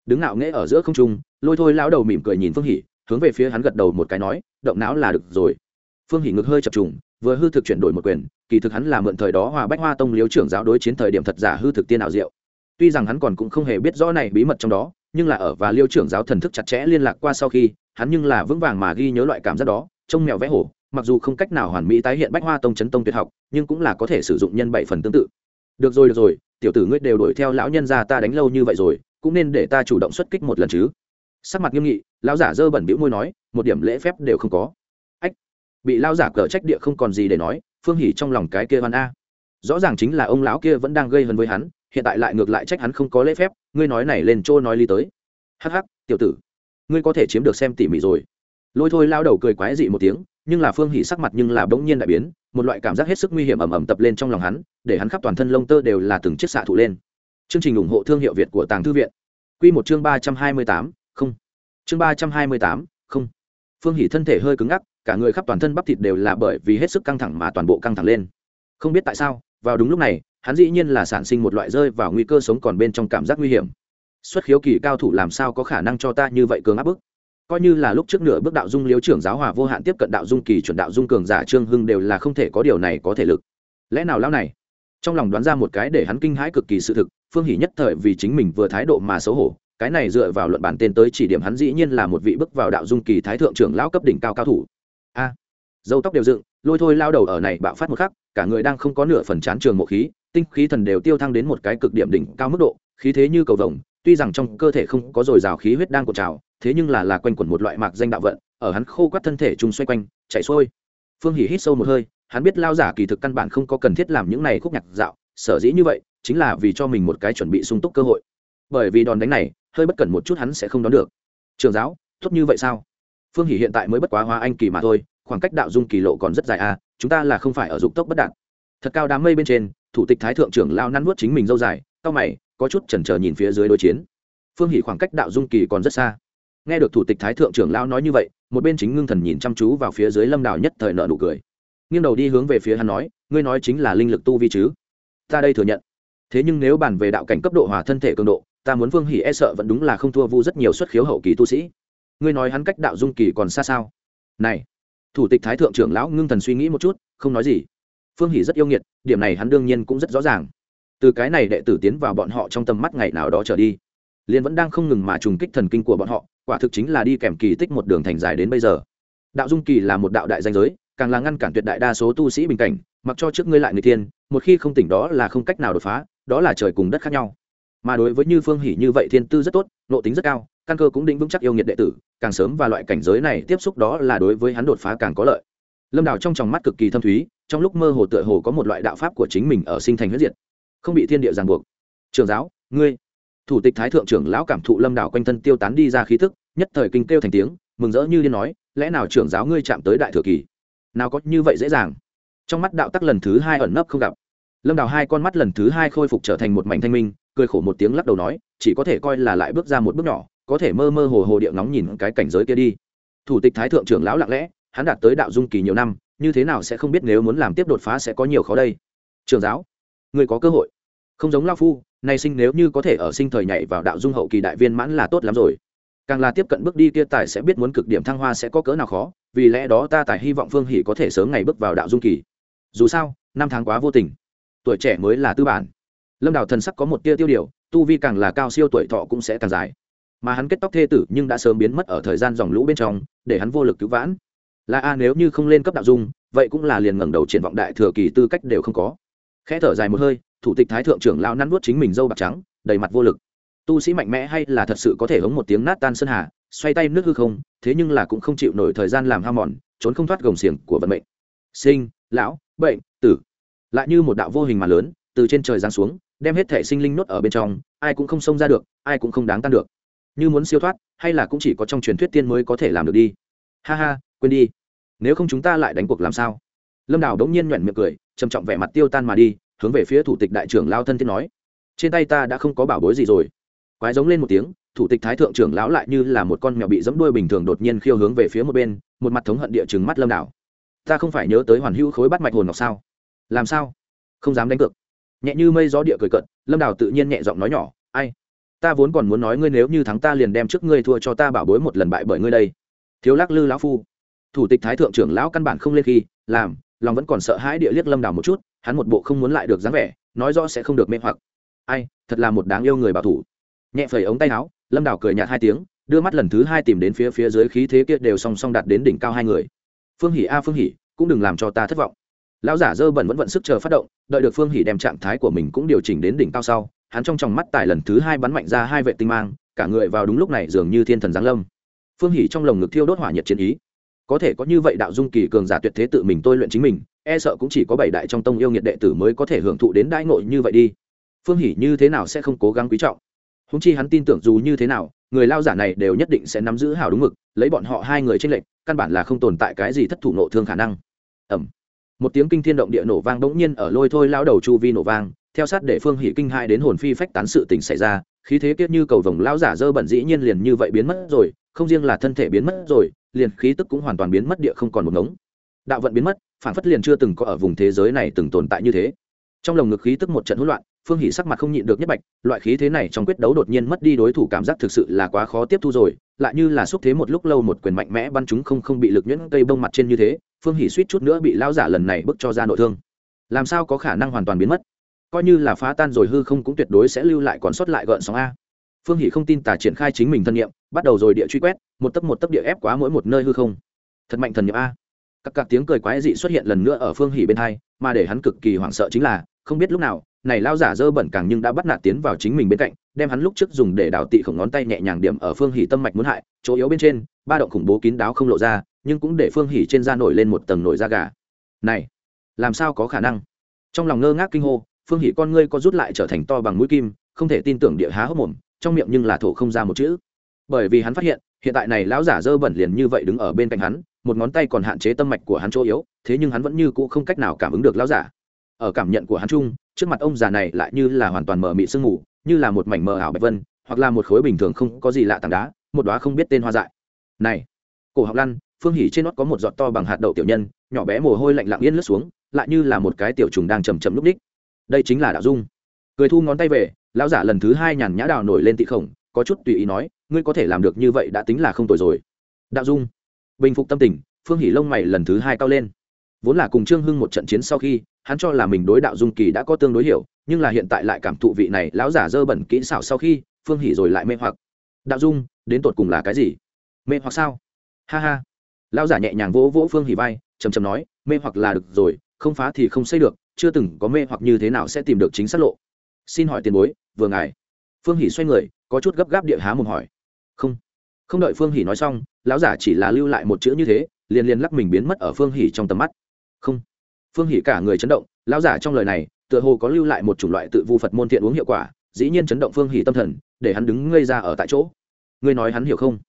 Speaker 1: Đứng ngạo nghễ ở giữa không trung, lôi thôi lão đầu mỉm cười nhìn phương hỉ, hướng về phía hắn gật đầu một cái nói, động não là được rồi. Phương hỉ ngực hơi chập trùng, vừa hư thực chuyển đổi một quyền, kỳ thực hắn là mượn thời đó hòa bách hoa tông liếu trưởng giáo đối chiến thời điểm thật giả hư thực tiên ảo diệu. Tuy rằng hắn còn cũng không hề biết rõ này bí mật trong đó nhưng là ở và liêu trưởng giáo thần thức chặt chẽ liên lạc qua sau khi, hắn nhưng là vững vàng mà ghi nhớ loại cảm giác đó, trông mèo vẽ hổ, mặc dù không cách nào hoàn mỹ tái hiện bách hoa tông chấn tông tuyệt học, nhưng cũng là có thể sử dụng nhân bảy phần tương tự. Được rồi được rồi, tiểu tử ngươi đều đuổi theo lão nhân gia ta đánh lâu như vậy rồi, cũng nên để ta chủ động xuất kích một lần chứ. Sắc mặt nghiêm nghị, lão giả dơ bẩn bĩu môi nói, một điểm lễ phép đều không có. Ách, bị lão giả cờ trách địa không còn gì để nói, phương hỉ trong lòng cái kia văn a. Rõ ràng chính là ông lão kia vẫn đang gây hấn với hắn hiện tại lại ngược lại trách hắn không có lễ phép, ngươi nói này lên chỗ nói ly tới. Hắc hắc, tiểu tử, ngươi có thể chiếm được xem tỉ mỉ rồi. Lôi thôi lao đầu cười quái dị một tiếng, nhưng là phương hỉ sắc mặt nhưng là bỗng nhiên đại biến, một loại cảm giác hết sức nguy hiểm ẩm ẩm tập lên trong lòng hắn, để hắn khắp toàn thân lông tơ đều là từng chiếc xạ thụ lên. Chương trình ủng hộ thương hiệu việt của tàng thư viện. Q một chương ba trăm hai mươi tám, không. Chương ba trăm hai mươi tám, không. Phương hỉ thân thể hơi cứng ngắc, cả người khắp toàn thân bắp thịt đều là bởi vì hết sức căng thẳng mà toàn bộ căng thẳng lên. Không biết tại sao, vào đúng lúc này hắn dĩ nhiên là sản sinh một loại rơi vào nguy cơ sống còn bên trong cảm giác nguy hiểm. Xuất khiếu kỳ cao thủ làm sao có khả năng cho ta như vậy cường áp bức? Coi như là lúc trước nửa bước đạo dung liếu trưởng giáo hòa vô hạn tiếp cận đạo dung kỳ chuẩn đạo dung cường giả trương hưng đều là không thể có điều này có thể lực. Lẽ nào lão này? Trong lòng đoán ra một cái để hắn kinh hãi cực kỳ sự thực, phương hỷ nhất thời vì chính mình vừa thái độ mà xấu hổ, cái này dựa vào luận bản tên tới chỉ điểm hắn dĩ nhiên là một vị bước vào đạo dung kỳ thái thượng trưởng lão cấp đỉnh cao cao thủ. A, dâu tóc đều dựng, lôi thôi lao đầu ở này bạo phát một khắc, cả người đang không có nửa phần chán trường mộ khí tinh khí thần đều tiêu thăng đến một cái cực điểm đỉnh cao mức độ, khí thế như cầu vồng, tuy rằng trong cơ thể không có dồi dào khí huyết đang cột trào, thế nhưng là là quanh quẩn một loại mạc danh đạo vận, ở hắn khô quắt thân thể chung xoay quanh, chạy xuôi. Phương hỉ hít sâu một hơi, hắn biết lao giả kỳ thực căn bản không có cần thiết làm những này khúc nhạc dạo, sở dĩ như vậy, chính là vì cho mình một cái chuẩn bị sung túc cơ hội. Bởi vì đòn đánh này, hơi bất cẩn một chút hắn sẽ không đón được. Trường giáo, tốt như vậy sao? Phương hỷ hiện tại mới bất quá hóa anh kỳ mà thôi, khoảng cách đạo dung kỳ lộ còn rất dài à chúng ta là không phải ở dụng tốc bất đạt. Thật cao đám mây bên trên thủ tịch thái thượng trưởng lao năn nuốt chính mình dâu dài cao mày, có chút chần chờ nhìn phía dưới đối chiến. Phương hỷ khoảng cách đạo dung kỳ còn rất xa. Nghe được thủ tịch thái thượng trưởng lao nói như vậy, một bên chính ngưng thần nhìn chăm chú vào phía dưới lâm đào nhất thời nợ nụ cười. Nghiêng đầu đi hướng về phía hắn nói, ngươi nói chính là linh lực tu vi chứ? Ta đây thừa nhận. Thế nhưng nếu bàn về đạo cảnh cấp độ hòa thân thể cường độ, ta muốn phương hỷ e sợ vẫn đúng là không thua vu rất nhiều xuất khiếu hậu kỳ tu sĩ. Ngươi nói hắn cách đạo dung kỳ còn xa sao? Này. Thủ tịch thái thượng trưởng lão ngưng thần suy nghĩ một chút, không nói gì phương hỷ rất yêu nghiệt, điểm này hắn đương nhiên cũng rất rõ ràng. Từ cái này đệ tử tiến vào bọn họ trong tầm mắt ngày nào đó trở đi, liền vẫn đang không ngừng mà trùng kích thần kinh của bọn họ, quả thực chính là đi kèm kỳ tích một đường thành dài đến bây giờ. Đạo dung kỳ là một đạo đại danh giới, càng là ngăn cản tuyệt đại đa số tu sĩ bình cảnh, mặc cho trước ngươi lại người tiên, một khi không tỉnh đó là không cách nào đột phá, đó là trời cùng đất khác nhau. Mà đối với như phương hỷ như vậy thiên tư rất tốt nộ tính rất cao, căn cơ cũng định vững chắc yêu nghiệt đệ tử, càng sớm và loại cảnh giới này tiếp xúc đó là đối với hắn đột phá càng có lợi lâm đào trong tròng mắt cực kỳ thâm thúy, trong lúc mơ hồ tựa hồ có một loại đạo pháp của chính mình ở sinh thành huyết diệt. Không bị thiên địa ràng buộc. Trường giáo, ngươi. Thủ tịch thái thượng trưởng lão cảm thụ lâm đảo quanh thân tiêu tán đi ra khí thức nhất thời kinh kêu thành tiếng, mừng rỡ như điên nói, lẽ nào trưởng giáo ngươi chạm tới đại thừa kỳ? Nào có như vậy dễ dàng? Trong mắt đạo tắc lần thứ hai ẩn nấp không gặp. Lâm đào hai con mắt lần thứ hai khôi phục trở thành một mảnh thanh minh, cười khổ một tiếng lắc đầu nói, chỉ có thể coi là lại bước ra một bước nhỏ, có thể mơ mơ hồ hồ địa ngóng nhìn cái cảnh giới kia đi. Thủ tịch thái thượng trưởng lão lặng lẽ hắn đạt tới đạo dung kỳ nhiều năm, như thế nào sẽ không biết nếu muốn làm tiếp đột phá sẽ có nhiều khó đây. Trường giáo, người có cơ hội. Không giống lao phu, nay sinh nếu như có thể ở sinh thời nhảy vào đạo dung hậu kỳ đại viên mãn là tốt lắm rồi. Càng là tiếp cận bước đi kia tài sẽ biết muốn cực điểm thăng hoa sẽ có cỡ nào khó, vì lẽ đó ta tài hy vọng phương hỷ có thể sớm ngày bước vào đạo dung kỳ. Dù sao, năm tháng quá vô tình. Tuổi trẻ mới là tư bản. Lâm đào thần sắc có một tia tiêu điều, tu vi càng là cao siêu tuổi thọ cũng sẽ càng dài. Mà hắn kết tóc thê tử nhưng đã sớm biến mất ở thời gian dòng lũ bên trong, để hắn vô lực cứu vãn là a, nếu như không lên cấp đạo dung, vậy cũng là liền ngẩng đầu triển vọng đại thừa kỳ tư cách đều không có. Khẽ thở dài một hơi, thủ tịch thái thượng trưởng lao năn nuốt chính mình dâu bạc trắng, đầy mặt vô lực. Tu sĩ mạnh mẽ hay là thật sự có thể hống một tiếng nát tan sơn hà, xoay tay nước hư không, thế nhưng là cũng không chịu nổi thời gian làm ha mòn, trốn không thoát gồng xiềng của vận mệnh. Sinh, lão, bệnh, tử. Lại như một đạo vô hình mà lớn, từ trên trời giáng xuống, đem hết thể sinh linh nốt ở bên trong, ai cũng không xông ra được, ai cũng không đáng tan được. Như muốn siêu thoát, hay là cũng chỉ có trong truyền thuyết tiên mới có thể làm được đi. Ha ha quên đi. Nếu không chúng ta lại đánh cuộc làm sao? Lâm đào đống nhiên nhoẻn miệng cười, trầm trọng vẻ mặt tiêu tan mà đi, hướng về phía thủ tịch đại trưởng lao thân thiết nói, trên tay ta đã không có bảo bối gì rồi. Quái giống lên một tiếng, thủ tịch thái thượng trưởng lão lại như là một con mèo bị dẫm đuôi bình thường đột nhiên khiêu hướng về phía một bên, một mặt thống hận địa chừng mắt lâm đảo ta không phải nhớ tới hoàn hữu khối bắt mạch hồn ngọc sao? Làm sao? Không dám đánh cược. Nhẹ như mây gió địa cười cận lâm đào tự nhiên nhẹ giọng nói nhỏ, ai? Ta vốn còn muốn nói ngươi nếu như thắng ta liền đem trước ngươi thua cho ta bảo bối một lần bại bởi ngươi đây. Thiếu lắc lư lão phu thủ tịch thái thượng trưởng lão căn bản không lên khi, làm, lòng vẫn còn sợ hãi địa liếc lâm đào một chút, hắn một bộ không muốn lại được dáng vẻ, nói rõ sẽ không được mê hoặc. Ai, thật là một đáng yêu người bảo thủ. Nhẹ phẩy ống tay áo, lâm đào cười nhạt hai tiếng, đưa mắt lần thứ hai tìm đến phía phía dưới khí thế kia đều song song đạt đến đỉnh cao hai người. Phương hỉ a, phương hỉ, cũng đừng làm cho ta thất vọng. Lão giả dơ bẩn vẫn vận sức chờ phát động, đợi được phương hỉ đem trạng thái của mình cũng điều chỉnh đến đỉnh cao sau, hắn trong tròng mắt tài lần thứ hai bắn mạnh ra hai vệ tinh mang, cả người vào đúng lúc này dường như thiên thần giáng lâm. Phương hỉ trong lồng ngực thiêu đốt hỏa nhiệt chiến ý có thể có như vậy đạo dung kỳ cường giả tuyệt thế tự mình tôi luyện chính mình e sợ cũng chỉ có bảy đại trong tông yêu nghiệt đệ tử mới có thể hưởng thụ đến đãi ngộ như vậy đi. Phương hỉ như thế nào sẽ không cố gắng quý trọng? Húng chi hắn tin tưởng dù như thế nào, người lao giả này đều nhất định sẽ nắm giữ hảo đúng mực, lấy bọn họ hai người trên lệnh căn bản là không tồn tại cái gì thất thủ nộ thương khả năng. Ẩm một tiếng kinh thiên động địa nổ vang bỗng nhiên ở lôi thôi lao đầu chu vi nổ vang, theo sát để phương hỷ kinh hai đến hồn phi phách tán sự tình xảy ra, khí thế kiết như cầu vồng lao giả dơ bẩn dĩ nhiên liền như vậy biến mất rồi, không riêng là thân thể biến mất rồi liền khí tức cũng hoàn toàn biến mất địa không còn một ngống. Đạo vận biến mất, phản phất liền chưa từng có ở vùng thế giới này từng tồn tại như thế. Trong lồng ngực khí tức một trận hỗn loạn, phương hỷ sắc mặt không nhịn được nhất bạch, loại khí thế này trong quyết đấu đột nhiên mất đi đối thủ cảm giác thực sự là quá khó tiếp thu rồi, lại như là xúc thế một lúc lâu một quyền mạnh mẽ bắn chúng không không bị lực nhuyễn cây bông mặt trên như thế, phương hỷ suýt chút nữa bị lao giả lần này bức cho ra nội thương. Làm sao có khả năng hoàn toàn biến mất? Coi như là phá tan rồi hư không cũng tuyệt đối sẽ lưu lại còn sót lại gợn sóng a phương hỷ không tin tà triển khai chính mình thân nhiệm, bắt đầu rồi địa truy quét, một tấc một tấc địa ép quá mỗi một nơi hư không. Thật mạnh thần nhiệm a. Các các tiếng cười quái dị xuất hiện lần nữa ở phương hỷ bên hai, mà để hắn cực kỳ hoảng sợ chính là, không biết lúc nào, này lao giả dơ bẩn càng nhưng đã bắt nạt tiến vào chính mình bên cạnh, đem hắn lúc trước dùng để đào tị khổng ngón tay nhẹ nhàng điểm ở phương Hỷ tâm mạch muốn hại, chỗ yếu bên trên, ba động khủng bố kín đáo không lộ ra, nhưng cũng để phương Hỷ trên da nổi lên một tầng nổi da gà. Này, làm sao có khả năng? Trong lòng ngơ ngác kinh hô, phương Hỷ con ngươi có rút lại trở thành to bằng mũi kim, không thể tin tưởng địa há hốc mồm trong miệng nhưng là thổ không ra một chữ. Bởi vì hắn phát hiện hiện tại này lão giả dơ bẩn liền như vậy đứng ở bên cạnh hắn, một ngón tay còn hạn chế tâm mạch của hắn chỗ yếu, thế nhưng hắn vẫn như cũ không cách nào cảm ứng được lão giả. Ở cảm nhận của hắn chung, trước mặt ông già này lại như là hoàn toàn mờ mị sương mù, như là một mảnh mờ ảo bạch vân, hoặc là một khối bình thường không có gì lạ tảng đá, một đóa không biết tên hoa dại. Này, cổ học lăn, phương hỉ trên nót có một giọt to bằng hạt đậu tiểu nhân, nhỏ bé mồ hôi lạnh lặng yên lướt xuống, lại như là một cái tiểu trùng đang chầm chầm lúc ních đây chính là đạo dung. Cười thu ngón tay về lão giả lần thứ hai nhàn nhã đào nổi lên tị khổng, có chút tùy ý nói, ngươi có thể làm được như vậy đã tính là không tồi rồi. Đạo dung, bình phục tâm tình, phương hỉ lông mày lần thứ hai cao lên. Vốn là cùng trương hưng một trận chiến sau khi, hắn cho là mình đối đạo dung kỳ đã có tương đối hiểu, nhưng là hiện tại lại cảm thụ vị này lão giả dơ bẩn kỹ xảo sau khi, phương hỉ rồi lại mê hoặc. Đạo dung, đến tột cùng là cái gì? Mê hoặc sao? Ha ha. Lão giả nhẹ nhàng vỗ vỗ phương hỉ vai chầm chầm nói, mê hoặc là được rồi, không phá thì không xây được, chưa từng có mê hoặc như thế nào sẽ tìm được chính xác lộ. Xin hỏi tiền bối vừa ngài. Phương hỉ xoay người, có chút gấp gáp địa há mồm hỏi. Không. Không đợi phương hỉ nói xong, lão giả chỉ là lưu lại một chữ như thế, liền liền lắc mình biến mất ở phương hỉ trong tầm mắt. Không. Phương hỉ cả người chấn động, lão giả trong lời này, tựa hồ có lưu lại một chủng loại tự vu phật môn thiện uống hiệu quả, dĩ nhiên chấn động phương hỉ tâm thần, để hắn đứng ngây ra ở tại chỗ. Ngươi nói hắn hiểu không?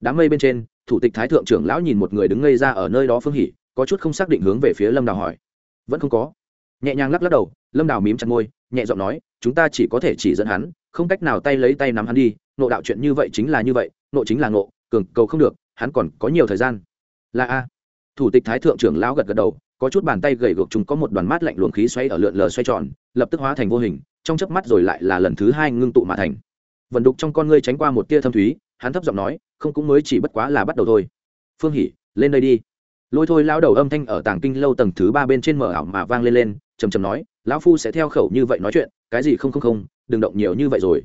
Speaker 1: Đám mây bên trên, thủ tịch thái thượng trưởng lão nhìn một người đứng ngây ra ở nơi đó phương hỉ có chút không xác định hướng về phía lâm đào hỏi. Vẫn không có. Nhẹ nhàng lắc lắc đầu lâm đào mím chặt môi, nhẹ giọng nói, chúng ta chỉ có thể chỉ dẫn hắn, không cách nào tay lấy tay nắm hắn đi nộ đạo chuyện như vậy chính là như vậy nộ chính là ngộ, cường cầu không được, hắn còn có nhiều thời gian. Là a. Thủ tịch thái thượng trưởng lão gật gật đầu, có chút bàn tay gầy gộc chúng có một đoàn mát lạnh luồng khí xoay ở lượn lờ xoay tròn, lập tức hóa thành vô hình, trong chớp mắt rồi lại là lần thứ hai ngưng tụ mà thành. Vận đục trong con ngươi tránh qua một tia thâm thúy, hắn thấp giọng nói, không cũng mới chỉ bất quá là bắt đầu thôi. Phương hỉ lên đây đi. Lôi thôi lao đầu âm thanh ở tàng kinh lâu tầng thứ ba bên trên mở ảo mà vang lên lên trầm trầm nói lão phu sẽ theo khẩu như vậy nói chuyện, cái gì không không không, đừng động nhiều như vậy rồi.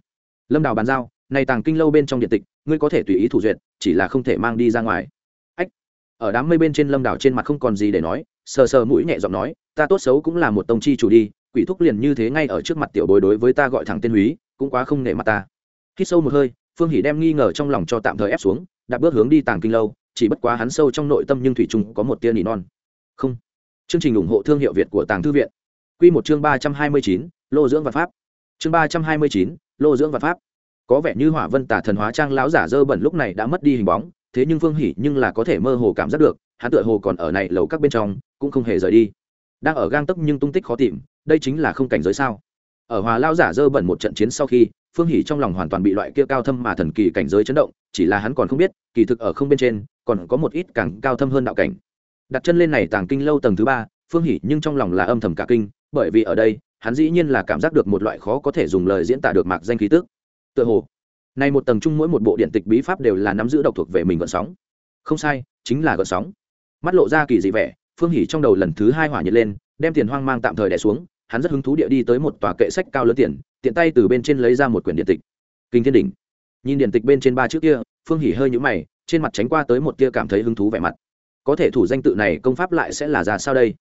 Speaker 1: Lâm đào bàn giao, này tàng kinh lâu bên trong điện tịch, ngươi có thể tùy ý thủ duyệt, chỉ là không thể mang đi ra ngoài. Ách, ở đám mây bên trên lâm đào trên mặt không còn gì để nói, sờ sờ mũi nhẹ giọng nói, ta tốt xấu cũng là một tông chi chủ đi, quỷ thúc liền như thế ngay ở trước mặt tiểu bối đối với ta gọi thẳng tên húy, cũng quá không nể mặt ta. Hít sâu một hơi, phương hỷ đem nghi ngờ trong lòng cho tạm thời ép xuống đặt bước hướng đi tàng kinh lâu, chỉ bất quá hắn sâu trong nội tâm nhưng thủy chung có một tia nỉ non. Không. Chương trình ủng hộ thương hiệu việt của tàng thư viện quy một chương ba trăm hai mươi chín, lô dưỡng và pháp. Chương ba trăm hai mươi chín, lô dưỡng và pháp. Có vẻ như hỏa vân tả thần hóa trang lão giả dơ bẩn lúc này đã mất đi hình bóng, thế nhưng vương hỉ nhưng là có thể mơ hồ cảm giác được, hắn tựa hồ còn ở này lầu các bên trong, cũng không hề rời đi. Đang ở gang tấc nhưng tung tích khó tìm, đây chính là không cảnh giới sao? Ở hòa lao giả dơ bẩn một trận chiến sau khi, phương hỉ trong lòng hoàn toàn bị loại kia cao thâm mà thần kỳ cảnh giới chấn động, chỉ là hắn còn không biết, kỳ thực ở không bên trên, còn có một ít càng cao thâm hơn đạo cảnh. Đặt chân lên này tàng kinh lâu tầng thứ ba, phương hỉ nhưng trong lòng là âm thầm cả kinh bởi vì ở đây, hắn dĩ nhiên là cảm giác được một loại khó có thể dùng lời diễn tả được mạc danh khí tức. Tựa hồ nay một tầng chung mỗi một bộ điện tịch bí pháp đều là nắm giữ độc thuộc về mình gợn sóng. Không sai, chính là gợn sóng. Mắt lộ ra kỳ dị vẻ, phương hỉ trong đầu lần thứ hai hỏa nhiệt lên, đem tiền hoang mang tạm thời đẻ xuống, hắn rất hứng thú địa đi tới một tòa kệ sách cao lớn tiền, tiện tay từ bên trên lấy ra một quyển điện tịch. Kinh thiên đỉnh. Nhìn điện tịch bên trên ba trước kia, phương hỉ hơi nhũ mày, trên mặt tránh qua tới một tia cảm thấy hứng thú vẻ mặt. Có thể thủ danh tự này công pháp lại sẽ là ra sao đây?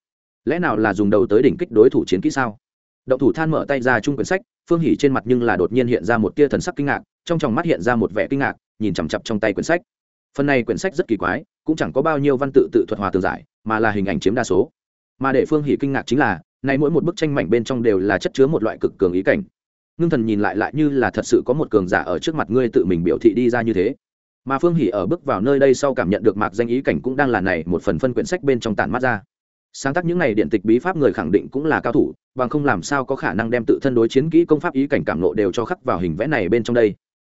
Speaker 1: Lẽ nào là dùng đầu tới đỉnh kích đối thủ chiến kỹ sao? Động thủ than mở tay ra chung quyển sách, phương hỉ trên mặt nhưng là đột nhiên hiện ra một tia thần sắc kinh ngạc, trong tròng mắt hiện ra một vẻ kinh ngạc, nhìn chằm chặp trong tay quyển sách. Phần này quyển sách rất kỳ quái, cũng chẳng có bao nhiêu văn tự tự thuật hòa tường giải, mà là hình ảnh chiếm đa số. Mà để phương hỉ kinh ngạc chính là nay mỗi một bức tranh mảnh bên trong đều là chất chứa một loại cực cường ý cảnh. Ngưng thần nhìn lại lại như là thật sự có một cường giả ở trước mặt ngươi tự mình biểu thị đi ra như thế. Mà phương hỉ ở bước vào nơi đây sau cảm nhận được mạc danh ý cảnh cũng đang là này một phần phân quyển sách bên trong tản mắt ra sáng tác những này điện tịch bí pháp người khẳng định cũng là cao thủ, bằng không làm sao có khả năng đem tự thân đối chiến kỹ công pháp ý cảnh cảm nộ đều cho khắc vào hình vẽ này bên trong đây.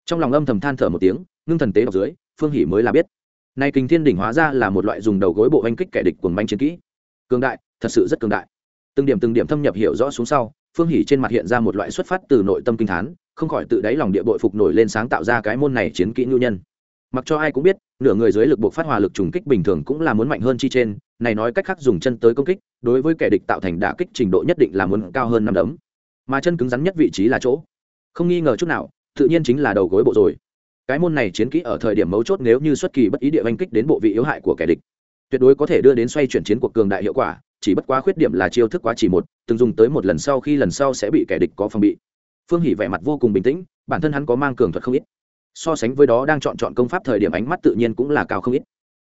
Speaker 1: Trong lòng âm thầm than thở một tiếng, ngưng thần tế đọc dưới, phương hỉ mới là biết. Nay kinh thiên đỉnh hóa ra là một loại dùng đầu gối bộ oanh kích kẻ địch cuồng manh chiến kỹ. Cường đại, thật sự rất cường đại. Từng điểm từng điểm thâm nhập hiểu rõ xuống sau, phương hỉ trên mặt hiện ra một loại xuất phát từ nội tâm kinh thán, không khỏi tự đáy lòng địa bội phục nổi lên sáng tạo ra cái môn này chiến kỹ ngưu nhân mặc cho ai cũng biết, nửa người dưới lực buộc phát hòa lực trùng kích bình thường cũng là muốn mạnh hơn chi trên, này nói cách khác dùng chân tới công kích, đối với kẻ địch tạo thành đả kích trình độ nhất định là muốn cao hơn năm đấm. Mà chân cứng rắn nhất vị trí là chỗ. Không nghi ngờ chút nào, tự nhiên chính là đầu gối bộ rồi. Cái môn này chiến kỹ ở thời điểm mấu chốt nếu như xuất kỳ bất ý địa oanh kích đến bộ vị yếu hại của kẻ địch, tuyệt đối có thể đưa đến xoay chuyển chiến cuộc cường đại hiệu quả, chỉ bất quá khuyết điểm là chiêu thức quá chỉ một, từng dùng tới một lần sau khi lần sau sẽ bị kẻ địch có phòng bị. Phương hỉ vẻ mặt vô cùng bình tĩnh, bản thân hắn có mang cường thuật không ít so sánh với đó đang chọn chọn công pháp thời điểm ánh mắt tự nhiên cũng là cao không ít.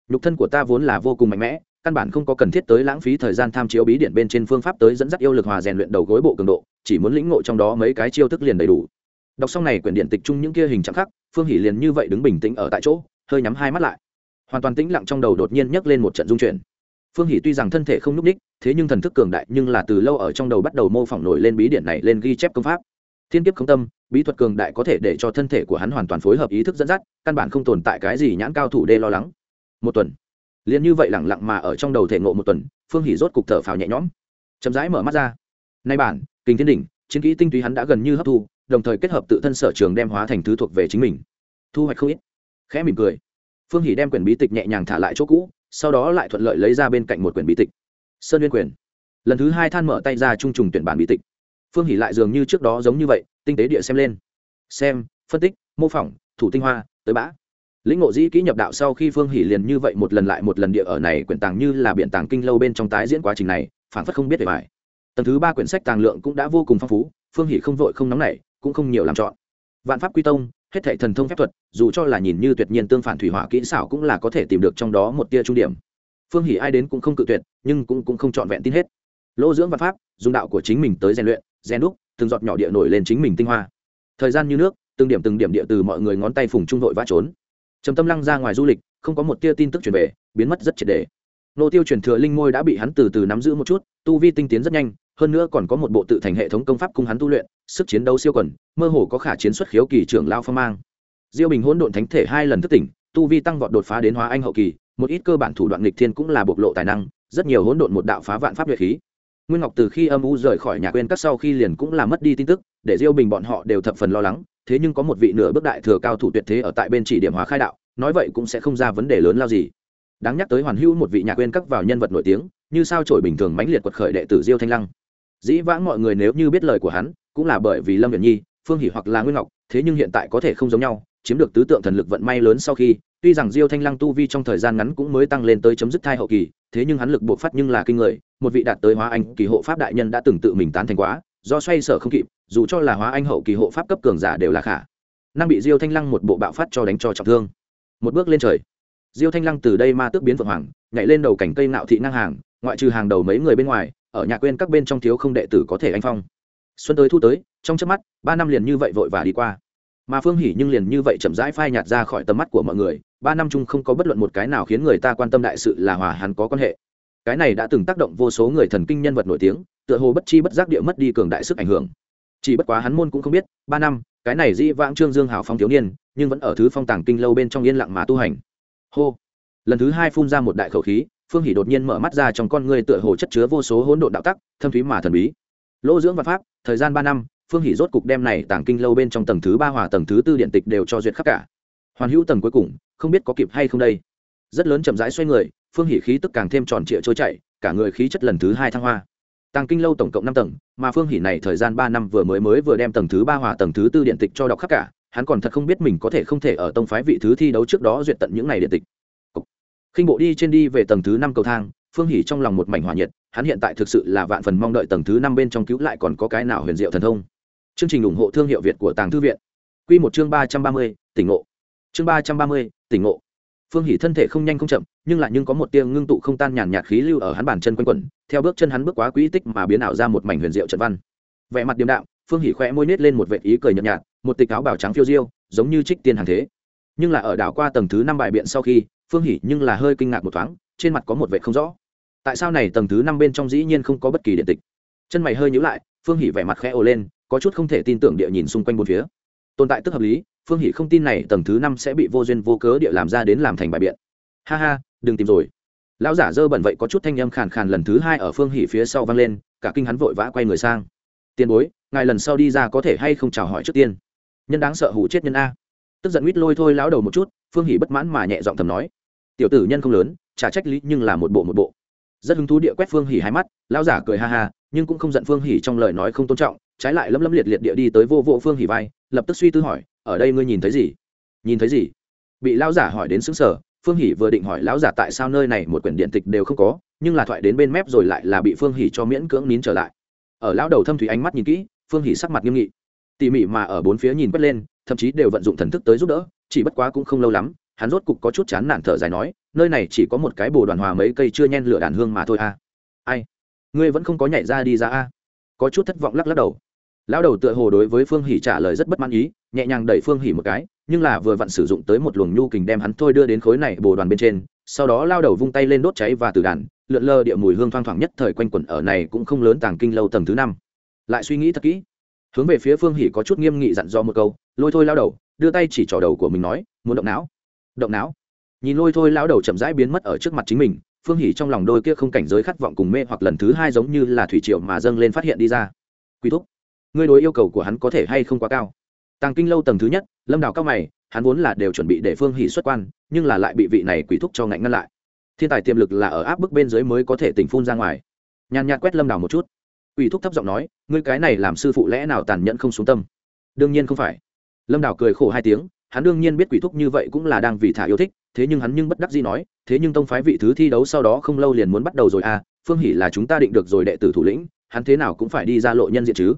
Speaker 1: Nhục thân của ta vốn là vô cùng mạnh mẽ, căn bản không có cần thiết tới lãng phí thời gian tham chiếu bí điện bên trên phương pháp tới dẫn dắt yêu lực hòa rèn luyện đầu gối bộ cường độ, chỉ muốn lĩnh ngộ trong đó mấy cái chiêu thức liền đầy đủ. Đọc xong này quyển điện tịch chung những kia hình trạng khắc, phương hỷ liền như vậy đứng bình tĩnh ở tại chỗ, hơi nhắm hai mắt lại. Hoàn toàn tĩnh lặng trong đầu đột nhiên nhấc lên một trận dung chuyển. Phương hỷ tuy rằng thân thể không n ú c ních thế nhưng thần thức cường đại nhưng là từ lâu ở trong đầu bắt đầu mô phỏng nổi lên bí điện này lên ghi chép công pháp thiên kiếp không tâm, bí thuật cường đại có thể để cho thân thể của hắn hoàn toàn phối hợp ý thức dẫn dắt, căn bản không tồn tại cái gì nhãn cao thủ đê lo lắng. Một tuần. Liền như vậy lẳng lặng mà ở trong đầu thể ngộ một tuần, phương hỷ rốt cục thở phào nhẹ nhõm. Chậm rãi mở mắt ra. Nay bản, kinh thiên đỉnh, chiến kỹ tinh túy hắn đã gần như hấp thu, đồng thời kết hợp tự thân sở trường đem hóa thành thứ thuộc về chính mình. Thu hoạch không ít. Khẽ mỉm cười. Phương hỷ đem quyển bí tịch nhẹ nhàng thả lại chỗ cũ, sau đó lại thuận lợi lấy ra bên cạnh một quyển bí tịch. Sơn nguyên quyền. Lần thứ hai than mở tay ra trung trùng tuyển bản bí tịch phương hỷ lại dường như trước đó giống như vậy, tinh tế địa xem lên. Xem, phân tích, mô phỏng, thủ tinh hoa, tới bã. Lĩnh ngộ dĩ kỹ nhập đạo sau khi phương hỷ liền như vậy một lần lại một lần địa ở này quyển tàng như là biển tàng kinh lâu bên trong tái diễn quá trình này phản phất không biết về bài. Tầng thứ ba quyển sách tàng lượng cũng đã vô cùng phong phú, phương hỷ không vội không nóng nảy, cũng không nhiều làm chọn. Vạn pháp quy tông, hết thảy thần thông phép thuật, dù cho là nhìn như tuyệt nhiên tương phản thủy hỏa kỹ xảo cũng là có thể tìm được trong đó một tia trung điểm. Phương hỷ ai đến cũng không cự tuyệt, nhưng cũng cũng không trọn vẹn tin hết. Lỗ dưỡng văn pháp, dùng đạo của chính mình tới rèn luyện rèn đúc, từng giọt nhỏ địa nổi lên chính mình tinh hoa. Thời gian như nước, từng điểm từng điểm địa từ mọi người ngón tay phùng trung vội vã trốn. Trầm tâm lăng ra ngoài du lịch, không có một tia tin tức truyền về, biến mất rất triệt đề nô tiêu truyền thừa linh môi đã bị hắn từ từ nắm giữ một chút, tu vi tinh tiến rất nhanh, hơn nữa còn có một bộ tự thành hệ thống công pháp cung hắn tu luyện, sức chiến đấu siêu quần, mơ hồ có khả chiến xuất khiếu kỳ trưởng lao phong mang. Diêu bình hỗn độn thánh thể hai lần thức tỉnh, tu vi tăng vọt đột phá đến hóa anh hậu kỳ, một ít cơ bản thủ đoạn nghịch thiên cũng là bộc lộ tài năng, rất nhiều hỗn độn một đạo phá vạn pháp luyện khí nguyên ngọc từ khi âm u rời khỏi nhà quên các sau khi liền cũng là mất đi tin tức, để diêu bình bọn họ đều thập phần lo lắng, thế nhưng có một vị nửa bước đại thừa cao thủ tuyệt thế ở tại bên chỉ điểm hóa khai đạo, nói vậy cũng sẽ không ra vấn đề lớn lao gì. Đáng nhắc tới hoàn hữu một vị nhà quên các vào nhân vật nổi tiếng, như sao trổi bình thường mãnh liệt quật khởi đệ tử diêu thanh lăng. Dĩ vãng mọi người nếu như biết lời của hắn, cũng là bởi vì lâm viện nhi, phương hỷ hoặc là nguyên ngọc, thế nhưng hiện tại có thể không giống nhau chiếm được tứ tượng thần lực vận may lớn sau khi, tuy rằng diêu thanh lăng tu vi trong thời gian ngắn cũng mới tăng lên tới chấm dứt thai hậu kỳ, thế nhưng hắn lực buộc phát nhưng là kinh người, một vị đạt tới hóa anh kỳ hộ pháp đại nhân đã từng tự mình tán thành quá, do xoay sở không kịp, dù cho là hóa anh hậu kỳ hộ pháp cấp cường giả đều là khả năng bị diêu thanh lăng một bộ bạo phát cho đánh cho trọng thương. Một bước lên trời, diêu thanh lăng từ đây ma tước biến vượng hoàng, nhảy lên đầu cảnh cây nạo thị năng hàng, ngoại trừ hàng đầu mấy người bên ngoài, ở nhà quên các bên trong thiếu không đệ tử có thể anh phong. Xuân tới thu tới, trong chớp mắt, ba năm liền như vậy vội và đi qua mà phương hỉ nhưng liền như vậy chậm rãi phai nhạt ra khỏi tầm mắt của mọi người, ba năm chung không có bất luận một cái nào khiến người ta quan tâm đại sự là hòa hắn có quan hệ. Cái này đã từng tác động vô số người thần kinh nhân vật nổi tiếng, tựa hồ bất chi bất giác địa mất đi cường đại sức ảnh hưởng. Chỉ bất quá hắn môn cũng không biết, ba năm, cái này dĩ vãng trương dương hào phong thiếu niên, nhưng vẫn ở thứ phong tàng kinh lâu bên trong yên lặng mà tu hành. Hô! Lần thứ hai phun ra một đại khẩu khí, phương hỷ đột nhiên mở mắt ra trong con người tựa hồ chất chứa vô số hỗn độn đạo tắc, thâm thúy mà thần bí. Lỗ dưỡng và pháp, thời gian ba năm phương hỷ rốt cục đem này tàng kinh lâu bên trong tầng thứ ba hòa tầng thứ tư điện tịch đều cho duyệt khắp cả. Hoàn hữu tầng cuối cùng, không biết có kịp hay không đây? Rất lớn chậm rãi xoay người, phương hỷ khí tức càng thêm tròn trịa trôi chảy, cả người khí chất lần thứ hai thăng hoa. Tàng kinh lâu tổng cộng năm tầng, mà phương hỷ này thời gian ba năm vừa mới mới vừa đem tầng thứ ba hòa tầng thứ tư điện tịch cho đọc khắp cả, hắn còn thật không biết mình có thể không thể ở tông phái vị thứ thi đấu trước đó duyệt tận những này điện tịch. Khinh bộ đi trên đi về tầng thứ năm cầu thang, phương hỷ trong lòng một mảnh hòa nhiệt, hắn hiện tại thực sự là vạn phần mong đợi tầng thứ năm bên trong cứu lại còn có cái nào huyền diệu thần thông chương trình ủng hộ thương hiệu việt của tàng thư viện. Quy một chương ba trăm ba mươi, tỉnh ngộ. Chương ba trăm ba mươi, tỉnh ngộ. Phương hỷ thân thể không nhanh không chậm, nhưng lại nhưng có một tia ngưng tụ không tan nhàn nhạt khí lưu ở hắn bàn chân quanh quẩn, theo bước chân hắn bước quá quỹ tích mà biến ảo ra một mảnh huyền diệu trận văn. Vẻ mặt điềm đạm, phương hỷ khẽ môi nết lên một vệt ý cười nhợt nhạt, một tịch áo bảo trắng phiêu diêu, giống như trích tiên hàng thế. Nhưng là ở đảo qua tầng thứ năm bài biện sau khi, phương hỷ nhưng là hơi kinh ngạc một thoáng, trên mặt có một vẻ không rõ. Tại sao này tầng thứ năm bên trong dĩ nhiên không có bất kỳ điện tịch? Chân mày hơi nhíu lại, phương hỷ vẻ mặt khẽ ồ lên có chút không thể tin tưởng địa nhìn xung quanh bốn phía. Tồn tại tức hợp lý, phương hỷ không tin này tầng thứ năm sẽ bị vô duyên vô cớ địa làm ra đến làm thành bài biện. Ha ha, đừng tìm rồi. Lão giả dơ bẩn vậy có chút thanh âm khàn khàn lần thứ hai ở phương hỷ phía sau vang lên, cả kinh hắn vội vã quay người sang. Tiền bối, ngài lần sau đi ra có thể hay không chào hỏi trước tiên? Nhân đáng sợ hủ chết nhân a. Tức giận huýt lôi thôi lão đầu một chút, phương hỷ bất mãn mà nhẹ giọng thầm nói. Tiểu tử nhân không lớn trả trách lý nhưng là một bộ một bộ. Rất hứng thú địa quét phương hỉ hai mắt, lão giả cười ha ha nhưng cũng không giận phương hỉ trong lời nói không tôn trọng, trái lại lấm lấm liệt liệt địa đi tới vô vô phương hỉ vai, lập tức suy tư hỏi, ở đây ngươi nhìn thấy gì? Nhìn thấy gì? Bị lão giả hỏi đến xứng sở phương hỉ vừa định hỏi lão giả tại sao nơi này một quyển điện tịch đều không có, nhưng là thoại đến bên mép rồi lại là bị phương hỉ cho miễn cưỡng nín trở lại. Ở lão đầu thâm thủy ánh mắt nhìn kỹ, phương hỉ sắc mặt nghiêm nghị. Tỉ mỉ mà ở bốn phía nhìn quét lên, thậm chí đều vận dụng thần thức tới giúp đỡ, chỉ bất quá cũng không lâu lắm, hắn rốt cục có chút chán nản thở dài nói, nơi này chỉ có một cái bồ đoàn hòa mấy cây chưa nhen lửa đàn hương mà thôi a à. ai? Ngươi vẫn không có nhảy ra đi ra a. Có chút thất vọng lắc lắc đầu. Lão đầu tựa hồ đối với phương hỉ trả lời rất bất mãn ý, nhẹ nhàng đẩy phương hỉ một cái, nhưng là vừa vặn sử dụng tới một luồng nhu kình đem hắn thôi đưa đến khối này bồ đoàn bên trên, sau đó lao đầu vung tay lên đốt cháy và từ đàn, lượn lờ địa mùi hương thoang thoảng nhất thời quanh quẩn ở này cũng không lớn tàng kinh lâu tầng thứ năm. Lại suy nghĩ thật kỹ. Hướng về phía phương hỉ có chút nghiêm nghị dặn do một câu, lôi thôi lao đầu. Đưa tay chỉ trỏ đầu của mình nói, muốn động não. Động não? Nhìn lôi thôi lão đầu chậm rãi biến mất ở trước mặt chính mình phương hỉ trong lòng đôi kia không cảnh giới khát vọng cùng mê hoặc lần thứ hai giống như là thủy triệu mà dâng lên phát hiện đi ra. Quy thúc, ngươi đối yêu cầu của hắn có thể hay không quá cao? Tàng kinh lâu tầng thứ nhất, lâm đào cao mày, hắn vốn là đều chuẩn bị để phương hỉ xuất quan, nhưng là lại bị vị này quỷ thúc cho ngạnh ngăn lại. Thiên tài tiềm lực là ở áp bức bên dưới mới có thể tỉnh phun ra ngoài. Nhàn nhạt quét lâm đào một chút. Quỷ thúc thấp giọng nói, ngươi cái này làm sư phụ lẽ nào tàn nhẫn không xuống tâm? Đương nhiên không phải. Lâm đào cười khổ hai tiếng, hắn đương nhiên biết quỷ thúc như vậy cũng là đang vì thả yêu thích thế nhưng hắn nhưng bất đắc dĩ nói thế nhưng tông phái vị thứ thi đấu sau đó không lâu liền muốn bắt đầu rồi à phương hỷ là chúng ta định được rồi đệ tử thủ lĩnh hắn thế nào cũng phải đi ra lộ nhân diện chứ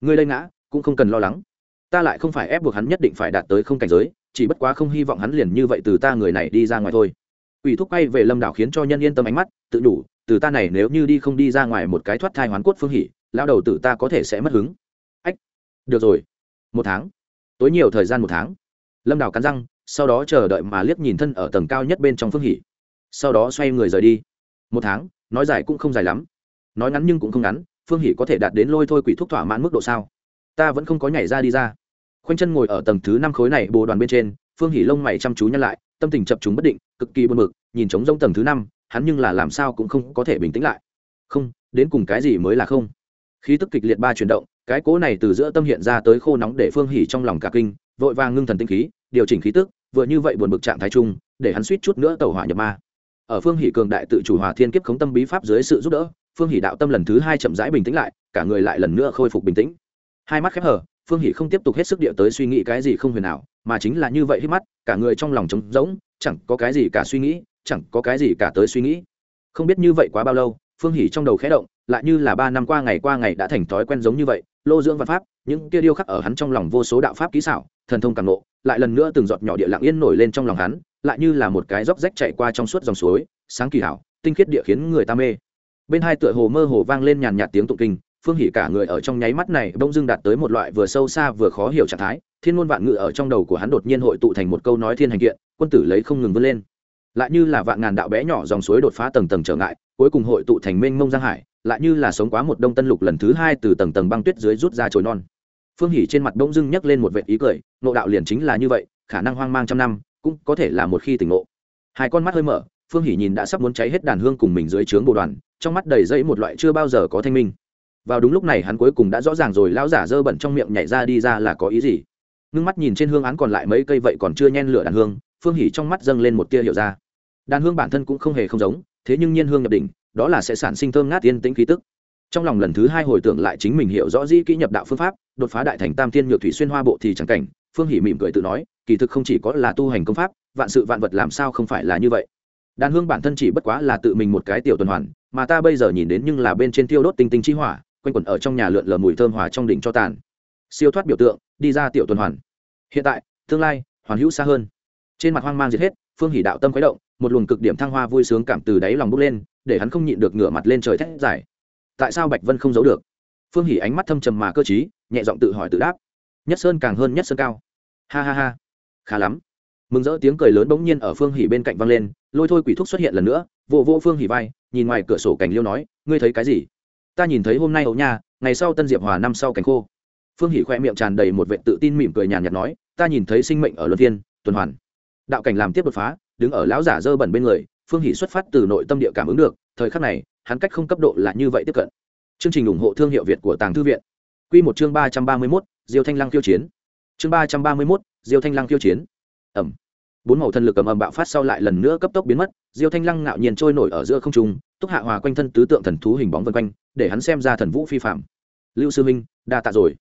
Speaker 1: ngươi lây ngã cũng không cần lo lắng ta lại không phải ép buộc hắn nhất định phải đạt tới không cảnh giới chỉ bất quá không hy vọng hắn liền như vậy từ ta người này đi ra ngoài thôi Quỷ thúc quay về Lâm Đảo khiến cho nhân yên tâm ánh mắt, tự đủ, từ ta này nếu như đi không đi ra ngoài một cái thoát thai hoán cốt phương hỉ, lao đầu tử ta có thể sẽ mất hứng. Ách. Được rồi. Một tháng. Tối nhiều thời gian một tháng. Lâm Đảo cắn răng, sau đó chờ đợi mà liếc nhìn thân ở tầng cao nhất bên trong phương hỉ. Sau đó xoay người rời đi. Một tháng, nói dài cũng không dài lắm. Nói ngắn nhưng cũng không ngắn, phương hỉ có thể đạt đến lôi thôi quỷ thúc thỏa mãn mức độ sao? Ta vẫn không có nhảy ra đi ra. Khoanh chân ngồi ở tầng thứ năm khối này bồ đoàn bên trên, phương hỉ lông mày chăm chú nhăn lại tâm tình chập chúng bất định cực kỳ buồn mực, nhìn trống rông tầng thứ năm hắn nhưng là làm sao cũng không có thể bình tĩnh lại không đến cùng cái gì mới là không khí tức kịch liệt ba chuyển động cái cố này từ giữa tâm hiện ra tới khô nóng để phương hỉ trong lòng cả kinh vội vàng ngưng thần tinh khí điều chỉnh khí tức vừa như vậy buồn bực trạng thái chung, để hắn suýt chút nữa tẩu hỏa nhập ma. Ở phương hỷ cường đại tự chủ hòa thiên kiếp khống tâm bí pháp dưới sự giúp đỡ, phương hỷ đạo tâm lần thứ hai chậm rãi bình tĩnh lại, cả người lại lần nữa khôi phục bình tĩnh. Hai mắt khép hờ, phương hỷ không tiếp tục hết sức địa tới suy nghĩ cái gì không huyền nào mà chính là như vậy hít mắt, cả người trong lòng trống rỗng, chẳng có cái gì cả suy nghĩ, chẳng có cái gì cả tới suy nghĩ. Không biết như vậy quá bao lâu, phương hỷ trong đầu khẽ động lại như là ba năm qua ngày qua ngày đã thành thói quen giống như vậy, lô dưỡng văn pháp, những kia điêu khắc ở hắn trong lòng vô số đạo pháp kỹ xảo, thần thông càng nộ lại lần nữa từng giọt nhỏ địa lặng yên nổi lên trong lòng hắn, lại như là một cái róc rách chạy qua trong suốt dòng suối, sáng kỳ hảo, tinh khiết địa khiến người ta mê. Bên hai tựa hồ mơ hồ vang lên nhàn nhạt tiếng tụng kinh, phương hỉ cả người ở trong nháy mắt này bỗng dưng đạt tới một loại vừa sâu xa vừa khó hiểu trạng thái, thiên ngôn vạn ngự ở trong đầu của hắn đột nhiên hội tụ thành một câu nói thiên hành kiện, quân tử lấy không ngừng vươn lên. Lại như là vạn ngàn đạo bé nhỏ dòng suối đột phá tầng tầng trở ngại, cuối cùng hội tụ thành mênh mông giang hải lại như là sống quá một đông tân lục lần thứ hai từ tầng tầng băng tuyết dưới rút ra trồi non. Phương hỉ trên mặt bỗng dưng nhấc lên một vệt ý cười nộ đạo liền chính là như vậy, khả năng hoang mang trăm năm, cũng có thể là một khi tỉnh ngộ. Hai con mắt hơi mở, phương hỉ nhìn đã sắp muốn cháy hết đàn hương cùng mình dưới trướng bồ đoàn, trong mắt đầy dẫy một loại chưa bao giờ có thanh minh. Vào đúng lúc này hắn cuối cùng đã rõ ràng rồi, lão giả dơ bẩn trong miệng nhảy ra đi ra là có ý gì. Ngưng mắt nhìn trên hương án còn lại mấy cây vậy còn chưa nhen lửa đàn hương, phương hỉ trong mắt dâng lên một tia hiểu ra. Đàn hương bản thân cũng không hề không giống, thế nhưng nhiên hương nhập đỉnh đó là sẽ sản sinh thơm ngát yên tĩnh khí tức. Trong lòng lần thứ hai hồi tưởng lại chính mình hiểu rõ di kỹ nhập đạo phương pháp, đột phá đại thành tam thiên nhược thủy xuyên hoa bộ thì chẳng cảnh, phương hỉ mỉm cười tự nói, kỳ thực không chỉ có là tu hành công pháp, vạn sự vạn vật làm sao không phải là như vậy. Đàn hương bản thân chỉ bất quá là tự mình một cái tiểu tuần hoàn, mà ta bây giờ nhìn đến nhưng là bên trên tiêu đốt tinh tinh chi hỏa, quanh quẩn ở trong nhà lượn lờ mùi thơm hòa trong đỉnh cho tàn. Siêu thoát biểu tượng, đi ra tiểu tuần hoàn. Hiện tại, tương lai, hoàn hữu xa hơn. Trên mặt hoang mang diệt hết, phương hỷ đạo tâm khuấy động, một luồng cực điểm thăng hoa vui sướng cảm từ đáy lòng bốc lên để hắn không nhịn được ngửa mặt lên trời thét giải tại sao bạch vân không giấu được? Phương hỷ ánh mắt thâm trầm mà cơ t nhẹ giọng tự hỏi tự đáp. Nhất sơn càng hơn nhất sơn cao. Ha ha ha. Khá lắm. Mừng rỡ tiếng cười lớn bỗng nhiên ở phương hỷ bên cạnh vang lên, lôi thôi quỷ thúc xuất hiện lần nữa vô vô phương hỷ vai, nhìn ngoài cửa sổ cảnh liêu nói, ngươi thấy cái gì? Ta nhìn thấy hôm nay hậu nha, ngày sau tân diệp hòa năm sau cảnh khô. Phương hỷ khoe miệng tràn đầy một vệ tự tin mỉm cười nhàn nhạt nói, ta nhìn thấy sinh mệnh ở luân thiên, tuần hoàn. Đạo cảnh làm tiếp đột phá, đứng ở lão giả dơ bẩn bên người phương hỷ xuất phát từ nội tâm địa cảm ứng được, thời khắc này, hắn cách không cấp độ là như vậy tiếp cận. Chương trình ủng hộ thương hiệu việt của tàng thư viện. Q một chương ba trăm ba mươi mốt, diêu thanh lăng khiêu chiến. Chương ba trăm ba mươi mốt, diêu thanh lăng khiêu chiến. Ẩm. Bốn màu thần lực ầm ầm bạo phát sau lại lần nữa cấp tốc biến mất, diêu thanh lăng ngạo nhiên trôi nổi ở giữa không trung, túc hạ hòa quanh thân tứ tượng thần thú hình bóng vân quanh, để hắn xem ra thần vũ phi phạm. Lưu sư minh, đa tạ rồi.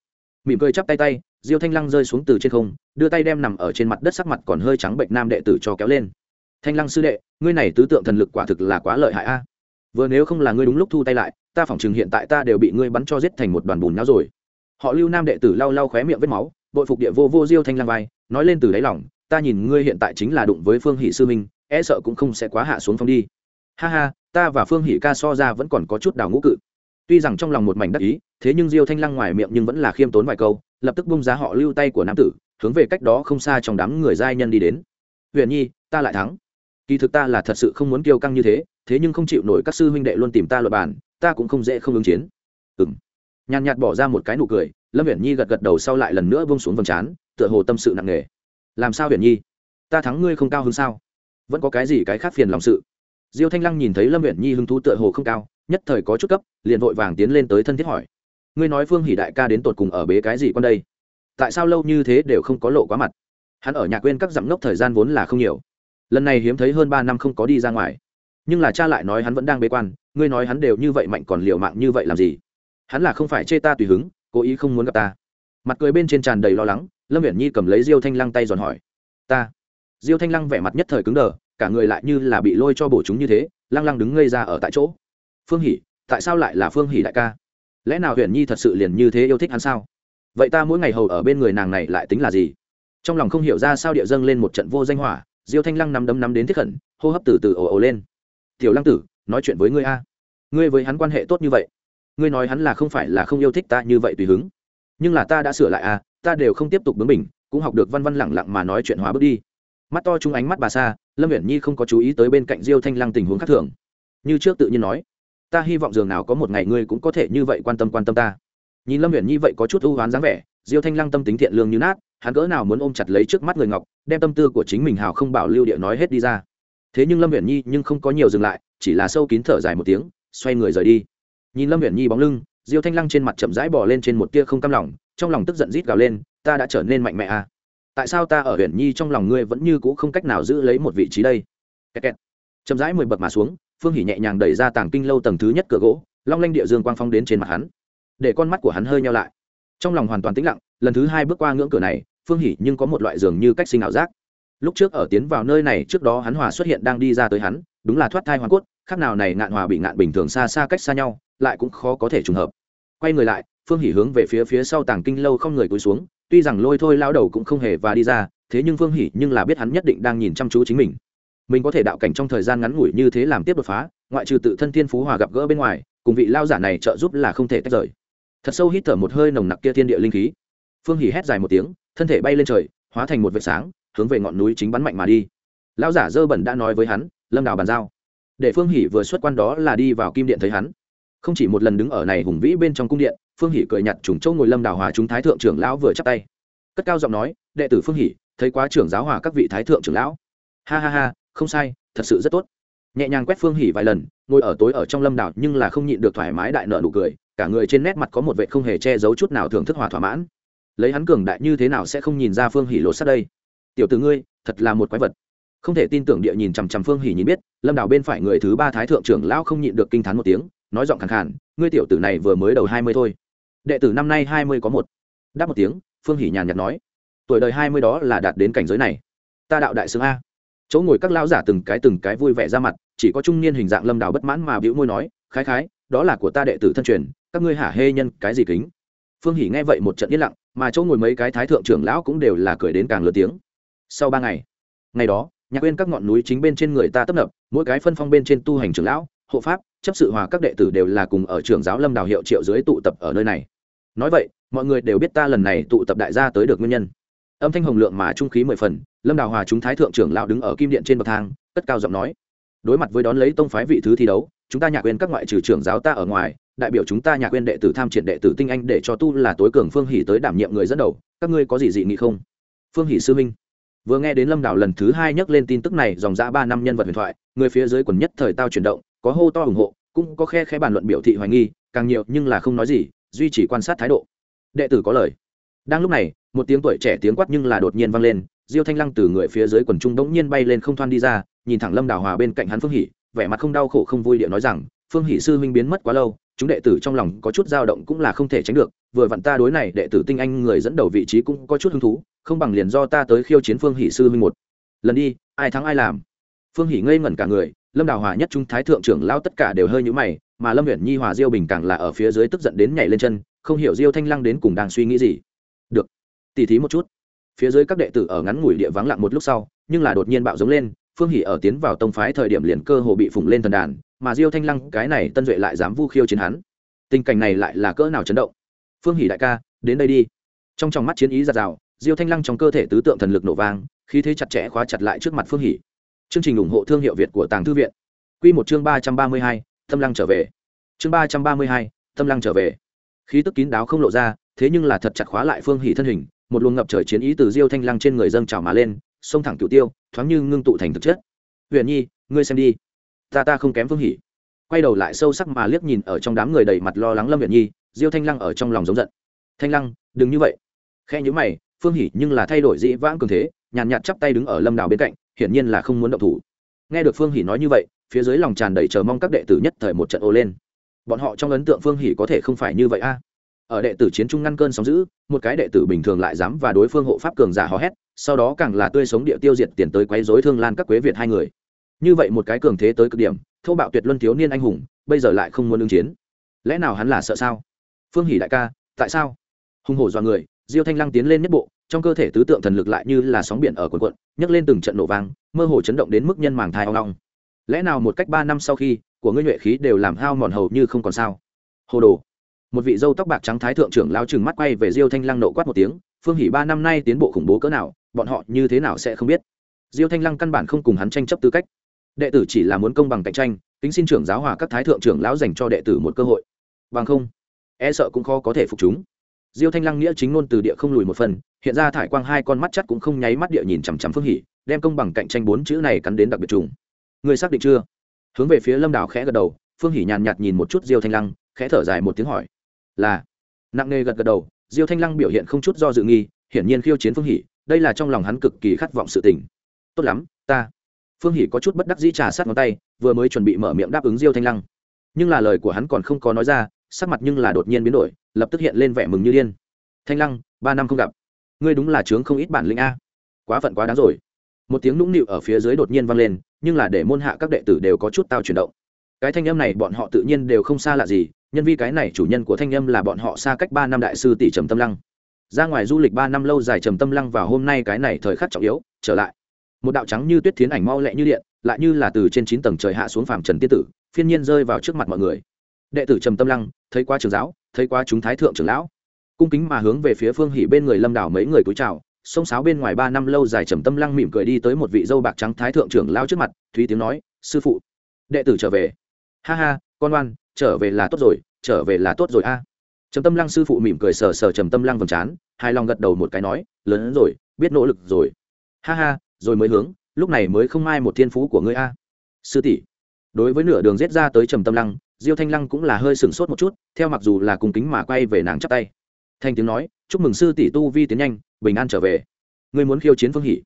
Speaker 1: Mỉm cười chắp tay tay, diêu thanh lăng rơi xuống từ trên không, đưa tay đem nằm ở trên mặt đất sắc mặt còn hơi trắng bệnh nam đệ tử cho kéo lên thanh lăng sư đệ, ngươi này tứ tượng thần lực quả thực là quá lợi hại a. Vừa nếu không là ngươi đúng lúc thu tay lại, ta phỏng chừng hiện tại ta đều bị ngươi bắn cho giết thành một đoàn bùn nhau rồi. Họ lưu nam đệ tử lau lau khóe miệng vết máu bội phục địa vô vô diêu thanh lăng vai, nói lên từ đáy lòng, ta nhìn ngươi hiện tại chính là đụng với phương hỷ sư minh e sợ cũng không sẽ quá hạ xuống phong đi. Ha ha, ta và phương hỷ ca so ra vẫn còn có chút đào ngũ cự. Tuy rằng trong lòng một mảnh đắc ý, thế nhưng diêu thanh lăng ngoài miệng nhưng vẫn là khiêm tốn vài câu, lập tức bung ra họ lưu tay của nam tử, hướng về cách đó không xa trong đám người giai nhân đi đến. Huyền nhi, ta lại thắng kỳ thực ta là thật sự không muốn kiêu căng như thế thế nhưng không chịu nổi các sư huynh đệ luôn tìm ta luật bàn, ta cũng không dễ không ứng chiến. Ừng nhàn nhạt bỏ ra một cái nụ cười, lâm huyền nhi gật gật đầu sau lại lần nữa bông xuống vầng trán, tựa hồ tâm sự nặng nề. Làm sao huyền nhi? Ta thắng ngươi không cao hơn sao? Vẫn có cái gì cái khác phiền lòng sự? Diêu thanh lăng nhìn thấy lâm huyền nhi hứng thú tựa hồ không cao, nhất thời có chút cấp, liền vội vàng tiến lên tới thân thiết hỏi. Ngươi nói phương hỷ đại ca đến tột cùng ở bế cái gì con đây? Tại sao lâu như thế đều không có lộ quá mặt? Hắn ở nhà quên các dặm ngốc thời gian vốn là không nhiều lần này hiếm thấy hơn ba năm không có đi ra ngoài. Nhưng là cha lại nói hắn vẫn đang bế quan, ngươi nói hắn đều như vậy mạnh còn liệu mạng như vậy làm gì? Hắn là không phải chê ta tùy hứng, cố ý không muốn gặp ta. Mặt cười bên trên tràn đầy lo lắng, lâm viễn nhi cầm lấy diêu thanh lăng tay giòn hỏi. Ta. Diêu thanh lăng vẻ mặt nhất thời cứng đờ, cả người lại như là bị lôi cho bổ chúng như thế, lăng lăng đứng ngây ra ở tại chỗ. Phương hỉ tại sao lại là phương hỉ đại ca? Lẽ nào huyền nhi thật sự liền như thế yêu thích hắn sao? Vậy ta mỗi ngày hầu ở bên người nàng này lại tính là gì? Trong lòng không hiểu ra sao địa dâng lên một trận vô danh hỏa diêu thanh lăng nắm đấm nắm đến thiết khẩn, hô hấp từ từ ồ ồ lên. Tiểu lăng tử, nói chuyện với ngươi a. Ngươi với hắn quan hệ tốt như vậy, ngươi nói hắn là không phải là không yêu thích ta như vậy tùy hứng. Nhưng là ta đã sửa lại a, ta đều không tiếp tục bướng mình cũng học được văn văn lẳng lặng mà nói chuyện hóa bước đi. Mắt to chung ánh mắt bà xa lâm viễn nhi không có chú ý tới bên cạnh diêu thanh lăng tình huống khác thường. Như trước tự nhiên nói, ta hy vọng dường nào có một ngày ngươi cũng có thể như vậy quan tâm quan tâm ta. Nhìn lâm Uyển nhi vậy có chút ưu hoán dáng vẻ diêu thanh lăng tâm tính thiện lương như nát, hắn cỡ nào muốn ôm chặt lấy trước mắt người ngọc, đem tâm tư của chính mình hào không bảo lưu địa nói hết đi ra. Thế nhưng lâm Uyển nhi nhưng không có nhiều dừng lại, chỉ là sâu kín thở dài một tiếng, xoay người rời đi. Nhìn lâm Uyển nhi bóng lưng, diêu thanh lăng trên mặt chậm rãi bỏ lên trên một tia không cam lòng, trong lòng tức giận rít gào lên, ta đã trở nên mạnh mẽ à? Tại sao ta ở Uyển nhi trong lòng ngươi vẫn như cũ không cách nào giữ lấy một vị trí đây? Kẹt kẹt. chậm rãi mười bậc mà xuống, phương hỉ nhẹ nhàng đẩy ra tảng kinh lâu tầng thứ nhất cửa gỗ, long lanh địa dương quang phong đến trên mặt hắn. Để con mắt của hắn hơi nhau lại trong lòng hoàn toàn tĩnh lặng, lần thứ hai bước qua ngưỡng cửa này, phương hỉ nhưng có một loại dường như cách sinh ảo giác. Lúc trước ở tiến vào nơi này, trước đó hắn hòa xuất hiện đang đi ra tới hắn, đúng là thoát thai hoàn cốt, khác nào này ngạn hòa bị ngạn bình thường xa xa cách xa nhau, lại cũng khó có thể trùng hợp. Quay người lại, phương hỉ hướng về phía phía sau tàng kinh lâu không người cúi xuống, tuy rằng lôi thôi lao đầu cũng không hề và đi ra, thế nhưng phương hỉ nhưng là biết hắn nhất định đang nhìn chăm chú chính mình. Mình có thể đạo cảnh trong thời gian ngắn ngủi như thế làm tiếp đột phá, ngoại trừ tự thân thiên phú hòa gặp gỡ bên ngoài, cùng vị lao giả này trợ giúp là không thể tách rời thật sâu hít thở một hơi nồng nặc kia thiên địa linh khí. Phương hỉ hét dài một tiếng, thân thể bay lên trời, hóa thành một vệt sáng, hướng về ngọn núi chính bắn mạnh mà đi. Lão giả dơ bẩn đã nói với hắn, lâm đào bàn giao. Để phương hỉ vừa xuất quan đó là đi vào kim điện thấy hắn. Không chỉ một lần đứng ở này hùng vĩ bên trong cung điện, phương hỉ cười nhặt trùng châu ngồi lâm đào hòa chúng thái thượng trưởng lão vừa chắp tay. Cất cao giọng nói, đệ tử phương hỉ, thấy quá trưởng giáo hòa các vị thái thượng trưởng lão. Ha ha ha, không sai, thật sự rất tốt. Nhẹ nhàng quét phương hỉ vài lần, ngồi ở tối ở trong lâm đảo nhưng là không nhịn được thoải mái đại nợ nụ cười cả người trên nét mặt có một vệ không hề che giấu chút nào thưởng thức hòa thỏa mãn. Lấy hắn cường đại như thế nào sẽ không nhìn ra phương hỉ lột sát đây? Tiểu tử ngươi, thật là một quái vật. Không thể tin tưởng địa nhìn chằm chằm phương hỉ nhìn biết, lâm đào bên phải người thứ ba thái thượng trưởng lão không nhịn được kinh t h á n một tiếng, nói giọng khẳng khản ngươi tiểu tử này vừa mới đầu hai mươi thôi. Đệ tử năm nay hai mươi có một. Đáp một tiếng, phương hỉ nhàn nhạt nói, tuổi đời hai mươi đó là đạt đến cảnh giới này. Ta đạo đại sướng a. Chỗ ngồi các lão giả từng cái từng cái vui vẻ ra mặt, chỉ có trung niên hình dạng lâm đào bất mãn mà bĩu môi nói, khái khái đó là của ta đệ tử thân truyền, các ngươi hả hê nhân, cái gì kính? Phương hỉ nghe vậy một trận yên lặng, mà chỗ ngồi mấy cái thái thượng trưởng lão cũng đều là cười đến càng lớn tiếng. Sau ba ngày ngày đó, nhạc quên các ngọn núi chính bên trên người ta tấp nập, mỗi cái phân phong bên trên tu hành trưởng lão, hộ pháp, chấp sự hòa các đệ tử đều là cùng ở trường giáo lâm đào hiệu triệu dưới tụ tập ở nơi này. Nói vậy, mọi người đều biết ta lần này tụ tập đại gia tới được nguyên nhân. Âm thanh hồng lượng mà trung khí mười phần, lâm đào hòa chúng thái thượng trưởng lão đứng ở kim điện trên bậc thang, cất cao giọng nói, đối mặt với đón lấy tông phái vị thứ thi đấu chúng ta nhạc quên các ngoại trừ trưởng giáo ta ở ngoài, đại biểu chúng ta nhạc quên đệ tử tham triển đệ tử tinh anh để cho tu là tối cường phương hỷ tới đảm nhiệm người dẫn đầu, các ngươi có gì dị nghị không? Phương hỷ sư minh vừa nghe đến lâm đảo lần thứ hai nhắc lên tin tức này, dòng ra ba năm nhân vật huyền thoại, người phía dưới quần nhất thời tao chuyển động, có hô to ủng hộ, cũng có khe khe bàn luận biểu thị hoài nghi, càng nhiều nhưng là không nói gì, duy trì quan sát thái độ. Đệ tử có lời. Đang lúc này, một tiếng tuổi trẻ tiếng quát nhưng là đột nhiên vang lên, diêu thanh lăng từ người phía dưới quần trung đống nhiên bay lên không thoan đi ra, nhìn thẳng lâm đảo hòa bên cạnh hắn phương hỉ vẻ mặt không đau khổ không vui địa nói rằng, phương hỷ sư huynh biến mất quá lâu, chúng đệ tử trong lòng có chút dao động cũng là không thể tránh được, vừa vặn ta đối này đệ tử tinh anh người dẫn đầu vị trí cũng có chút hứng thú, không bằng liền do ta tới khiêu chiến phương hỷ sư minh một. Lần đi, ai thắng ai làm? Phương hỷ ngây ngẩn cả người, lâm đào hòa nhất trung thái thượng trưởng lao tất cả đều hơi nhũ mày, mà lâm huyện nhi, hòa diêu bình càng là ở phía dưới tức giận đến nhảy lên chân, không hiểu diêu thanh lăng đến cùng đang suy nghĩ gì. Được, tỉ thí một chút. Phía dưới các đệ tử ở ngắn ngủi địa vắng lặng một lúc sau, nhưng là đột nhiên bạo giống lên phương hỷ ở tiến vào tông phái thời điểm liền cơ hồ bị phủng lên thần đàn, mà diêu thanh lăng, cái này tân duệ lại dám vu khiêu chiến hắn. Tình cảnh này lại là cỡ nào chấn động? Phương hỷ đại ca, đến đây đi. Trong tròng mắt chiến ý giạt rào, diêu thanh lăng trong cơ thể tứ tượng thần lực nổ vang, khí thế chặt chẽ khóa chặt lại trước mặt phương hỷ. Chương trình ủng hộ thương hiệu việt của tàng thư viện. Q một chương ba trăm ba mươi hai tâm lăng trở về. Chương ba trăm ba mươi hai tâm lăng trở về. Khí tức kín đáo không lộ ra, thế nhưng là thật chặt khóa lại phương hỷ thân hình, một luồng ngập trời chiến ý từ diêu thanh lăng trên người dâng trào mà lên, xông thẳng cửu tiêu thoáng như ngưng tụ thành thực chất. Huyền nhi ngươi xem đi. Ta ta không kém phương hỷ. Quay đầu lại sâu sắc mà liếc nhìn ở trong đám người đầy mặt lo lắng lâm huyền nhi diêu thanh lăng ở trong lòng giống giận. Thanh lăng đừng như vậy. Khe nhữ mày phương hỉ nhưng là thay đổi dĩ vãng cường thế nhàn nhạt chắp tay đứng ở lâm đào bên cạnh hiển nhiên là không muốn động thủ. Nghe được phương hỉ nói như vậy phía dưới lòng tràn đầy chờ mong các đệ tử nhất thời một trận ô lên. Bọn họ trong ấn tượng phương hỉ có thể không phải như vậy a. Ở đệ tử chiến trung ngăn cơn sóng dữ, một cái đệ tử bình thường lại dám và đối phương hộ pháp cường giả hò hét sau đó càng là tươi sống địa tiêu diệt tiền tới quấy rối thương lan các quế việt hai người. Như vậy một cái cường thế tới cực điểm, thô bạo tuyệt luân thiếu niên anh hùng, bây giờ lại không muốn ứng chiến. Lẽ nào hắn là sợ sao? Phương hỷ đại ca, tại sao? Hùng hổ do người, diêu thanh lăng tiến lên nhất bộ, trong cơ thể tứ tượng thần lực lại như là sóng biển ở quần quận nhấc lên từng trận nổ vang, mơ hồ chấn động đến mức nhân màng thai hoang long lẽ nào một cách ba năm sau khi, của ngươi nhuệ khí đều làm hao mòn hầu như không còn sao? Hồ đồ. Một vị dâu tóc bạc trắng thái thượng trưởng lao chừng mắt quay về diêu thanh lăng nộ quát một tiếng, phương hỷ ba năm nay tiến bộ khủng bố cỡ nào bọn họ như thế nào sẽ không biết? Diêu thanh lăng căn bản không cùng hắn tranh chấp tư cách. Đệ tử chỉ là muốn công bằng cạnh tranh tính xin trưởng giáo hòa các thái thượng trưởng lão dành cho đệ tử một cơ hội. Bằng không e sợ cũng khó có thể phục chúng. Diêu thanh lăng nghĩa chính ngôn từ địa không lùi một phần, hiện ra thải quang hai con mắt chắt cũng không nháy mắt địa nhìn chằm chằm phương hỉ đem công bằng cạnh tranh bốn chữ này cắn đến đặc biệt trùng. Người xác định chưa? Hướng về phía lâm đào khẽ gật đầu, phương hỉ nhàn nhạt nhìn một chút diêu thanh lăng, khẽ thở dài một tiếng hỏi. Là. Nặng nề gật gật đầu, diêu thanh lăng biểu hiện không chút do dự nghi, hiển nhiên khiêu chiến phương hỉ đây là trong lòng hắn cực kỳ khát vọng sự tình. Tốt lắm, ta. Phương hỉ có chút bất đắc dĩ trà sát ngón tay, vừa mới chuẩn bị mở miệng đáp ứng diêu thanh lăng. Nhưng là lời của hắn còn không có nói ra, sắc mặt nhưng là đột nhiên biến đổi, lập tức hiện lên vẻ mừng như điên. Thanh lăng, ba năm không gặp. Ngươi đúng là trưởng không ít bản lĩnh a. Quá phận quá đáng rồi. Một tiếng nũng nịu ở phía dưới đột nhiên vang lên, nhưng là để môn hạ các đệ tử đều có chút tao chuyển động. Cái thanh âm này bọn họ tự nhiên đều không xa lạ gì, nhân vi cái này chủ nhân của thanh âm là bọn họ xa cách ba năm đại sư tỷ trầm tâm lăng ra ngoài du lịch ba năm lâu dài trầm tâm lăng vào hôm nay cái này thời khắc trọng yếu, trở lại. Một đạo trắng như tuyết thiến ảnh mau lẹ như điện, lại như là từ trên chín tầng trời hạ xuống phàm trần tiên tử, phiên nhiên rơi vào trước mặt mọi người. Đệ tử trầm tâm lăng, thấy qua trường giáo, thấy qua chúng thái thượng trưởng lão. Cung kính mà hướng về phía phương hỉ bên người lâm đảo mấy người cúi chào, sông sáo bên ngoài ba năm lâu dài trầm tâm lăng mỉm cười đi tới một vị dâu bạc trắng thái thượng trưởng lao trước mặt, thúy tiếng nói, sư phụ, đệ tử trở về. Ha ha, con oan, trở về là tốt rồi, trở về là tốt rồi a trầm tâm lăng sư phụ mỉm cười sờ sờ trầm tâm lăng vầng trán hai lòng gật đầu một cái nói, lớn hơn rồi, biết nỗ lực rồi. Ha ha, rồi mới hướng, lúc này mới không ai một thiên phú của ngươi a. Sư tỷ, đối với nửa đường rết ra tới trầm tâm lăng, diêu thanh lăng cũng là hơi sửng sốt một chút, theo mặc dù là cùng kính mà quay về nàng chắp tay. Thanh tiếng nói, chúc mừng sư tỷ tu vi tiến nhanh, bình an trở về. Ngươi muốn khiêu chiến phương hỷ.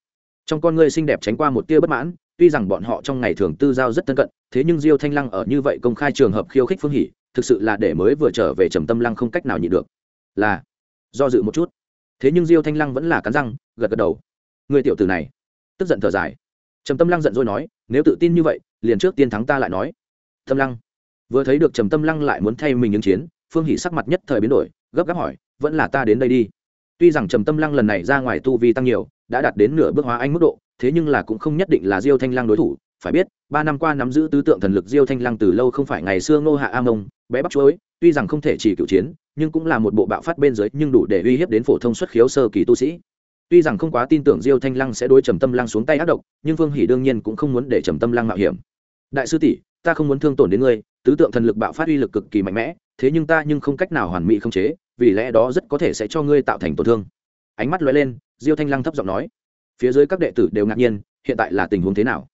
Speaker 1: Trong con ngươi xinh đẹp tránh qua một tia bất mãn, tuy rằng bọn họ trong ngày thường tư giao rất thân cận, thế nhưng diêu thanh lăng ở như vậy công khai trường hợp khiêu khích phương hỷ thực sự là để mới vừa trở về trầm tâm lăng không cách nào nhịn được. Là, do dự một chút. Thế nhưng diêu thanh lăng vẫn là cắn răng, gật gật đầu. Người tiểu tử này, tức giận thở dài. Trầm tâm lăng giận dỗi nói, nếu tự tin như vậy, liền trước tiên thắng ta lại nói. Tâm lăng, vừa thấy được trầm tâm lăng lại muốn thay mình ứng chiến, phương hỷ sắc mặt nhất thời biến đổi, gấp gáp hỏi, vẫn là ta đến đây đi. Tuy rằng trầm tâm lăng lần này ra ngoài tu vi tăng nhiều, đã đạt đến nửa bước hóa anh mức độ, thế nhưng là cũng không nhất định là diêu thanh lăng đối thủ phải biết, ba năm qua nắm giữ tứ tượng thần lực diêu thanh lăng từ lâu không phải ngày xưa ngô hạ a mông bé bắp chuối, tuy rằng không thể chỉ cựu chiến, nhưng cũng là một bộ bạo phát bên dưới, nhưng đủ để uy hiếp đến phổ thông xuất khiếu sơ kỳ tu sĩ. Tuy rằng không quá tin tưởng diêu thanh lăng sẽ đối trầm tâm lăng xuống tay ác độc, nhưng phương hỷ đương nhiên cũng không muốn để trầm tâm lăng mạo hiểm. Đại sư tỷ, ta không muốn thương tổn đến ngươi, tứ tượng thần lực bạo phát uy lực cực kỳ mạnh mẽ, thế nhưng ta nhưng không cách nào hoàn mỹ không chế, vì lẽ đó rất có thể sẽ cho ngươi tạo thành tổn thương. Ánh mắt lóe lên, diêu thanh lăng thấp giọng nói. Phía dưới các đệ tử đều ngạc nhiên, hiện tại là tình huống thế nào?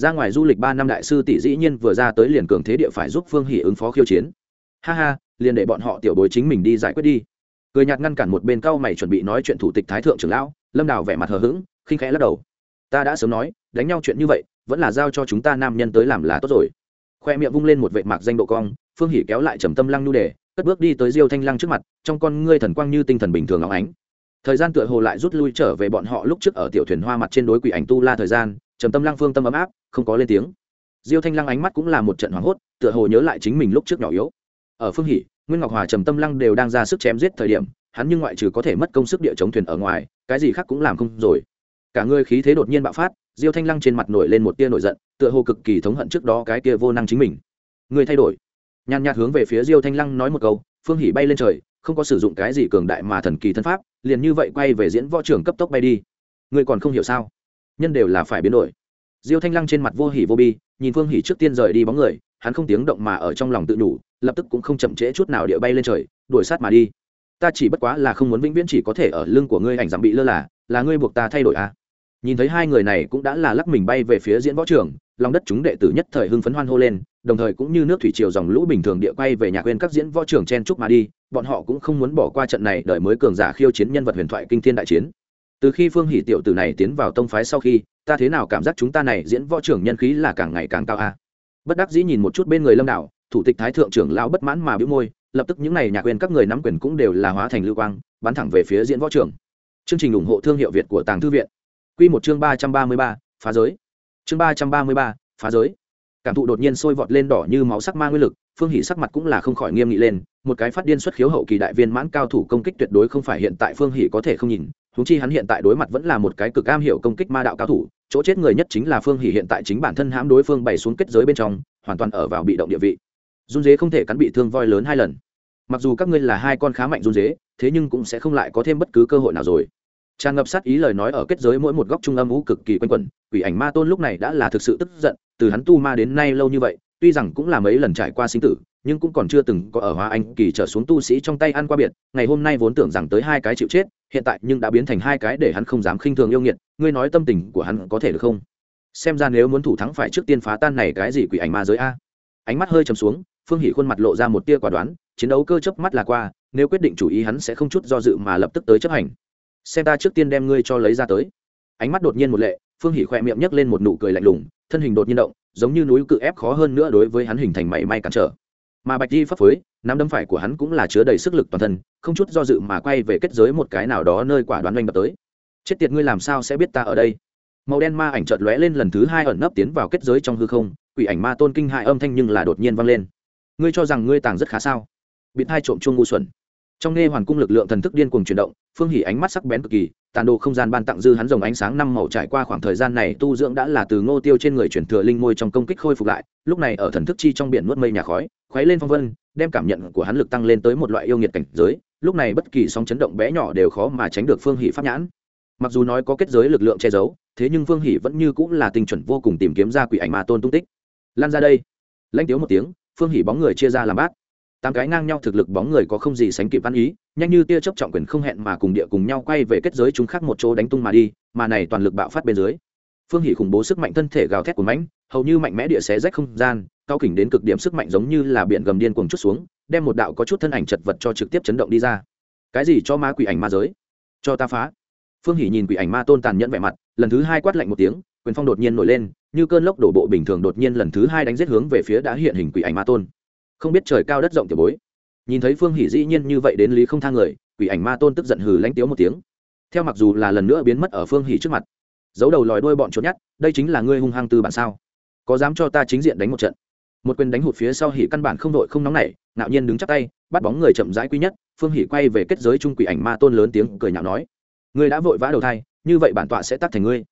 Speaker 1: Ra ngoài du lịch ba năm đại sư tỷ dĩ nhiên vừa ra tới liền cường thế địa phải giúp phương hỷ ứng phó khiêu chiến. Ha ha, liền để bọn họ tiểu bối chính mình đi giải quyết đi. Cười nhạt ngăn cản một bên cao mày chuẩn bị nói chuyện thủ tịch thái thượng trưởng lão, lâm đào vẻ mặt hờ hững, khinh khẽ lắc đầu. Ta đã sớm nói, đánh nhau chuyện như vậy, vẫn là giao cho chúng ta nam nhân tới làm là tốt rồi. Khoe miệng vung lên một vệ mạc danh độ cong, phương hỉ kéo lại trầm tâm lăng nhu đề, cất bước đi tới diêu thanh lăng trước mặt, trong con ngươi thần quang như tinh thần bình thường óng ánh. Thời gian tựa hồ lại rút lui trở về bọn họ lúc trước ở tiểu thuyền hoa mặt trên đối quỷ ảnh tu la thời gian trầm tâm lăng phương tâm ấm áp, không có lên tiếng. Diêu thanh lăng ánh mắt cũng là một trận hoảng hốt, tựa hồ nhớ lại chính mình lúc trước nhỏ yếu. Ở phương hỷ, nguyên ngọc hòa, trầm tâm lăng đều đang ra sức chém giết thời điểm, hắn nhưng ngoại trừ có thể mất công sức địa chống thuyền ở ngoài, cái gì khác cũng làm không rồi. Cả người khí thế đột nhiên bạo phát, diêu thanh lăng trên mặt nổi lên một tia nổi giận, tựa hồ cực kỳ thống hận trước đó cái tia vô năng chính mình. Người thay đổi. Nhàn nhạt hướng về phía diêu thanh lăng nói một câu, phương hỷ bay lên trời, không có sử dụng cái gì cường đại mà thần kỳ thân pháp, liền như vậy quay về diễn võ trưởng cấp tốc bay đi. Người còn không hiểu sao? Nhân đều là phải biến đổi. Diêu thanh lăng trên mặt vô hỉ vô bi, nhìn phương hỉ trước tiên rời đi bóng người, hắn không tiếng động mà ở trong lòng tự đủ lập tức cũng không chậm trễ chút nào địa bay lên trời, đuổi sát mà đi. Ta chỉ bất quá là không muốn vĩnh viễn chỉ có thể ở lưng của ngươi ảnh giảm bị lơ là là ngươi buộc ta thay đổi à. nhìn thấy hai người này cũng đã là lắc mình bay về phía diễn võ trường, lòng đất chúng đệ tử nhất thời hưng phấn hoan hô lên, đồng thời cũng như nước thủy triều dòng lũ bình thường địa quay về nhà quên các diễn võ trường chen trúc mà đi, bọn họ cũng không muốn bỏ qua trận này đợi mới cường giả khiêu chiến nhân vật huyền thoại kinh thiên đại chiến từ khi phương hỷ tiểu tử này tiến vào tông phái sau khi, ta thế nào cảm giác chúng ta này diễn võ trưởng nhân khí là càng ngày càng cao a? Bất đắc dĩ nhìn một chút bên người lâm đạo, thủ tịch thái thượng trưởng lão bất mãn mà bĩu môi, lập tức những n à y nhà quyền các người nắm quyền cũng đều là hóa thành lưu quang, bắn thẳng về phía diễn võ trưởng. Chương trình ủng hộ thương hiệu việt của tàng thư viện. Q một chương ba trăm ba mươi ba, phá giới. Chương ba trăm ba mươi ba, phá giới. Cảm thụ đột nhiên sôi vọt lên đỏ như máu sắc ma nguyên lực, phương hỷ sắc mặt cũng là không khỏi nghiêm nghị lên, một cái phát điên xuất khiếu hậu kỳ đại viên mãn cao thủ công kích tuyệt đối không phải hiện tại phương hỷ có thể không nhìn huống chi hắn hiện tại đối mặt vẫn là một cái cực am hiểu công kích ma đạo cao thủ, chỗ chết người nhất chính là phương hỉ hiện tại chính bản thân hãm đối phương bày xuống kết giới bên trong, hoàn toàn ở vào bị động địa vị. Run dế không thể cắn bị thương voi lớn hai lần. Mặc dù các ngươi là hai con khá mạnh run dế, thế nhưng cũng sẽ không lại có thêm bất cứ cơ hội nào rồi. Tràn ngập sát ý lời nói ở kết giới mỗi một góc trung âm ú cực kỳ quanh quẩn, quỷ ảnh ma tôn lúc này đã là thực sự tức giận, từ hắn tu ma đến nay lâu như vậy, tuy rằng cũng là mấy lần trải qua sinh tử nhưng cũng còn chưa từng có ở hoa anh kỳ trở xuống tu sĩ trong tay ăn qua biệt. Ngày hôm nay vốn tưởng rằng tới hai cái chịu chết, hiện tại nhưng đã biến thành hai cái để hắn không dám khinh thường yêu nghiệt. Ngươi nói tâm tình của hắn có thể được không? Xem ra nếu muốn thủ thắng phải trước tiên phá tan này cái gì quỷ ảnh ma giới a? Ánh mắt hơi chầm xuống, phương hỷ khuôn mặt lộ ra một tia quả đoán, chiến đấu cơ chớp mắt là qua, nếu quyết định chủ ý hắn sẽ không chút do dự mà lập tức tới chấp hành. Xem ta trước tiên đem ngươi cho lấy ra tới. Ánh mắt đột nhiên một lệ, phương hỷ khoe miệng nhấc lên một nụ cười lạnh lùng, thân hình đột nhiên động, giống như núi cự ép khó hơn nữa đối với hắn hình thành mảy may cản trở mà bạch di phấp phới, nắm đấm phải của hắn cũng là chứa đầy sức lực toàn thân, không chút do dự mà quay về kết giới một cái nào đó nơi quả đoán oanh đập tới. Chết tiệt ngươi làm sao sẽ biết ta ở đây? Màu đen ma ảnh chợt lóe lên lần thứ hai ẩn nấp tiến vào kết giới trong hư không, quỷ ảnh ma tôn kinh hại âm thanh nhưng là đột nhiên vang lên. Ngươi cho rằng ngươi tàng rất khá sao? Bị hai trộm chuông ngu xuẩn trong nghe hoàn cung lực lượng thần thức điên cuồng chuyển động, phương hỉ ánh mắt sắc bén cực kỳ, tàn đồ không gian ban tặng dư hắn dòng ánh sáng năm màu trải qua khoảng thời gian này tu dưỡng đã là từ ngô tiêu trên người chuyển thừa linh môi trong công kích khôi phục lại, lúc này ở thần thức chi trong biển nuốt mây nhà khói, khuấy lên phong vân, đem cảm nhận của hắn lực tăng lên tới một loại yêu nghiệt cảnh giới, lúc này bất kỳ sóng chấn động bé nhỏ đều khó mà tránh được phương hỉ pháp nhãn. Mặc dù nói có kết giới lực lượng che giấu, thế nhưng phương hỉ vẫn như cũng là tinh chuẩn vô cùng tìm kiếm ra quỷ ảnh ma tôn tung tích. Lan ra đây. Lãnh tiếu một tiếng, phương hỉ bóng người chia ra làm bát tám cái ngang nhau thực lực bóng người có không gì sánh kịp ăn ý, nhanh như tia chớp trọng quyền không hẹn mà cùng địa cùng nhau quay về kết giới chúng khác một chỗ đánh tung mà đi, mà này toàn lực bạo phát bên dưới. Phương hỷ khủng bố sức mạnh thân thể gào thét của mãnh, hầu như mạnh mẽ địa xé rách không gian, cao kỉnh đến cực điểm sức mạnh giống như là biển gầm điên cuồng chút xuống, đem một đạo có chút thân ảnh chật vật cho trực tiếp chấn động đi ra. Cái gì cho ma quỷ ảnh ma giới? Cho ta phá. Phương hỷ nhìn quỷ ảnh ma tôn tàn nhẫn vẻ mặt, lần thứ hai quát lạnh một tiếng, quyền phong đột nhiên nổi lên, như cơn lốc đổ bộ bình thường đột nhiên lần thứ hai đánh giết hướng về phía đã hiện hình quỷ ảnh ma tôn không biết trời cao đất rộng tiểu bối. Nhìn thấy phương hỷ dĩ nhiên như vậy đến lý không thang người, quỷ ảnh ma tôn tức giận hừ lánh tiếu một tiếng. Theo mặc dù là lần nữa biến mất ở phương hỷ trước mặt, giấu đầu lòi đuôi bọn trốn nhát, đây chính là ngươi hung hăng tư bản sao? Có dám cho ta chính diện đánh một trận? Một quyền đánh hụt phía sau hỉ căn bản không đội không nóng nảy, ngạo nhiên đứng chắc tay, bắt bóng người chậm rãi quý nhất, phương hỉ quay về kết giới trung quỷ ảnh ma tôn lớn tiếng cười nhạo nói, ngươi đã vội vã đầu thai, như vậy bản tọa sẽ tắt thành ngươi.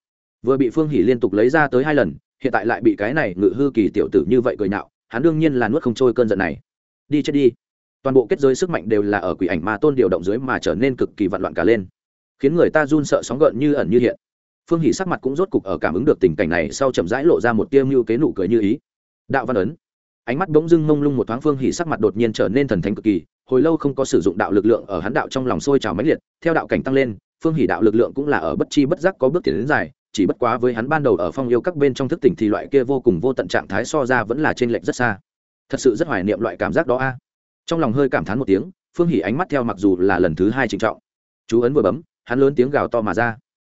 Speaker 1: Vừa bị phương hỉ liên tục lấy ra tới hai lần, hiện tại lại bị cái này ngự hư kỳ tiểu tử như vậy cười nhạo hắn đương nhiên là nuốt không trôi cơn giận này. Đi chết đi. Toàn bộ kết giới sức mạnh đều là ở quỷ ảnh ma tôn điều động dưới mà trở nên cực kỳ vạn loạn cả lên. Khiến người ta run sợ sóng gợn như ẩn như hiện. Phương hỷ sắc mặt cũng rốt cục ở cảm ứng được tình cảnh này, sau chậm rãi lộ ra một tiêu mưu kế nụ cười như ý. Đạo văn ấn. Ánh mắt bỗng dưng mông lung một thoáng phương hỷ sắc mặt đột nhiên trở nên thần thánh cực kỳ, hồi lâu không có sử dụng đạo lực lượng ở hắn đạo trong lòng sôi trào mãnh liệt, theo đạo cảnh tăng lên, phương hỷ đạo lực lượng cũng là ở bất chi bất giác có bước tiến đến dài chỉ bất quá với hắn ban đầu ở phong yêu các bên trong thức tỉnh thì loại kia vô cùng vô tận trạng thái so ra vẫn là trên lệch rất xa. Thật sự rất hoài niệm loại cảm giác đó a. À. Trong lòng hơi cảm thán một tiếng, phương hỉ ánh mắt theo mặc dù là lần thứ hai trịnh trọng. Chú ấn vừa bấm, hắn lớn tiếng gào to mà ra.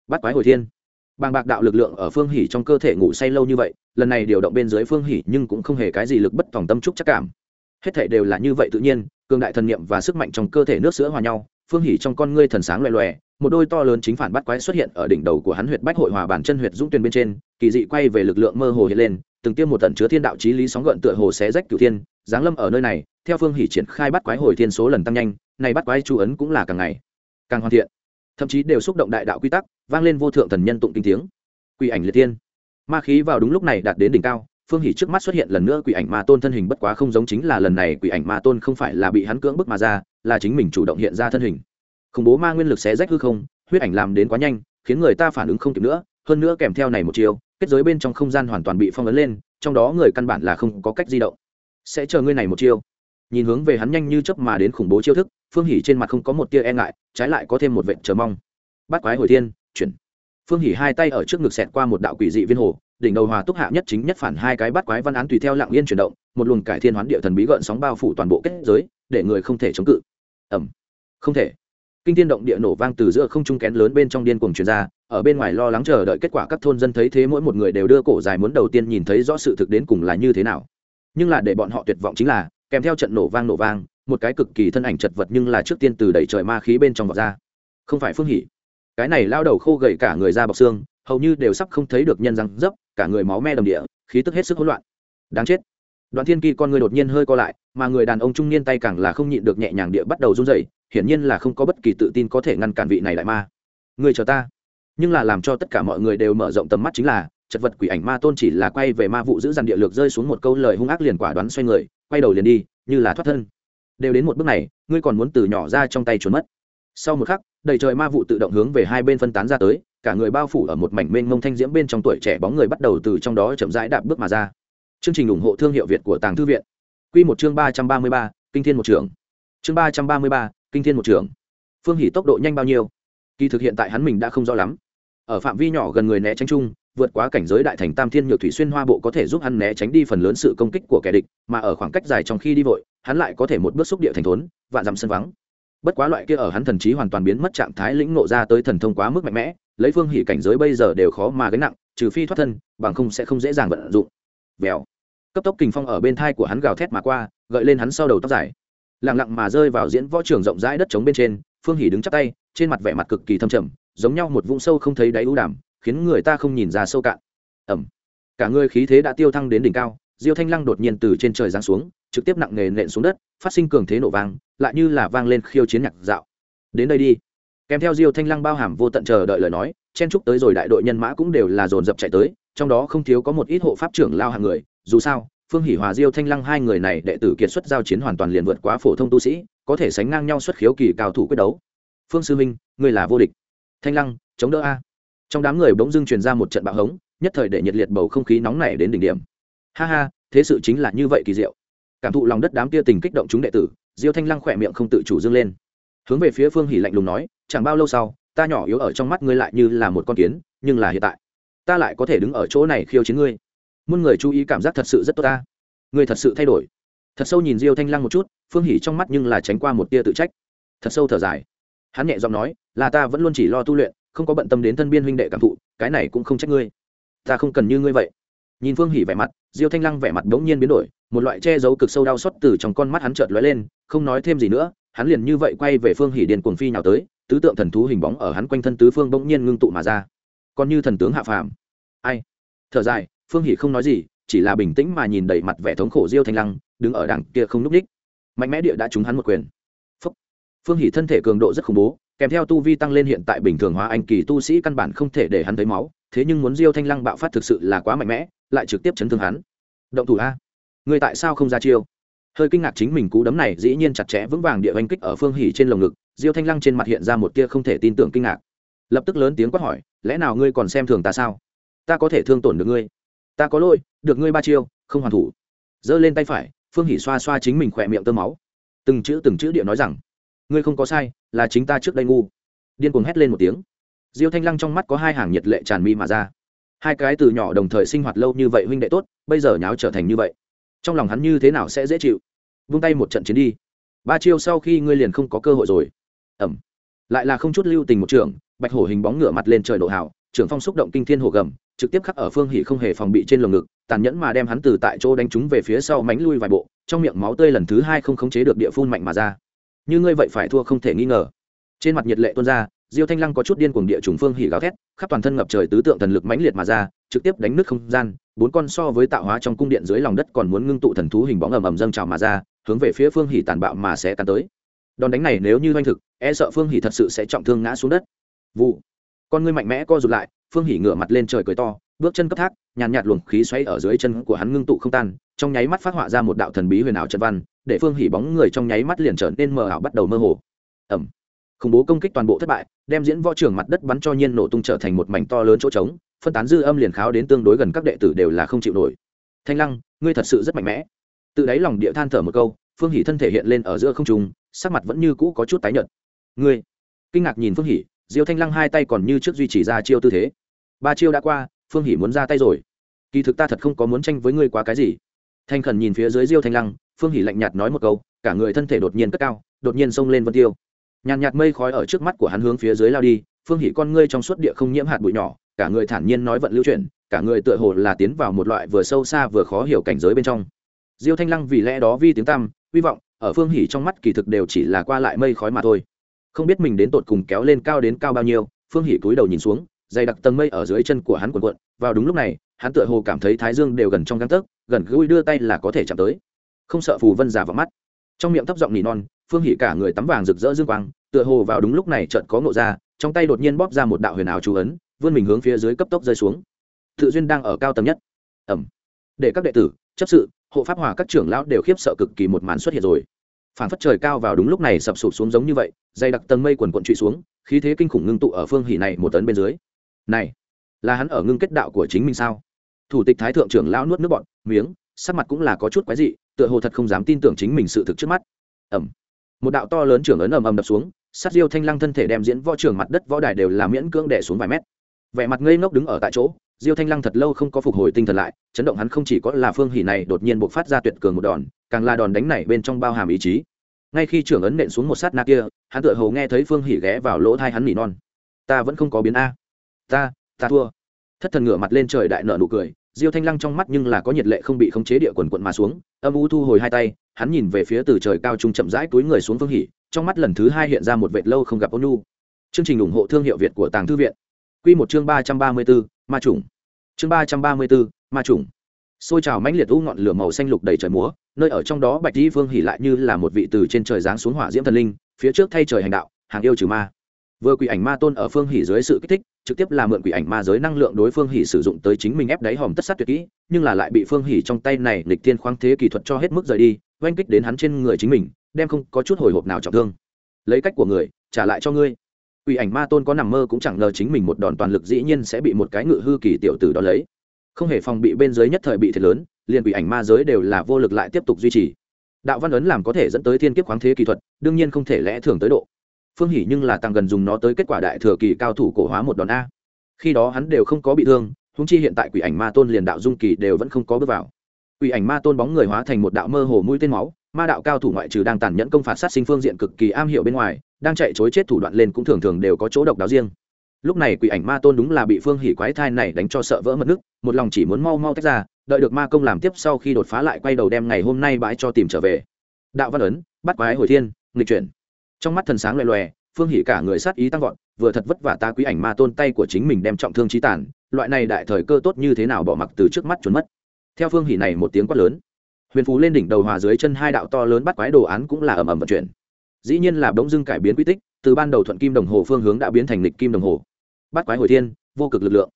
Speaker 1: Bắt quái hồi thiên. Bàng bạc đạo lực lượng ở phương hỉ trong cơ thể ngủ say lâu như vậy, lần này điều động bên dưới phương hỉ nhưng cũng không hề cái gì lực bất tòng tâm trúc chắc cảm. Hết thể đều là như vậy tự nhiên, cường đại thần niệm và sức mạnh trong cơ thể nước sữa hòa nhau phương hỉ trong con ngươi thần sáng loè loè, một đôi to lớn chính phản bắt quái xuất hiện ở đỉnh đầu của hắn huyệt bách hội hòa bản chân huyệt dũng tuyền bên trên, kỳ dị quay về lực lượng mơ hồ hiện lên, từng tiêm một tận chứa thiên đạo chí lý sóng gợn tựa hồ xé rách cửu thiên, giáng lâm ở nơi này, theo phương hỷ triển khai bắt quái hồi thiên số lần tăng nhanh này bắt quái chú ấn cũng là càng ngày, càng hoàn thiện. Thậm chí đều xúc động đại đạo quy tắc, vang lên vô thượng thần nhân tụng kinh tiếng. Quỷ ảnh liệt thiên. Ma khí vào đúng lúc này đạt đến đỉnh cao phương hỷ trước mắt xuất hiện lần nữa quỷ ảnh ma tôn thân hình bất quá không giống chính là lần này quỷ ảnh ma tôn không phải là bị hắn cưỡng bức mà ra, là chính mình chủ động hiện ra thân hình. Khủng bố ma nguyên lực xé rách hư không, huyết ảnh làm đến quá nhanh, khiến người ta phản ứng không kịp nữa, hơn nữa kèm theo này một chiều kết giới bên trong không gian hoàn toàn bị phong ấn lên, trong đó người căn bản là không có cách di động. Sẽ chờ ngươi này một chiêu. Nhìn hướng về hắn nhanh như chớp mà đến khủng bố chiêu thức, phương hỉ trên mặt không có một tia e ngại, trái lại có thêm một vệ chờ mong. Bắt quái hồi thiên, chuyển phương hỉ hai tay ở trước ngực xẹt qua một đạo quỷ dị viên hồ, đỉnh đầu hòa túc hạ nhất chính nhất phản hai cái bắt quái văn án tùy theo lặng yên chuyển động, một luồng cải thiên hoán địa thần bí gợn sóng bao phủ toàn bộ kết giới, để người không thể chống cự. Ẩm không thể. Kinh thiên động địa nổ vang từ giữa không trung kén lớn bên trong điên cuồng truyền ra, ở bên ngoài lo lắng chờ đợi kết quả các thôn dân thấy thế mỗi một người đều đưa cổ dài muốn đầu tiên nhìn thấy rõ sự thực đến cùng là như thế nào. Nhưng là để bọn họ tuyệt vọng chính là, kèm theo trận nổ vang nổ vang, một cái cực kỳ thân ảnh chật vật nhưng là trước tiên từ đẩy trời ma khí bên trong vọt ra. Không phải phương hỉ cái này lao đầu khô gầy cả người ra bọc xương, hầu như đều sắp không thấy được nhân răng dấp, cả người máu me đầm địa, khí tức hết sức hỗn loạn. Đáng chết. Đoạn thiên kỳ con người đột nhiên hơi co lại, mà người đàn ông trung niên tay càng là không nhịn được nhẹ nhàng địa bắt đầu run rẩy, hiển nhiên là không có bất kỳ tự tin có thể ngăn cản vị này đại ma. Người chờ ta. Nhưng là làm cho tất cả mọi người đều mở rộng tầm mắt chính là, chật vật quỷ ảnh ma tôn chỉ là quay về ma vụ giữ dằn địa lược rơi xuống một câu lời hung ác liền quả đoán xoay người, quay đầu liền đi, như là thoát thân. Đều đến một bước này, ngươi còn muốn từ nhỏ ra trong tay trốn mất. Sau một khắc đầy trời ma vụ tự động hướng về hai bên phân tán ra tới, cả người bao phủ ở một mảnh mênh mông thanh diễm bên trong tuổi trẻ bóng người bắt đầu từ trong đó chậm rãi đạp bước mà ra. Chương trình ủng hộ thương hiệu việt của tàng thư viện. Quy một chương ba trăm ba mươi ba, kinh thiên một trưởng chương ba trăm ba mươi ba, kinh thiên một trưởng phương hỉ tốc độ nhanh bao nhiêu? Kỳ thực hiện tại hắn mình đã không rõ lắm. Ở phạm vi nhỏ gần người né tránh chung, vượt quá cảnh giới đại thành tam thiên nhược thủy xuyên hoa bộ có thể giúp hắn né tránh đi phần lớn sự công kích của kẻ địch, mà ở khoảng cách dài trong khi đi vội, hắn lại có thể một bước xúc địa thành thốn, vạn dặm sân vắng bất quá loại kia ở hắn thần trí hoàn toàn biến mất trạng thái lĩnh nộ ra tới thần thông quá mức mạnh mẽ lấy phương hỉ cảnh giới bây giờ đều khó mà gánh nặng trừ phi thoát thân bằng không sẽ không dễ dàng vận dụng. Vèo. Cấp tốc kình phong ở bên thai của hắn gào thét mà qua gợi lên hắn sau đầu tóc dài. Lặng lặng mà rơi vào diễn võ trường rộng rãi đất trống bên trên phương hỉ đứng chắp tay trên mặt vẻ mặt cực kỳ thâm trầm giống nhau một vũng sâu không thấy đáy ưu đàm, khiến người ta không nhìn ra sâu cạn. Ẩm. Cả người khí thế đã tiêu thăng đến đỉnh cao diêu thanh lăng đột nhiên từ trên trời giáng xuống trực tiếp nặng nề nện xuống đất phát sinh cường thế nổ vang lại như là vang lên khiêu chiến nhạc dạo. Đến đây đi. Kèm theo diêu thanh lăng bao hàm vô tận chờ đợi lời nói, chen trúc tới rồi đại đội nhân mã cũng đều là dồn dập chạy tới, trong đó không thiếu có một ít hộ pháp trưởng lao hàng người. Dù sao, phương hỷ hòa, diêu thanh lăng hai người này đệ tử kiệt xuất giao chiến hoàn toàn liền vượt quá phổ thông tu sĩ, có thể sánh ngang nhau xuất khiếu kỳ cao thủ quyết đấu. Phương sư minh người là vô địch. Thanh lăng, chống đỡ a. Trong đám người bỗng dưng truyền ra một trận bạo hống, nhất thời để nhiệt liệt bầu không khí nóng nảy đến đỉnh điểm. Ha ha, thế sự chính là như vậy kỳ diệu. Cảm thụ lòng đất đám tia tình kích động chúng đệ tử diêu thanh lăng khỏe miệng không tự chủ dưng lên. Hướng về phía phương hỷ lạnh lùng nói, chẳng bao lâu sau, ta nhỏ yếu ở trong mắt ngươi lại như là một con kiến, nhưng là hiện tại, ta lại có thể đứng ở chỗ này khiêu chiến ngươi. Muôn người chú ý cảm giác thật sự rất tốt ta. Ngươi thật sự thay đổi. Thật sâu nhìn diêu thanh lăng một chút, phương hỷ trong mắt nhưng là tránh qua một tia tự trách. Thật sâu thở dài. Hắn nhẹ giọng nói, là ta vẫn luôn chỉ lo tu luyện, không có bận tâm đến thân biên huynh đệ cảm thụ, cái này cũng không trách ngươi. Ta không cần như ngươi vậy. Nhìn phương hỉ vẻ mặt, diêu thanh lăng vẻ mặt bỗng nhiên biến đổi một loại che giấu cực sâu đau xót từ trong con mắt hắn chợt lóe lên, không nói thêm gì nữa, hắn liền như vậy quay về phương hỉ điền cuồng phi nào tới, tứ tượng thần thú hình bóng ở hắn quanh thân tứ phương bỗng nhiên ngưng tụ mà ra. Còn như thần tướng hạ phàm. Ai? Thở dài, phương hỉ không nói gì, chỉ là bình tĩnh mà nhìn đầy mặt vẻ thống khổ diêu thanh lăng, đứng ở đằng kia không núp ních. Mạnh mẽ địa đã trúng hắn một quyền. Phúc. phương hỉ thân thể cường độ rất khủng bố, kèm theo tu vi tăng lên hiện tại bình thường hóa anh kỳ tu sĩ căn bản không thể để hắn thấy máu, thế nhưng muốn diêu thanh lăng bạo phát thực sự là quá mạnh mẽ, lại trực tiếp chấn thương hắn. Động thủ a ngươi tại sao không ra chiêu? Hơi kinh ngạc chính mình cú đấm này dĩ nhiên chặt chẽ vững vàng địa oanh kích ở phương hỉ trên lồng ngực, diêu thanh lăng trên mặt hiện ra một tia không thể tin tưởng kinh ngạc. Lập tức lớn tiếng quát hỏi, lẽ nào ngươi còn xem thường ta sao? Ta có thể thương tổn được ngươi. Ta có lỗi, được ngươi ba chiêu, không hoàn thủ. Giơ lên tay phải, phương hỉ xoa xoa chính mình khỏe miệng tơ máu. Từng chữ từng chữ địa nói rằng, ngươi không có sai, là chính ta trước đây ngu. Điên cuồng hét lên một tiếng. Diêu thanh lăng trong mắt có hai hàng nhiệt lệ tràn mi mà ra. Hai cái từ nhỏ đồng thời sinh hoạt lâu như vậy huynh đệ tốt, bây giờ nháo trở thành như vậy trong lòng hắn như thế nào sẽ dễ chịu? Vung tay một trận chiến đi. Ba chiêu sau khi ngươi liền không có cơ hội rồi. Ẩm. Lại là không chút lưu tình một trường, bạch hổ hình bóng ngựa mặt lên trời độ hào, trưởng phong xúc động kinh thiên hồ gầm, trực tiếp khắc ở phương hỉ không hề phòng bị trên lồng ngực, tàn nhẫn mà đem hắn từ tại chỗ đánh trúng về phía sau mánh lui vài bộ, trong miệng máu tươi lần thứ hai không khống chế được địa phun mạnh mà ra. Như ngươi vậy phải thua không thể nghi ngờ. Trên mặt nhiệt lệ tuôn ra, diêu thanh lăng có chút điên cuồng địa trùng phương hỉ gào thét, khắp toàn thân ngập trời tứ tượng thần lực mãnh liệt mà ra, trực tiếp đánh nước không gian bốn con so với tạo hóa trong cung điện dưới lòng đất còn muốn ngưng tụ thần thú hình bóng ầm ầm dâng trào mà ra, hướng về phía phương hỉ tàn bạo mà sẽ cắn tới. Đòn đánh này nếu như doanh thực e sợ phương hỉ thật sự sẽ trọng thương ngã xuống đất. Vụ. Con ngươi mạnh mẽ co rụt lại, phương hỉ ngửa mặt lên trời cười to, bước chân cấp thác, nhàn nhạt luồng khí xoáy ở dưới chân của hắn ngưng tụ không tan, trong nháy mắt phát họa ra một đạo thần bí huyền ảo trận văn, để phương hỉ bóng người trong nháy mắt liền trở nên mờ ảo bắt đầu mơ hồ. Ẩm khủng bố công kích toàn bộ thất bại, đem diễn võ trường mặt đất bắn cho nhiên nổ tung trở thành một mảnh to lớn chỗ trống phân tán dư âm liền kháo đến tương đối gần các đệ tử đều là không chịu nổi. Thanh lăng, ngươi thật sự rất mạnh mẽ. Tự đáy lòng địa than thở một câu, phương hỷ thân thể hiện lên ở giữa không trung, sắc mặt vẫn như cũ có chút tái nhợt. Ngươi, kinh ngạc nhìn phương hỷ, diêu thanh lăng hai tay còn như trước duy trì ra chiêu tư thế. Ba chiêu đã qua, phương hỷ muốn ra tay rồi. Kỳ thực ta thật không có muốn tranh với ngươi quá cái gì. Thanh khẩn nhìn phía dưới diêu thanh lăng, phương hỷ lạnh nhạt nói một câu, cả người thân thể đột nhiên cất cao, đột nhiên xông lên vân tiêu. Nhàn nhạt mây khói ở trước mắt của hắn hướng phía dưới lao đi phương hỷ con ngươi trong suốt địa không nhiễm hạt bụi nhỏ, cả người thản nhiên nói vận lưu chuyển, cả người tựa hồ là tiến vào một loại vừa sâu xa vừa khó hiểu cảnh giới bên trong. Diêu thanh lăng vì lẽ đó vi tiếng tăm hy vọng, ở phương hỷ trong mắt kỳ thực đều chỉ là qua lại mây khói mà thôi. Không biết mình đến tột cùng kéo lên cao đến cao bao nhiêu, phương hỷ cúi đầu nhìn xuống, dày đặc tầng mây ở dưới chân của hắn quần quận vào đúng lúc này, hắn tựa hồ cảm thấy thái dương đều gần trong găng tấc, gần gũi đưa tay là có thể chạm tới. Không sợ phù vân giả vào mắt. Trong miệng thấp giọng nỉ non, phương hỷ cả người tắm vàng rực rỡ dương quang, tựa hồ vào đúng lúc này chợt có ngộ ra trong tay đột nhiên bóp ra một đạo huyền ảo chú ấn, vươn mình hướng phía dưới cấp tốc rơi xuống. Tự duyên đang ở cao tầng nhất. Ẩm. Để các đệ tử, chấp sự, hộ pháp hòa các trưởng lão đều khiếp sợ cực kỳ một màn xuất hiện rồi. Phản phất trời cao vào đúng lúc này sập sụp xuống giống như vậy, dày đặc tầng mây quần quận trụy xuống, khí thế kinh khủng ngưng tụ ở phương hỉ này một tấn bên dưới. Này, là hắn ở ngưng kết đạo của chính mình sao? Thủ tịch thái thượng trưởng lão nuốt nước bọn miếng, sắc mặt cũng là có chút quái dị, tựa hồ thật không dám tin tưởng chính mình sự thực trước mắt. Ẩm. Một đạo to lớn trưởng ấn ầm ầm đập xuống sát diêu thanh lăng thân thể đem diễn võ trường mặt đất võ đài đều là miễn cưỡng đẻ xuống vài mét. Vẻ mặt ngây ngốc đứng ở tại chỗ, diêu thanh lăng thật lâu không có phục hồi tinh thần lại, chấn động hắn không chỉ có là phương hỉ này đột nhiên buộc phát ra tuyệt cường một đòn, càng là đòn đánh này bên trong bao hàm ý chí. Ngay khi trưởng ấn nện xuống một sát na kia, hắn tựa hồ nghe thấy phương hỉ ghé vào lỗ thai hắn nỉ non. Ta vẫn không có biến a. Ta ta thua. Thất thần ngửa mặt lên trời đại nợ nụ cười, diêu thanh lăng trong mắt nhưng là có nhiệt lệ không bị khống chế địa quần quận mà xuống, âm u thu hồi hai tay, hắn nhìn về phía từ trời cao trung chậm rãi túi người xuống phương hỉ trong mắt lần thứ hai hiện ra một vệt lâu không gặp ôn nhu chương trình ủng hộ thương hiệu việt của tàng thư viện. Q một chương ba trăm ba mươi bốn ma trùng chương ba trăm ba mươi bốn ma trùng xôi trào mãnh liệt u ngọn lửa màu xanh lục đầy trời múa, nơi ở trong đó bạch di vương hỉ lại như là một vị từ trên trời giáng xuống hỏa diễm thần linh, phía trước thay trời hành đạo, hàng yêu trừ ma. Vừa quỷ ảnh ma tôn ở phương hỉ dưới sự kích thích, trực tiếp là mượn quỷ ảnh ma giới năng lượng đối phương hỉ sử dụng tới chính mình ép đáy hòm tất sát tuyệt kỹ, nhưng là lại bị phương hỉ trong tay này lịch tiên khoáng thế kỹ thuật cho hết mức rời đi, oanh kích đến hắn trên người chính mình đem không có chút hồi hộp nào trọng thương. Lấy cách của người, trả lại cho ngươi. Quỷ ảnh ma tôn có nằm mơ cũng chẳng ngờ chính mình một đòn toàn lực dĩ nhiên sẽ bị một cái ngự hư kỳ tiểu tử đó lấy. Không hề phòng bị bên dưới nhất thời bị thiệt lớn, liền quỷ ảnh ma giới đều là vô lực lại tiếp tục duy trì. Đạo văn ấn làm có thể dẫn tới thiên kiếp khoáng thế kỹ thuật, đương nhiên không thể lẽ thường tới độ. Phương hỉ nhưng là tăng gần dùng nó tới kết quả đại thừa kỳ cao thủ cổ hóa một đòn a. Khi đó hắn đều không có bị thương húng chi hiện tại quỷ ảnh ma tôn liền đạo dung kỳ đều vẫn không có bước vào. Quỷ ảnh ma tôn bóng người hóa thành một đạo mơ hồ mũi tên máu ma đạo cao thủ ngoại trừ đang tàn nhẫn công phạt sát sinh phương diện cực kỳ am hiểu bên ngoài, đang chạy chối chết thủ đoạn lên cũng thường thường đều có chỗ độc đáo riêng. Lúc này quỷ ảnh ma tôn đúng là bị phương hỉ quái thai này đánh cho sợ vỡ mất nước, một lòng chỉ muốn mau mau tách ra, đợi được ma công làm tiếp sau khi đột phá lại quay đầu đem ngày hôm nay bãi cho tìm trở về. Đạo văn ấn, bắt quái hồi thiên, nghịch chuyển. Trong mắt thần sáng loè loè, phương hỉ cả người sát ý tăng vọt, vừa thật vất vả ta quý ảnh ma tôn tay của chính mình đem trọng thương trí tàn loại này đại thời cơ tốt như thế nào bỏ mặc từ trước mắt trốn mất. Theo phương hỉ này một tiếng quát lớn huyền phú lên đỉnh đầu hòa dưới chân hai đạo to lớn bắt quái đồ án cũng là ầm ầm vận chuyển. Dĩ nhiên là bỗng dưng cải biến quy tích, từ ban đầu thuận kim đồng hồ phương hướng đã biến thành lịch kim đồng hồ. Bắt quái hồi thiên, vô cực lực lượng.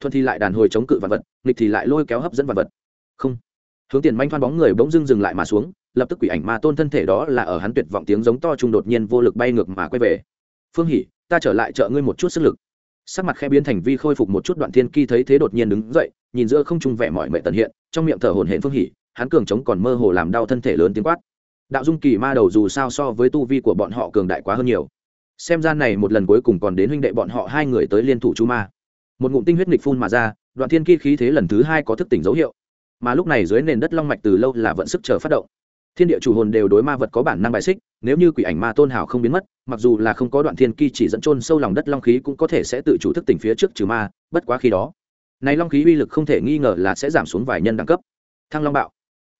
Speaker 1: Thuận thì lại đàn hồi chống cự vật vật, nghịch thì lại lôi kéo hấp dẫn vật vật. Không. Hướng tiền manh thoan bóng người bỗng dưng dừng lại mà xuống, lập tức quỷ ảnh ma tôn thân thể đó là ở hắn tuyệt vọng tiếng giống to trung đột nhiên vô lực bay ngược mà quay về. Phương hỉ ta trở lại trợ ngươi một chút sức lực. Sắc mặt khe biến thành vi khôi phục một chút đoạn thiên kỳ thấy thế đột nhiên đứng dậy, nhìn giữa không trung vẻ mọi mệ tần hiện, trong miệng thở hổn hển phương hỉ hắn cường chống còn mơ hồ làm đau thân thể lớn tiếng quát. Đạo dung kỳ ma đầu dù sao so với tu vi của bọn họ cường đại quá hơn nhiều. Xem ra này một lần cuối cùng còn đến huynh đệ bọn họ hai người tới liên thủ chu ma. Một ngụm tinh huyết nghịch phun mà ra, đoạn thiên kỳ khí thế lần thứ hai có thức tỉnh dấu hiệu. Mà lúc này dưới nền đất long mạch từ lâu là vận sức chờ phát động. Thiên địa chủ hồn đều đối ma vật có bản năng bài xích, nếu như quỷ ảnh ma tôn hào không biến mất, mặc dù là không có đoạn thiên kỳ chỉ dẫn trôn sâu lòng đất long khí cũng có thể sẽ tự chủ thức tỉnh phía trước trừ ma, bất quá khi đó, này long khí uy lực không thể nghi ngờ là sẽ giảm xuống vài nhân đẳng cấp. Thăng long bạo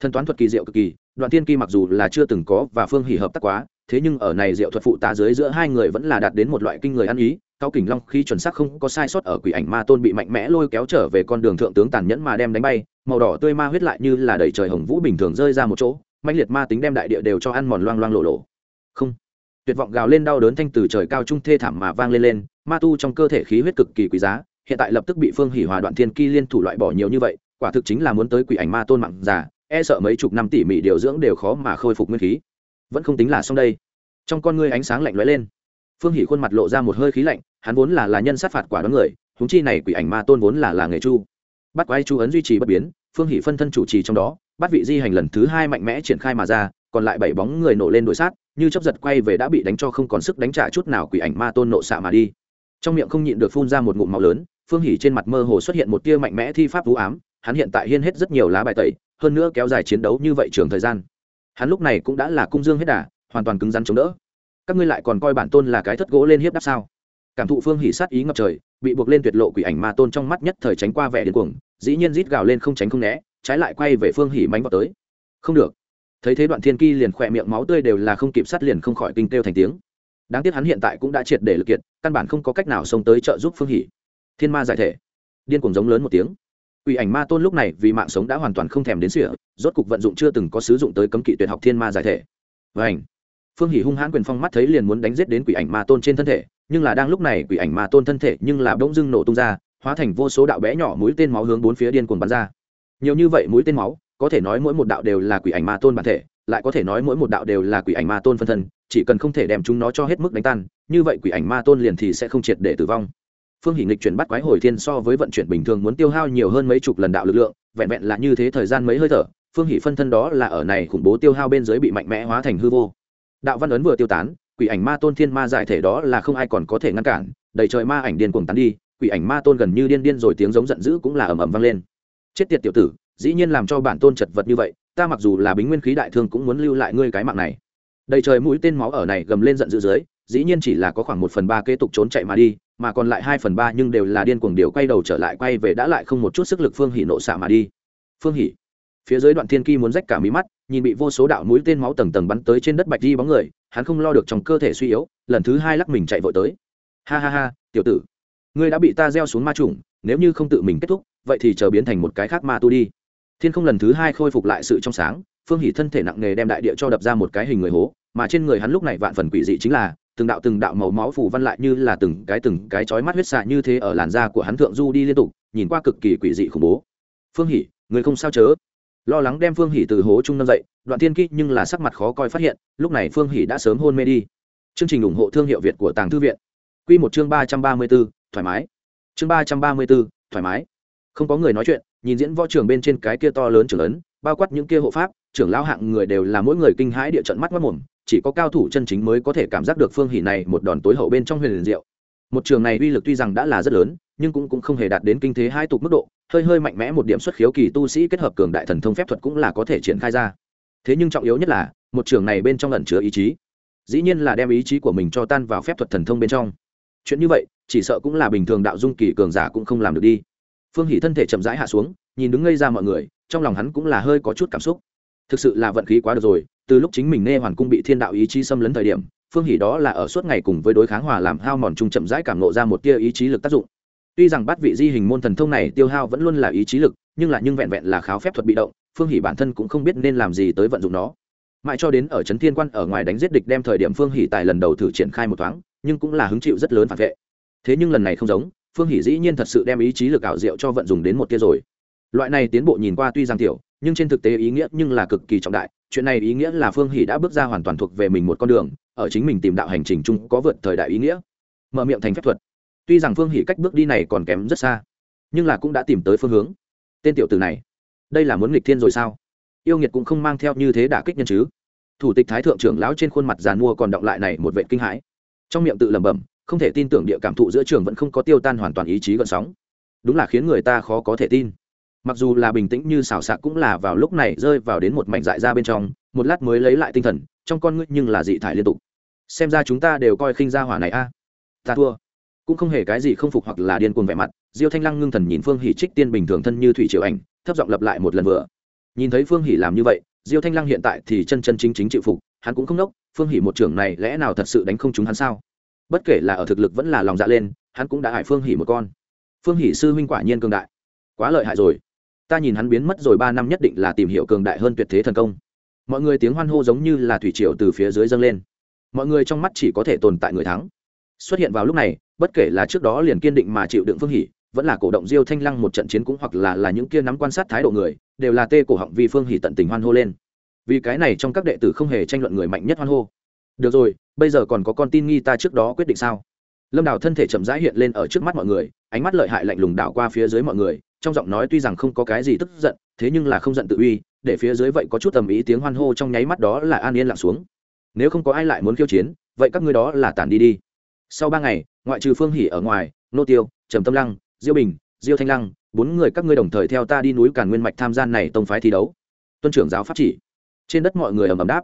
Speaker 1: thần toán thuật kỳ diệu cực kỳ, đoạn thiên kỳ mặc dù là chưa từng có và phương hỉ hợp tác quá, thế nhưng ở này diệu thuật phụ tá dưới giữa hai người vẫn là đạt đến một loại kinh người ăn ý. Cao kình long khí chuẩn xác không có sai sót ở quỷ ảnh ma tôn bị mạnh mẽ lôi kéo trở về con đường thượng tướng tàn nhẫn mà đem đánh bay, màu đỏ tươi ma huyết lại như là đầy trời hồng vũ bình thường rơi ra một chỗ mạnh liệt ma tính đem đại địa đều cho ăn mòn loang loang lộ lộ. Không. Tuyệt vọng gào lên đau đớn thanh từ trời cao trung thê thảm mà vang lên lên, ma tu trong cơ thể khí huyết cực kỳ quý giá, hiện tại lập tức bị phương hỉ hòa đoạn thiên ki liên thủ loại bỏ nhiều như vậy, quả thực chính là muốn tới quỷ ảnh ma tôn mạng già e sợ mấy chục năm tỉ mỉ điều dưỡng đều khó mà khôi phục nguyên khí. Vẫn không tính là xong đây. Trong con ngươi ánh sáng lạnh lóe lên. Phương hỉ khuôn mặt lộ ra một hơi khí lạnh, hắn vốn là là nhân sát phạt quả đón người húng chi này quỷ ảnh ma tôn vốn là là nghề chu. Bắt quái chu ấn duy trì bất biến, phương hỷ phân thân chủ trì trong đó, bắt vị di hành lần thứ hai mạnh mẽ triển khai mà ra, còn lại bảy bóng người nổ lên đội sát, như chấp giật quay về đã bị đánh cho không còn sức đánh trả chút nào quỷ ảnh ma tôn nộ xạ mà đi. Trong miệng không nhịn được phun ra một ngụm máu lớn, phương hỷ trên mặt mơ hồ xuất hiện một tia mạnh mẽ thi pháp vũ ám hắn hiện tại hiên hết rất nhiều lá bài tẩy, hơn nữa kéo dài chiến đấu như vậy trường thời gian. Hắn lúc này cũng đã là cung dương hết đà, hoàn toàn cứng rắn chống đỡ. Các ngươi lại còn coi bản tôn là cái thất gỗ lên hiếp đáp sao? Cảm thụ phương hỉ sát ý ngập trời, bị buộc lên tuyệt lộ quỷ ảnh ma tôn trong mắt nhất thời tránh qua vẻ điên cuồng, dĩ nhiên rít gào lên không tránh không né, trái lại quay về phương hỉ mánh vào tới. Không được. Thấy thế đoạn thiên ki liền khỏe miệng máu tươi đều là không kịp sát liền không khỏi kinh kêu thành tiếng. Đáng tiếc hắn hiện tại cũng đã triệt để lực kiệt, căn bản không có cách nào xông tới trợ giúp phương hỉ. Thiên ma giải thể. Điên cuồng giống lớn một tiếng quỷ ảnh ma tôn lúc này vì mạng sống đã hoàn toàn không thèm đến sỉa rốt cục vận dụng chưa từng có sử dụng tới cấm kỵ tuyệt học thiên ma giải thể. Và ảnh phương hỉ hung hãn quyền phong mắt thấy liền muốn đánh giết đến quỷ ảnh ma tôn trên thân thể, nhưng là đang lúc này quỷ ảnh ma tôn thân thể nhưng là bỗng dưng nổ tung ra, hóa thành vô số đạo bé nhỏ mũi tên máu hướng bốn phía điên cuồng bắn ra. Nhiều như vậy mũi tên máu, có thể nói mỗi một đạo đều là quỷ ảnh ma tôn bản thể, lại có thể nói mỗi một đạo đều là quỷ ảnh ma tôn phân thân, chỉ cần không thể đem chúng nó cho hết mức đánh tan, như vậy quỷ ảnh ma tôn liền thì sẽ không triệt để tử vong phương hỷ nghịch chuyển bắt quái hồi thiên so với vận chuyển bình thường muốn tiêu hao nhiều hơn mấy chục lần đạo lực lượng, vẹn vẹn là như thế thời gian mấy hơi thở, phương hỷ phân thân đó là ở này khủng bố tiêu hao bên dưới bị mạnh mẽ hóa thành hư vô. Đạo văn ấn vừa tiêu tán, quỷ ảnh ma tôn thiên ma giải thể đó là không ai còn có thể ngăn cản, đầy trời ma ảnh điên cuồng tán đi, quỷ ảnh ma tôn gần như điên điên rồi tiếng giống giận dữ cũng là ầm ầm vang lên. Chết tiệt tiểu tử, dĩ nhiên làm cho bản tôn chật vật như vậy, ta mặc dù là bính nguyên khí đại thương cũng muốn lưu lại ngươi cái mạng này. Đầy trời mũi tên máu ở này gầm lên giận dữ dưới, dĩ nhiên chỉ là có khoảng một phần ba kế tục trốn chạy mà đi mà còn lại hai phần ba nhưng đều là điên cuồng điều quay đầu trở lại, quay về đã lại không một chút sức lực phương hỉ nộ xạ mà đi. Phương hỉ phía dưới đoạn thiên ki muốn rách cả mí mắt, nhìn bị vô số đạo mũi tên máu tầng tầng bắn tới trên đất bạch di bóng người, hắn không lo được trong cơ thể suy yếu, lần thứ hai lắc mình chạy vội tới. Ha ha ha, tiểu tử, ngươi đã bị ta gieo xuống ma trùng nếu như không tự mình kết thúc, vậy thì chờ biến thành một cái khác ma tu đi. Thiên không lần thứ hai khôi phục lại sự trong sáng, phương hỉ thân thể nặng nề đem đại địa cho đập ra một cái hình người hố, mà trên người hắn lúc này vạn phần quỷ dị chính là từng đạo từng đạo màu máu phủ văn lại như là từng cái từng cái chói mắt huyết xạ như thế ở làn da của hắn thượng du đi liên tục, nhìn qua cực kỳ quỷ dị khủng bố. Phương hỉ người không sao chớ? Lo lắng đem phương hỉ từ hố trung năm dậy, đoạn tiên kỹ nhưng là sắc mặt khó coi phát hiện, lúc này phương hỉ đã sớm hôn mê đi. Chương trình ủng hộ thương hiệu việt của tàng thư viện. Quy một chương ba trăm ba mươi b ố thoải mái. Chương ba trăm ba mươi b ố thoải mái. Không có người nói chuyện, nhìn diễn võ trường bên trên cái kia to lớn trưởng lớn bao quát những kia hộ pháp, trưởng lão hạng người đều là mỗi người kinh hãi địa trận mắt mất mồm chỉ có cao thủ chân chính mới có thể cảm giác được phương hỉ này một đòn tối hậu bên trong huyền diệu. Một trường này uy lực tuy rằng đã là rất lớn, nhưng cũng cũng không hề đạt đến kinh thế hai tục mức độ, hơi hơi mạnh mẽ một điểm xuất khiếu kỳ tu sĩ kết hợp cường đại thần thông phép thuật cũng là có thể triển khai ra. Thế nhưng trọng yếu nhất là, một trường này bên trong ẩn chứa ý chí. Dĩ nhiên là đem ý chí của mình cho tan vào phép thuật thần thông bên trong. Chuyện như vậy, chỉ sợ cũng là bình thường đạo dung kỳ cường giả cũng không làm được đi. Phương hỷ thân thể chậm rãi hạ xuống, nhìn đứng ngây ra mọi người, trong lòng hắn cũng là hơi có chút cảm xúc. Thực sự là vận khí quá được rồi từ lúc chính mình nghe hoàn cung bị thiên đạo ý chí xâm lấn thời điểm, phương hỷ đó là ở suốt ngày cùng với đối kháng hòa làm hao mòn chung chậm rãi cảm nộ ra một tia ý chí lực tác dụng. Tuy rằng bắt vị di hình môn thần thông này tiêu hao vẫn luôn là ý chí lực, nhưng là nhưng vẹn vẹn là kháo phép thuật bị động, phương hỷ bản thân cũng không biết nên làm gì tới vận dụng nó. Mãi cho đến ở trấn thiên quan ở ngoài đánh giết địch đem thời điểm phương hỷ tài lần đầu thử triển khai một thoáng, nhưng cũng là hứng chịu rất lớn phản vệ. Thế nhưng lần này không giống, phương hỷ dĩ nhiên thật sự đem ý chí lực ảo diệu cho vận dụng đến một tia rồi. Loại này tiến bộ nhìn qua tuy rằng tiểu, nhưng trên thực tế ý nghĩa nhưng là cực kỳ trọng đại chuyện này ý nghĩa là phương hỷ đã bước ra hoàn toàn thuộc về mình một con đường, ở chính mình tìm đạo hành trình chung có vượt thời đại ý nghĩa. Mở miệng thành phép thuật. Tuy rằng phương hỷ cách bước đi này còn kém rất xa, nhưng là cũng đã tìm tới phương hướng. Tên tiểu tử này, đây là muốn nghịch thiên rồi sao? Yêu nghiệt cũng không mang theo như thế đả kích nhân chứ. Thủ tịch thái thượng trưởng lão trên khuôn mặt giàn mua còn động lại này một vệ kinh hãi. Trong miệng tự lẩm bẩm, không thể tin tưởng địa cảm thụ giữa trường vẫn không có tiêu tan hoàn toàn ý chí gợn sóng. Đúng là khiến người ta khó có thể tin mặc dù là bình tĩnh như xào xạc cũng là vào lúc này rơi vào đến một mảnh dại ra bên trong, một lát mới lấy lại tinh thần, trong con ngươi nhưng là dị thải liên tục. Xem ra chúng ta đều coi khinh gia hỏa này a. À? Ta thua. Cũng không hề cái gì không phục hoặc là điên cuồng vẻ mặt, diêu thanh lăng ngưng thần nhìn phương hỷ trích tiên bình thường thân như thủy triều ảnh, thấp giọng lặp lại một lần vừa. Nhìn thấy phương hỷ làm như vậy, diêu thanh lăng hiện tại thì chân chân chính chính chịu phục, hắn cũng không nốc, phương hỷ một trưởng này lẽ nào thật sự đánh không chúng hắn sao? Bất kể là ở thực lực vẫn là lòng dạ lên, hắn cũng đã hại phương hỷ một con. Phương hỷ sư huynh quả nhiên cường đại. Quá lợi hại rồi ta nhìn hắn biến mất rồi ba năm nhất định là tìm hiểu cường đại hơn tuyệt thế thần công. Mọi người tiếng hoan hô giống như là thủy triều từ phía dưới dâng lên. Mọi người trong mắt chỉ có thể tồn tại người thắng. Xuất hiện vào lúc này, bất kể là trước đó liền kiên định mà chịu đựng phương hỷ vẫn là cổ động diêu thanh lăng một trận chiến cũng hoặc là là những kia nắm quan sát thái độ người, đều là tê cổ họng vì phương hỷ tận tình hoan hô lên. Vì cái này trong các đệ tử không hề tranh luận người mạnh nhất hoan hô. Được rồi, bây giờ còn có con tin nghi ta trước đó quyết định sao? Lâm đào thân thể chậm rãi hiện lên ở trước mắt mọi người, ánh mắt lợi hại lạnh lùng đảo qua phía dưới mọi người trong giọng nói tuy rằng không có cái gì tức giận, thế nhưng là không giận tự uy, để phía dưới vậy có chút tầm ý tiếng hoan hô trong nháy mắt đó là an yên lặng xuống. Nếu không có ai lại muốn khiêu chiến, vậy các ngươi đó là tản đi đi. Sau ba ngày, ngoại trừ phương hỉ ở ngoài, nô tiêu, trầm tâm lăng, diêu bình, diêu thanh lăng, bốn người các ngươi đồng thời theo ta đi núi càn nguyên mạch tham gia này tông phái thi đấu. Tuân trưởng giáo pháp chỉ. Trên đất mọi người ầm ầm đáp.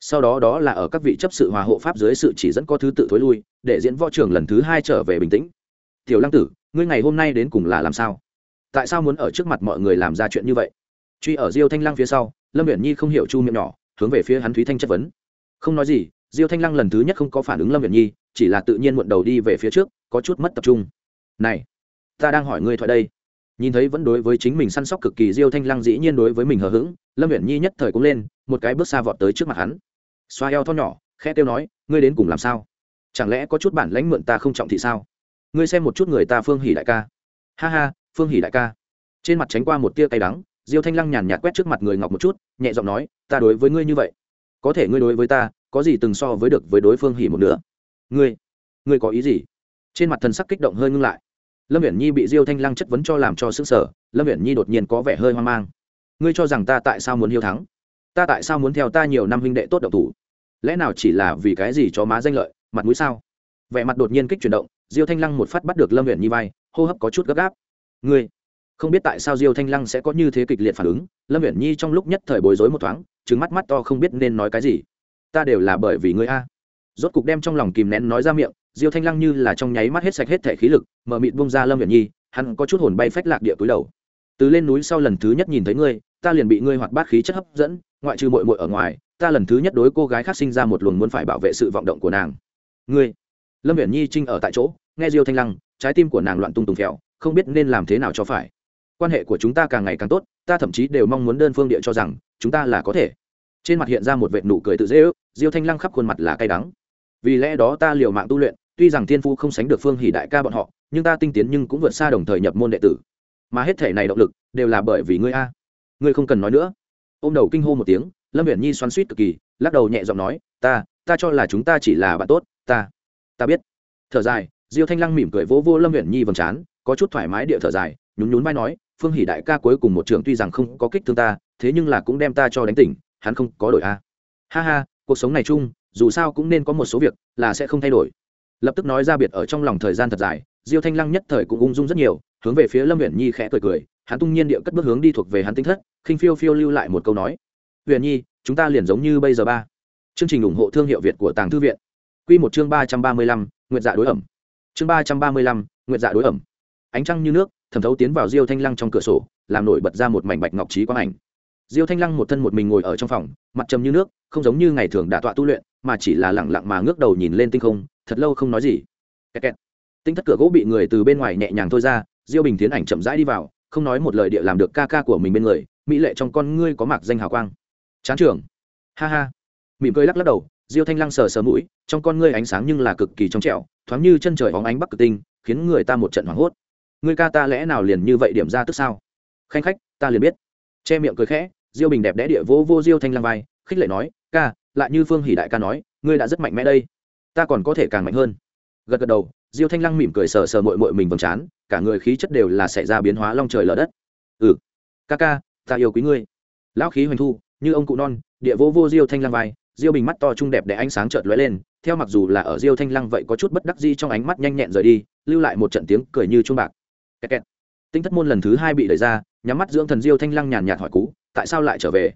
Speaker 1: Sau đó đó là ở các vị chấp sự hòa hộ pháp dưới sự chỉ dẫn có thứ tự thối lui, để diễn võ trưởng lần thứ hai trở về bình tĩnh. Tiểu lăng tử, ngươi ngày hôm nay đến cùng là làm sao? Tại sao muốn ở trước mặt mọi người làm ra chuyện như vậy? Truy ở diêu thanh lăng phía sau, lâm viễn nhi không hiểu chu miệng nhỏ, hướng về phía hắn thúy thanh chất vấn. Không nói gì, diêu thanh lăng lần thứ nhất không có phản ứng lâm viễn nhi, chỉ là tự nhiên muộn đầu đi về phía trước, có chút mất tập trung. Này, ta đang hỏi ngươi thoại đây. Nhìn thấy vẫn đối với chính mình săn sóc cực kỳ diêu thanh lăng dĩ nhiên đối với mình hờ hững, lâm viễn nhi nhất thời cũng lên, một cái bước xa vọt tới trước mặt hắn. Xoa eo thon nhỏ khe tiêu nói, ngươi đến cùng làm sao? Chẳng lẽ có chút bản lãnh mượn ta không trọng thị sao? Ngươi xem một chút người ta phương hỉ đại ca. Ha ha phương hỉ đại ca. Trên mặt tránh qua một tia cay đắng, diêu thanh lăng nhàn nhạt quét trước mặt người ngọc một chút, nhẹ giọng nói, ta đối với ngươi như vậy. Có thể ngươi đối với ta, có gì từng so với được với đối phương hỉ một nửa. Ngươi ngươi có ý gì? Trên mặt thần sắc kích động hơi ngưng lại. Lâm viễn nhi bị diêu thanh lăng chất vấn cho làm cho sức sở lâm viễn nhi đột nhiên có vẻ hơi hoang mang. Ngươi cho rằng ta tại sao muốn hiếu thắng? Ta tại sao muốn theo ta nhiều năm huynh đệ tốt độc thủ? Lẽ nào chỉ là vì cái gì cho má danh lợi, mặt mũi sao? Vẻ mặt đột nhiên kích chuyển động, diêu thanh lăng một phát bắt được lâm Viễn nhi vai, hô hấp có chút gấp gáp ngươi, không biết tại sao diêu thanh lăng sẽ có như thế kịch liệt phản ứng, lâm Viễn nhi trong lúc nhất thời bối rối một thoáng trứng mắt mắt to không biết nên nói cái gì. Ta đều là bởi vì ngươi a. Rốt cục đem trong lòng kìm nén nói ra miệng, diêu thanh lăng như là trong nháy mắt hết sạch hết thể khí lực, mở mịt bung ra lâm Viễn nhi, hắn có chút hồn bay phách lạc địa túi đầu. Từ lên núi sau lần thứ nhất nhìn thấy ngươi, ta liền bị ngươi hoạt bát khí chất hấp dẫn, ngoại trừ mội mội ở ngoài, ta lần thứ nhất đối cô gái khác sinh ra một luồng muốn phải bảo vệ sự vọng động của nàng. Ngươi, lâm viễn nhi trinh ở tại chỗ, nghe diêu thanh lăng, trái tim của nàng loạn tung tùng phèo không biết nên làm thế nào cho phải. Quan hệ của chúng ta càng ngày càng tốt, ta thậm chí đều mong muốn đơn phương địa cho rằng, chúng ta là có thể. Trên mặt hiện ra một vệt nụ cười tự dễ ước, diêu thanh lăng khắp khuôn mặt là cay đắng. Vì lẽ đó ta liều mạng tu luyện, tuy rằng thiên phu không sánh được phương hỷ đại ca bọn họ, nhưng ta tinh tiến nhưng cũng vượt xa đồng thời nhập môn đệ tử. Mà hết thể này động lực, đều là bởi vì ngươi a. Ngươi không cần nói nữa. Ô m đầu kinh hô một tiếng, lâm Uyển nhi xoắn suýt cực kỳ, lắc đầu nhẹ giọng nói, ta ta cho là chúng ta chỉ là bạn tốt, ta ta biết. Thở dài, diêu thanh lăng mỉm cười vỗ vô lâm Uyển nhi vầng trán có chút thoải mái địa thở dài, nhún nhún vai nói, phương hỷ đại ca cuối cùng một trường tuy rằng không có kích thương ta, thế nhưng là cũng đem ta cho đánh tỉnh, hắn không có đổi a. Ha ha, cuộc sống này chung, dù sao cũng nên có một số việc, là sẽ không thay đổi. Lập tức nói ra biệt ở trong lòng thời gian thật dài, diêu thanh lăng nhất thời cũng ung dung rất nhiều, hướng về phía lâm huyện nhi khẽ cười cười, hắn tung nhiên địa cất bước hướng đi thuộc về hắn tinh thất, khinh phiêu phiêu lưu lại một câu nói huyện nhi, chúng ta liền giống như bây giờ ba. Chương trình ủng hộ thương hiệu việt của tàng thư viện. Q một chương ba trăm ba mươi lăm nguyện dạ đối ẩm. Chương ba trăm ba mươi lăm nguyện dạ đối ẩm ánh trăng như nước, thẩm thấu tiến vào diêu thanh lăng trong cửa sổ, làm nổi bật ra một mảnh bạch ngọc trí quang ảnh. Diêu thanh lăng một thân một mình ngồi ở trong phòng, mặt trầm như nước, không giống như ngày thường đả tọa tu luyện, mà chỉ là lẳng lặng mà ngước đầu nhìn lên tinh không, thật lâu không nói gì. Kẹt kẹt. tinh thất cửa gỗ bị người từ bên ngoài nhẹ nhàng thôi ra, diêu bình tiến ảnh chậm rãi đi vào, không nói một lời địa làm được ca ca của mình bên người, mỹ lệ trong con ngươi có mặc danh hào quang. Chán trưởng ha ha. Mỉm cười lắc lắc đầu, diêu thanh lăng sờ sờ mũi, trong con ngươi ánh sáng nhưng là cực kỳ trong trẻo, thoáng như chân trời hóng ánh bắc cực tinh, khiến người ta một trận hoảng hốt ngươi ca ta lẽ nào liền như vậy điểm ra tức sao? Khanh khách, ta liền biết. Che miệng cười khẽ, diêu bình đẹp đẽ địa vô vô diêu thanh lăng vai, khích lệ nói, ca, lại như phương hỷ đại ca nói, ngươi đã rất mạnh mẽ đây. Ta còn có thể càng mạnh hơn. Gật gật đầu, diêu thanh lăng mỉm cười sờ sờ mội mội mình vầng trán, cả người khí chất đều là xảy ra biến hóa long trời lở đất. Ừ ca ca, ta yêu quý ngươi. Lão khí hoành thu, như ông cụ non, địa vô vô diêu thanh lăng vai, diêu bình mắt to trung đẹp để ánh sáng chợt lóe lên, theo mặc dù là ở diêu thanh lăng vậy có chút bất đắc di trong ánh mắt nhanh nhẹn rời đi, lưu lại một trận tiếng cười như chuông bạc kẹt kẹt. tinh thất môn lần thứ hai bị đẩy ra, nhắm mắt dưỡng thần diêu thanh lăng nhàn nhạt hỏi cú, tại sao lại trở về?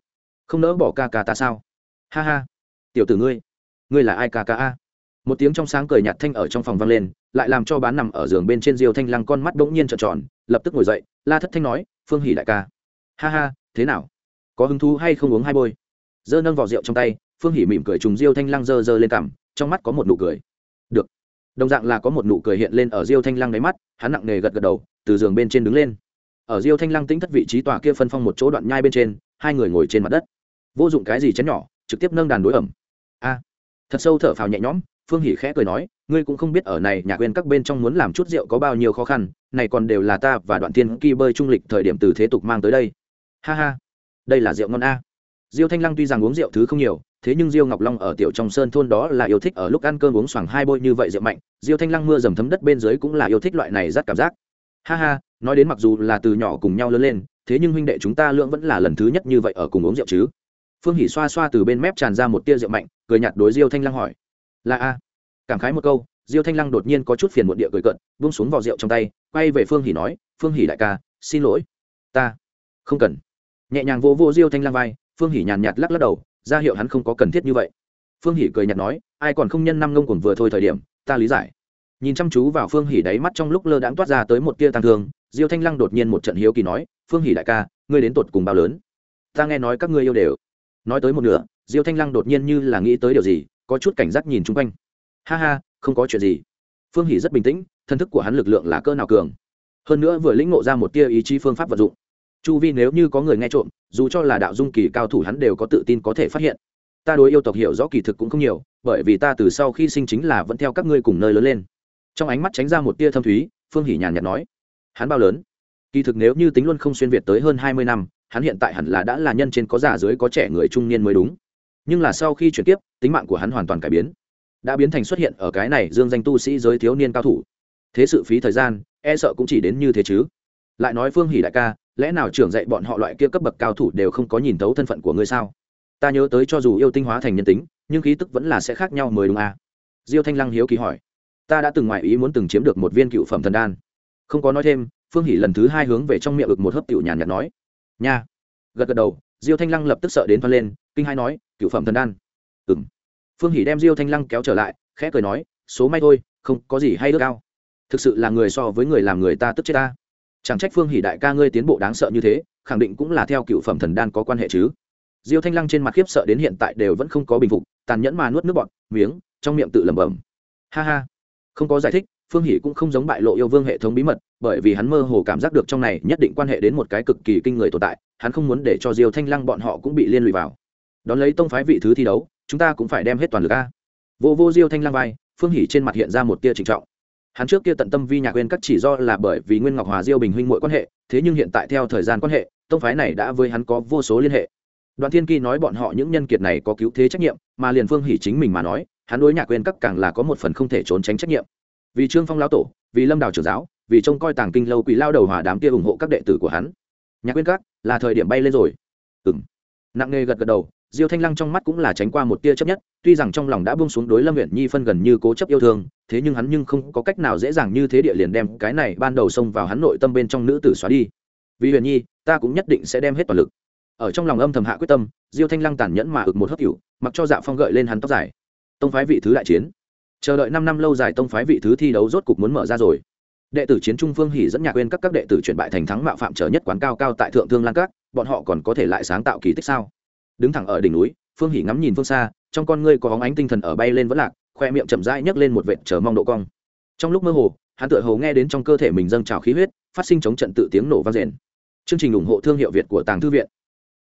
Speaker 1: Không nỡ bỏ ca ca ta sao? Ha ha. Tiểu tử ngươi ngươi là ai ca ca a? Một tiếng trong sáng cười nhạt thanh ở trong phòng vang lên, lại làm cho bán nằm ở giường bên trên diêu thanh lăng con mắt bỗng nhiên trợn tròn, lập tức ngồi dậy, la thất thanh nói, phương hỉ đại ca. Ha ha, thế nào? Có hứng thú hay không uống hai bôi? Dơ nâng vỏ rượu trong tay, phương hỉ mỉm cười trùng diêu thanh lăng dơ dơ lên cằm, trong mắt có một nụ cười. Được đồng dạng là có một nụ cười hiện lên ở diêu thanh lăng đáy mắt, hắn nặng nề gật gật đầu, từ giường bên trên đứng lên. Ở diêu thanh lăng tính thất vị trí tòa kia phân phong một chỗ đoạn nhai bên trên, hai người ngồi trên mặt đất. Vô dụng cái gì chén nhỏ, trực tiếp nâng đàn đối ẩm. A. Thật sâu thở phào nhẹ nhõm, phương hỉ khẽ cười nói, ngươi cũng không biết ở này nhà quên các bên trong muốn làm chút rượu có bao nhiêu khó khăn, này còn đều là ta và đoạn tiên kỳ bơi trung lịch thời điểm từ thế tục mang tới đây. Ha ha, đây là rượu ngon a diêu thanh lăng tuy rằng uống rượu thứ không nhiều thế nhưng diêu ngọc long ở tiểu trong sơn thôn đó là yêu thích ở lúc ăn cơm uống xoàng hai bôi như vậy rượu mạnh diêu thanh lăng mưa dầm thấm đất bên dưới cũng là yêu thích loại này rất cảm giác. Ha ha nói đến mặc dù là từ nhỏ cùng nhau lớn lên thế nhưng huynh đệ chúng ta lượng vẫn là lần thứ nhất như vậy ở cùng uống rượu chứ. Phương hỉ xoa xoa từ bên mép tràn ra một tia rượu mạnh cười nhạt đối diêu thanh lăng hỏi. Là a. Cảm khái một câu diêu thanh lăng đột nhiên có chút phiền muộn địa cười cợt, buông xuống vào rượu trong tay quay về phương hỉ nói phương hỉ đại ca xin lỗi ta không cần. Nhẹ nhàng vô vô diêu thanh lăng vai phương hỉ nhàn nhạt lắc lắc đầu, ra hiệu hắn không có cần thiết như vậy. Phương hỉ cười nhạt nói, ai còn không nhân năm ngông cuồng vừa thôi thời điểm, ta lý giải. Nhìn chăm chú vào phương hỉ đáy mắt trong lúc lơ đãng toát ra tới một tia tăng thương, diêu thanh lăng đột nhiên một trận hiếu kỳ nói, phương hỉ đại ca, ngươi đến tột cùng bao lớn? Ta nghe nói các ngươi yêu đều. Nói tới một nửa, diêu thanh lăng đột nhiên như là nghĩ tới điều gì, có chút cảnh giác nhìn chung quanh. Ha ha, không có chuyện gì. Phương hỷ rất bình tĩnh, thân thức của hắn lực lượng là cỡ nào cường. Hơn nữa vừa lĩnh ngộ ra một tia ý chí phương pháp vật dụng chu vi nếu như có người nghe trộm, dù cho là đạo dung kỳ cao thủ hắn đều có tự tin có thể phát hiện. Ta đối yêu tộc hiểu rõ kỳ thực cũng không nhiều, bởi vì ta từ sau khi sinh chính là vẫn theo các ngươi cùng nơi lớn lên. Trong ánh mắt tránh ra một tia thâm thúy, phương hỷ nhàn nhạt nói. Hắn bao lớn? Kỳ thực nếu như tính luôn không xuyên việt tới hơn hai mươi năm, hắn hiện tại hẳn là đã là nhân trên có già dưới có trẻ người trung niên mới đúng. Nhưng là sau khi chuyển tiếp tính mạng của hắn hoàn toàn cải biến. Đã biến thành xuất hiện ở cái này dương danh tu sĩ giới thiếu niên cao thủ. Thế sự phí thời gian e sợ cũng chỉ đến như thế chứ. Lại nói phương hỷ đại ca lẽ nào trưởng dạy bọn họ loại kia cấp bậc cao thủ đều không có nhìn thấu thân phận của ngươi sao? Ta nhớ tới cho dù yêu tinh hóa thành nhân tính, nhưng khí tức vẫn là sẽ khác nhau mới đúng à? Diêu thanh lăng hiếu kỳ hỏi. Ta đã từng ngoại ý muốn từng chiếm được một viên cựu phẩm thần đan. Không có nói thêm, phương hỷ lần thứ hai hướng về trong miệng ực một hớp tiểu nhàn nhạt nói. Nha. Gật gật đầu, diêu thanh lăng lập tức sợ đến thoát lên, kinh hai nói, cựu phẩm thần đan. Ừ m phương hỷ đem diêu thanh lăng kéo trở lại, khẽ cười nói, số may thôi, không có gì hay ước cao thực sự là người so với người làm người ta tức chết ta chẳng trách phương hỷ đại ca ngươi tiến bộ đáng sợ như thế, khẳng định cũng là theo cựu phẩm thần đan có quan hệ chứ. Diêu thanh lăng trên mặt khiếp sợ đến hiện tại đều vẫn không có bình phục, tàn nhẫn mà nuốt nước bọt, miếng, trong miệng tự lẩm bẩm. Ha ha. Không có giải thích, phương hỷ cũng không giống bại lộ yêu vương hệ thống bí mật, bởi vì hắn mơ hồ cảm giác được trong này nhất định quan hệ đến một cái cực kỳ kinh người tồn tại, hắn không muốn để cho diêu thanh lăng bọn họ cũng bị liên lụy vào. Đón lấy tông phái vị thứ thi đấu, chúng ta cũng phải đem hết toàn lực a. Vô vô diêu thanh lăng vai, phương hỷ trên mặt hiện ra một tia trịnh trọng hắn trước kia tận tâm vi nhạc quên các chỉ do là bởi vì nguyên ngọc hòa diêu bình huynh mỗi quan hệ, thế nhưng hiện tại theo thời gian quan hệ, tông phái này đã với hắn có vô số liên hệ. Đoàn thiên kỳ nói bọn họ những nhân kiệt này có cứu thế trách nhiệm, mà liền phương hỉ chính mình mà nói, hắn đối nhạc quên các càng là có một phần không thể trốn tránh trách nhiệm. Vì trương phong lão tổ, vì lâm đào trưởng giáo, vì trông coi tàng kinh lâu quỷ lao đầu hòa đám kia ủng hộ các đệ tử của hắn. Nhạc quên các, là thời điểm bay lên rồi. Ừ nặng nề gật gật đầu diêu thanh lăng trong mắt cũng là tránh qua một tia chấp nhất, tuy rằng trong lòng đã buông xuống đối lâm huyện nhi phân gần như cố chấp yêu thương, thế nhưng hắn nhưng không có cách nào dễ dàng như thế địa liền đem cái này ban đầu xông vào hắn nội tâm bên trong nữ tử xóa đi. Vì huyền nhi, ta cũng nhất định sẽ đem hết toàn lực. Ở trong lòng âm thầm hạ quyết tâm, diêu thanh lăng tàn nhẫn mà ực một hấp cựu mặc cho dạ phong gợi lên hắn tóc dài. Tông phái vị thứ đại chiến. Chờ đợi năm năm lâu dài tông phái vị thứ thi đấu rốt cục muốn mở ra rồi. Đệ tử chiến trung phương hỉ dẫn nhạc quên các các đệ tử chuyển bại thành thắng mạo phạm trở nhất quán cao cao tại thượng thương lan các, bọn họ còn có thể lại sáng tạo kỳ tích sao? Đứng thẳng ở đỉnh núi, phương hỉ ngắm nhìn phương xa, trong con ngươi có hóng ánh tinh thần ở bay lên vẫn lạc, khoe miệng chậm rãi nhấc lên một vệt chờ mong độ cong. Trong lúc mơ hồ, hắn tựa hồ nghe đến trong cơ thể mình dâng trào khí huyết, phát sinh chống trận tự tiếng nổ vang rền. Chương trình ủng hộ thương hiệu việt của tàng thư viện.